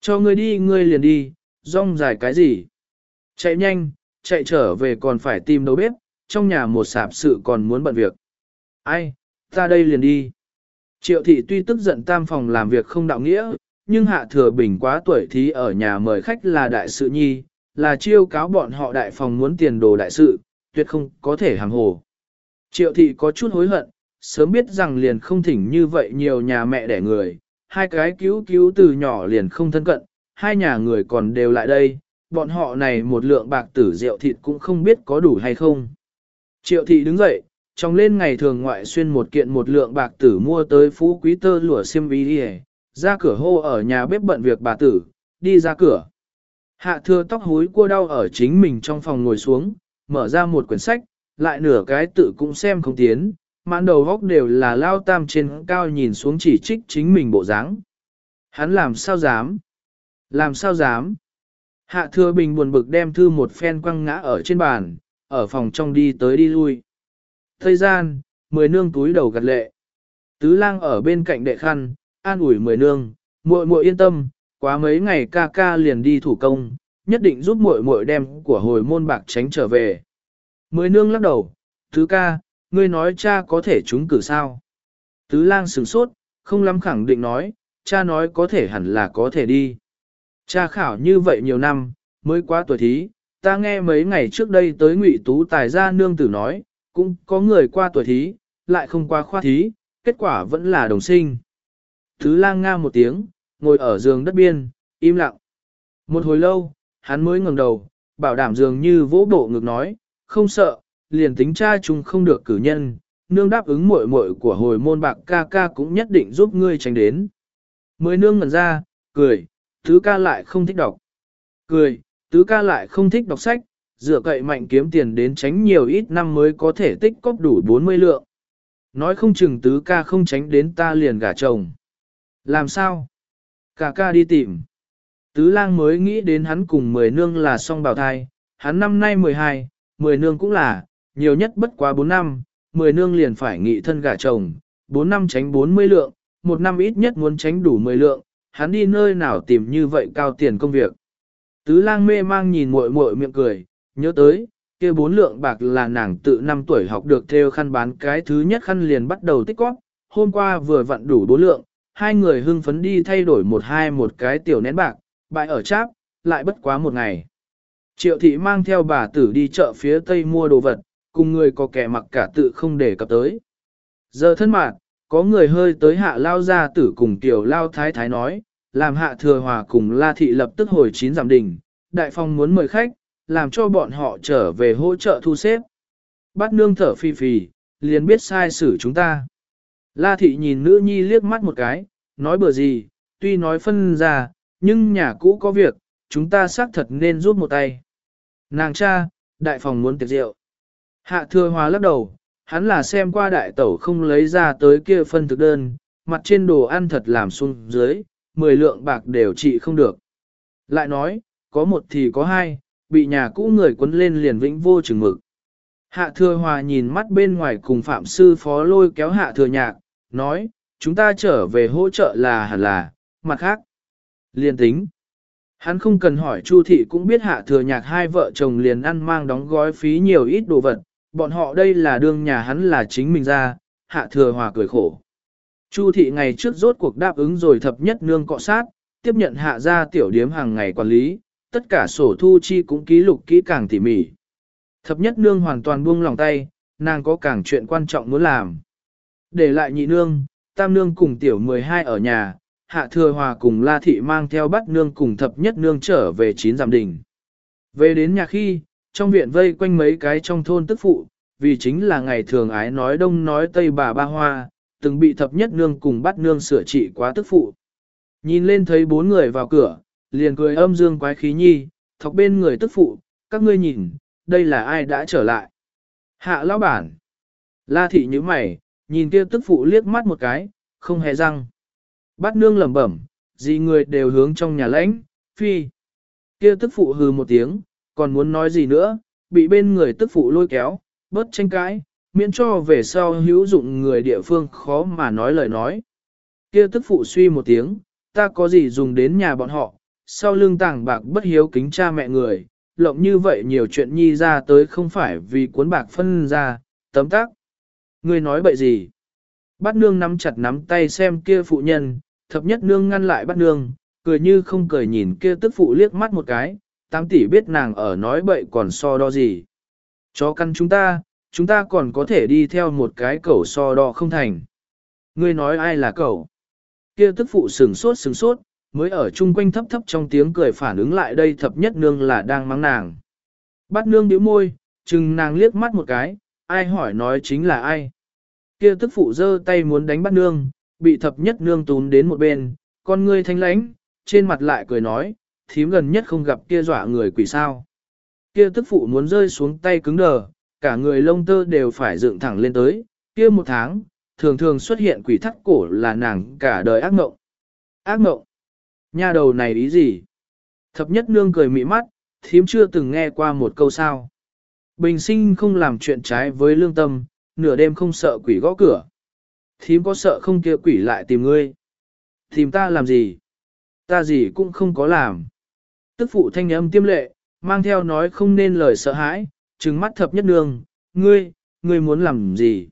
Cho ngươi đi ngươi liền đi, rong dài cái gì. Chạy nhanh, chạy trở về còn phải tìm đâu bếp, trong nhà một sạp sự còn muốn bận việc. Ai, ta đây liền đi. Triệu thị tuy tức giận tam phòng làm việc không đạo nghĩa, nhưng hạ thừa bình quá tuổi thí ở nhà mời khách là đại sự nhi, là chiêu cáo bọn họ đại phòng muốn tiền đồ đại sự, tuyệt không có thể hàng hồ. Triệu thị có chút hối hận, sớm biết rằng liền không thỉnh như vậy nhiều nhà mẹ đẻ người, hai cái cứu cứu từ nhỏ liền không thân cận, hai nhà người còn đều lại đây, bọn họ này một lượng bạc tử rượu thịt cũng không biết có đủ hay không. Triệu thị đứng dậy, trong lên ngày thường ngoại xuyên một kiện một lượng bạc tử mua tới phú quý tơ lụa xiêm vi đi ra cửa hô ở nhà bếp bận việc bà tử, đi ra cửa. Hạ thừa tóc húi cua đau ở chính mình trong phòng ngồi xuống, mở ra một quyển sách, lại nửa cái tự cũng xem không tiến, mãn đầu góc đều là lao tam trên cao nhìn xuống chỉ trích chính mình bộ dáng. Hắn làm sao dám? Làm sao dám? Hạ thừa bình buồn bực đem thư một phen quăng ngã ở trên bàn, ở phòng trong đi tới đi lui. Thời gian, mười nương túi đầu gật lệ. Tứ lang ở bên cạnh đệ khăn, an ủi mười nương, muội muội yên tâm, quá mấy ngày ca ca liền đi thủ công, nhất định giúp muội muội đem của hồi môn bạc tránh trở về. Mười nương lắc đầu, tứ ca, ngươi nói cha có thể trúng cử sao? Tứ lang sửng sốt, không lắm khẳng định nói, cha nói có thể hẳn là có thể đi. Cha khảo như vậy nhiều năm, mới quá tuổi thí, ta nghe mấy ngày trước đây tới ngụy tú tài gia nương tử nói, cũng có người qua tuổi thí, lại không qua khoa thí, kết quả vẫn là đồng sinh. Thứ lang nga một tiếng, ngồi ở giường đất biên, im lặng. Một hồi lâu, hắn mới ngẩng đầu, bảo đảm dường như vỗ bộ ngực nói, không sợ, liền tính cha chúng không được cử nhân, nương đáp ứng muội muội của hồi môn bạc ca ca cũng nhất định giúp ngươi tránh đến. Mới nương ngẩn ra, cười, tứ ca lại không thích đọc. Cười, tứ ca lại không thích đọc sách, dựa cậy mạnh kiếm tiền đến tránh nhiều ít năm mới có thể tích cóp đủ 40 lượng. Nói không chừng tứ ca không tránh đến ta liền gả chồng. Làm sao? Cả ca đi tìm. Tứ lang mới nghĩ đến hắn cùng mười nương là song bào thai, hắn năm nay 12, mười nương cũng là, nhiều nhất bất quá 4 năm, mười nương liền phải nghị thân gả chồng, 4 năm tránh 40 lượng, một năm ít nhất muốn tránh đủ 10 lượng, hắn đi nơi nào tìm như vậy cao tiền công việc. Tứ lang mê mang nhìn muội muội miệng cười, nhớ tới, kia bốn lượng bạc là nàng tự năm tuổi học được theo khăn bán cái thứ nhất khăn liền bắt đầu tích góp, hôm qua vừa vặn đủ bốn lượng, hai người hưng phấn đi thay đổi một hai một cái tiểu nén bạc, bại ở cháp, lại bất quá một ngày. Triệu thị mang theo bà tử đi chợ phía tây mua đồ vật, cùng người có kẻ mặc cả tự không để cập tới. Giờ thân mạc, có người hơi tới hạ lao ra tử cùng tiểu lao thái thái nói, làm hạ thừa hòa cùng la thị lập tức hồi chín giảm đình, đại phong muốn mời khách, làm cho bọn họ trở về hỗ trợ thu xếp. Bắt nương thở phi phì, liền biết sai xử chúng ta. La thị nhìn nữ nhi liếc mắt một cái, nói bừa gì, tuy nói phân ra, nhưng nhà cũ có việc, chúng ta xác thật nên rút một tay. Nàng cha, đại phòng muốn tiệc rượu. Hạ thừa hòa lắc đầu, hắn là xem qua đại tẩu không lấy ra tới kia phân thực đơn, mặt trên đồ ăn thật làm xuống dưới, 10 lượng bạc đều trị không được. Lại nói, có một thì có hai, bị nhà cũ người quấn lên liền vĩnh vô chừng mực. Hạ thừa hòa nhìn mắt bên ngoài cùng phạm sư phó lôi kéo hạ thừa nhạc, nói, chúng ta trở về hỗ trợ là hẳn là, mặt khác. Liên tính. Hắn không cần hỏi Chu thị cũng biết hạ thừa nhạc hai vợ chồng liền ăn mang đóng gói phí nhiều ít đồ vật, bọn họ đây là đương nhà hắn là chính mình ra, hạ thừa hòa cười khổ. Chu thị ngày trước rốt cuộc đáp ứng rồi thập nhất nương cọ sát, tiếp nhận hạ gia tiểu điếm hàng ngày quản lý, tất cả sổ thu chi cũng ký lục kỹ càng tỉ mỉ. Thập nhất nương hoàn toàn buông lòng tay, nàng có càng chuyện quan trọng muốn làm. Để lại nhị nương, tam nương cùng tiểu 12 ở nhà, hạ thừa hòa cùng la thị mang theo bắt nương cùng thập nhất nương trở về chín giảm đình Về đến nhà khi, trong viện vây quanh mấy cái trong thôn tức phụ, vì chính là ngày thường ái nói đông nói tây bà ba hoa, từng bị thập nhất nương cùng bắt nương sửa trị quá tức phụ. Nhìn lên thấy bốn người vào cửa, liền cười âm dương quái khí nhi, thọc bên người tức phụ, các ngươi nhìn, đây là ai đã trở lại. Hạ lão bản. La thị như mày, nhìn kia tức phụ liếc mắt một cái, không hề răng. Bắt nương lẩm bẩm, gì người đều hướng trong nhà lãnh, phi. Kia tức phụ hừ một tiếng, còn muốn nói gì nữa, bị bên người tức phụ lôi kéo, bớt tranh cãi, miễn cho về sau hữu dụng người địa phương khó mà nói lời nói. Kia tức phụ suy một tiếng, ta có gì dùng đến nhà bọn họ, sau lưng tàng bạc bất hiếu kính cha mẹ người, lộng như vậy nhiều chuyện nhi ra tới không phải vì cuốn bạc phân ra, tấm tác. người nói bậy gì? Bát nương nắm chặt nắm tay xem kia phụ nhân, thập nhất nương ngăn lại bát nương, cười như không cười nhìn kia tức phụ liếc mắt một cái, tám tỷ biết nàng ở nói bậy còn so đo gì. Chó căn chúng ta, chúng ta còn có thể đi theo một cái cẩu so đo không thành. Ngươi nói ai là cẩu? Kia tức phụ sừng sốt sừng sốt, mới ở chung quanh thấp thấp trong tiếng cười phản ứng lại đây thập nhất nương là đang mắng nàng. Bắt nương điếu môi, chừng nàng liếc mắt một cái, ai hỏi nói chính là ai. Kia tức phụ giơ tay muốn đánh bắt nương, bị thập nhất nương tún đến một bên, con ngươi thanh lãnh, trên mặt lại cười nói, thím gần nhất không gặp kia dọa người quỷ sao. Kia tức phụ muốn rơi xuống tay cứng đờ, cả người lông tơ đều phải dựng thẳng lên tới, kia một tháng, thường thường xuất hiện quỷ thắt cổ là nàng cả đời ác mộng. Ác mộng? Nha đầu này ý gì? Thập nhất nương cười mị mắt, thím chưa từng nghe qua một câu sao. Bình sinh không làm chuyện trái với lương tâm, nửa đêm không sợ quỷ gõ cửa. Thím có sợ không kia quỷ lại tìm ngươi? Tìm ta làm gì? Ta gì cũng không có làm. Tức phụ thanh âm tiêm lệ, mang theo nói không nên lời sợ hãi, trừng mắt thập nhất nương, ngươi, ngươi muốn làm gì?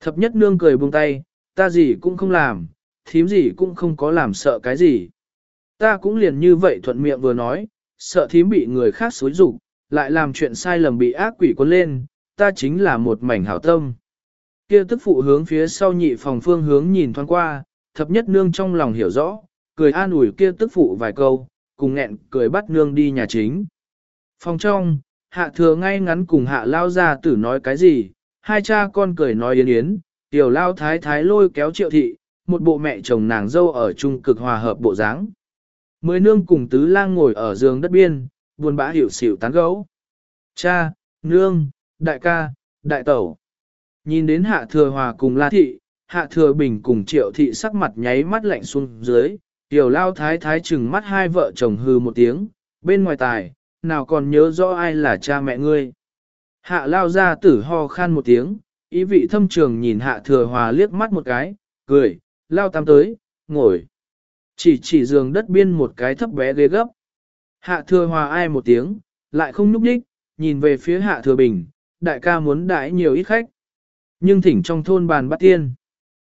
Thập nhất nương cười buông tay, ta gì cũng không làm, thím gì cũng không có làm sợ cái gì. Ta cũng liền như vậy thuận miệng vừa nói, sợ thím bị người khác xối rục, lại làm chuyện sai lầm bị ác quỷ cuốn lên, ta chính là một mảnh hảo tâm. Kia tức phụ hướng phía sau nhị phòng phương hướng nhìn thoáng qua, thập nhất nương trong lòng hiểu rõ, cười an ủi kia tức phụ vài câu, cùng nghẹn cười bắt nương đi nhà chính. Phòng trong, hạ thừa ngay ngắn cùng hạ lao ra tử nói cái gì, hai cha con cười nói yến yến, tiểu lao thái thái lôi kéo triệu thị, một bộ mẹ chồng nàng dâu ở chung cực hòa hợp bộ dáng. Mười nương cùng tứ lang ngồi ở giường đất biên, buồn bã hiểu xỉu tán gấu. Cha, nương, đại ca, đại tẩu. Nhìn đến hạ thừa hòa cùng la thị, hạ thừa bình cùng triệu thị sắc mặt nháy mắt lạnh xuống dưới, tiểu lao thái thái chừng mắt hai vợ chồng hư một tiếng, bên ngoài tài, nào còn nhớ rõ ai là cha mẹ ngươi. Hạ lao ra tử ho khan một tiếng, ý vị thâm trường nhìn hạ thừa hòa liếc mắt một cái, cười, lao tam tới, ngồi. Chỉ chỉ giường đất biên một cái thấp bé ghế gấp. Hạ thừa hòa ai một tiếng, lại không núp đích, nhìn về phía hạ thừa bình, đại ca muốn đãi nhiều ít khách. Nhưng thỉnh trong thôn bàn bắt tiên.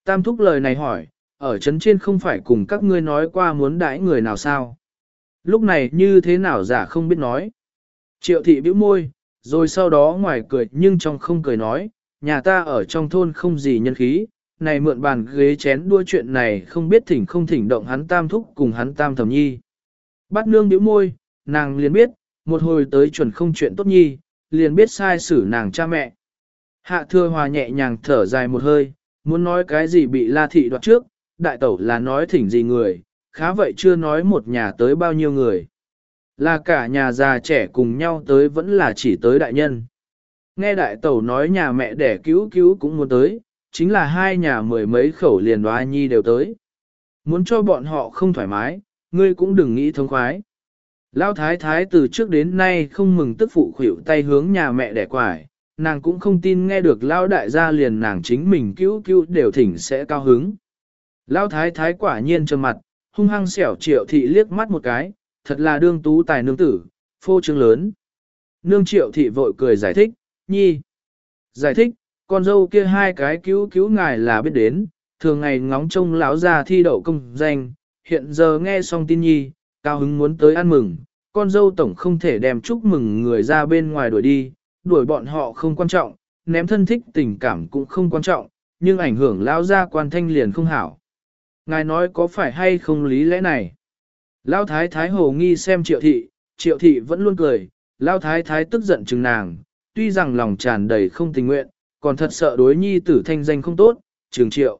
Tam thúc lời này hỏi, ở trấn trên không phải cùng các ngươi nói qua muốn đãi người nào sao? Lúc này như thế nào giả không biết nói. Triệu thị bĩu môi, rồi sau đó ngoài cười nhưng trong không cười nói, nhà ta ở trong thôn không gì nhân khí, này mượn bàn ghế chén đua chuyện này không biết thỉnh không thỉnh động hắn tam thúc cùng hắn tam thẩm nhi. Bắt nương bĩu môi, nàng liền biết, một hồi tới chuẩn không chuyện tốt nhi, liền biết sai xử nàng cha mẹ. Hạ thừa hòa nhẹ nhàng thở dài một hơi, muốn nói cái gì bị la thị đoạt trước, đại tẩu là nói thỉnh gì người, khá vậy chưa nói một nhà tới bao nhiêu người. Là cả nhà già trẻ cùng nhau tới vẫn là chỉ tới đại nhân. Nghe đại tẩu nói nhà mẹ đẻ cứu cứu cũng muốn tới, chính là hai nhà mười mấy khẩu liền đoá nhi đều tới. Muốn cho bọn họ không thoải mái, ngươi cũng đừng nghĩ thông khoái. Lão thái thái từ trước đến nay không mừng tức phụ khuỷu tay hướng nhà mẹ đẻ quải, nàng cũng không tin nghe được lão đại gia liền nàng chính mình cứu cứu đều thỉnh sẽ cao hứng. Lão thái thái quả nhiên trầm mặt, hung hăng xẻo triệu thị liếc mắt một cái, thật là đương tú tài nương tử, phô trương lớn. Nương triệu thị vội cười giải thích, nhi. Giải thích, con dâu kia hai cái cứu cứu ngài là biết đến, thường ngày ngóng trông lão già thi đậu công danh, hiện giờ nghe xong tin nhi, cao hứng muốn tới ăn mừng, con dâu tổng không thể đem chúc mừng người ra bên ngoài đuổi đi, đuổi bọn họ không quan trọng, ném thân thích tình cảm cũng không quan trọng, nhưng ảnh hưởng lão gia quan thanh liền không hảo. Ngài nói có phải hay không lý lẽ này? Lão thái thái hồ nghi xem triệu thị, triệu thị vẫn luôn cười, lão thái thái tức giận chừng nàng, tuy rằng lòng tràn đầy không tình nguyện, còn thật sợ đối nhi tử thanh danh không tốt, trường triệu.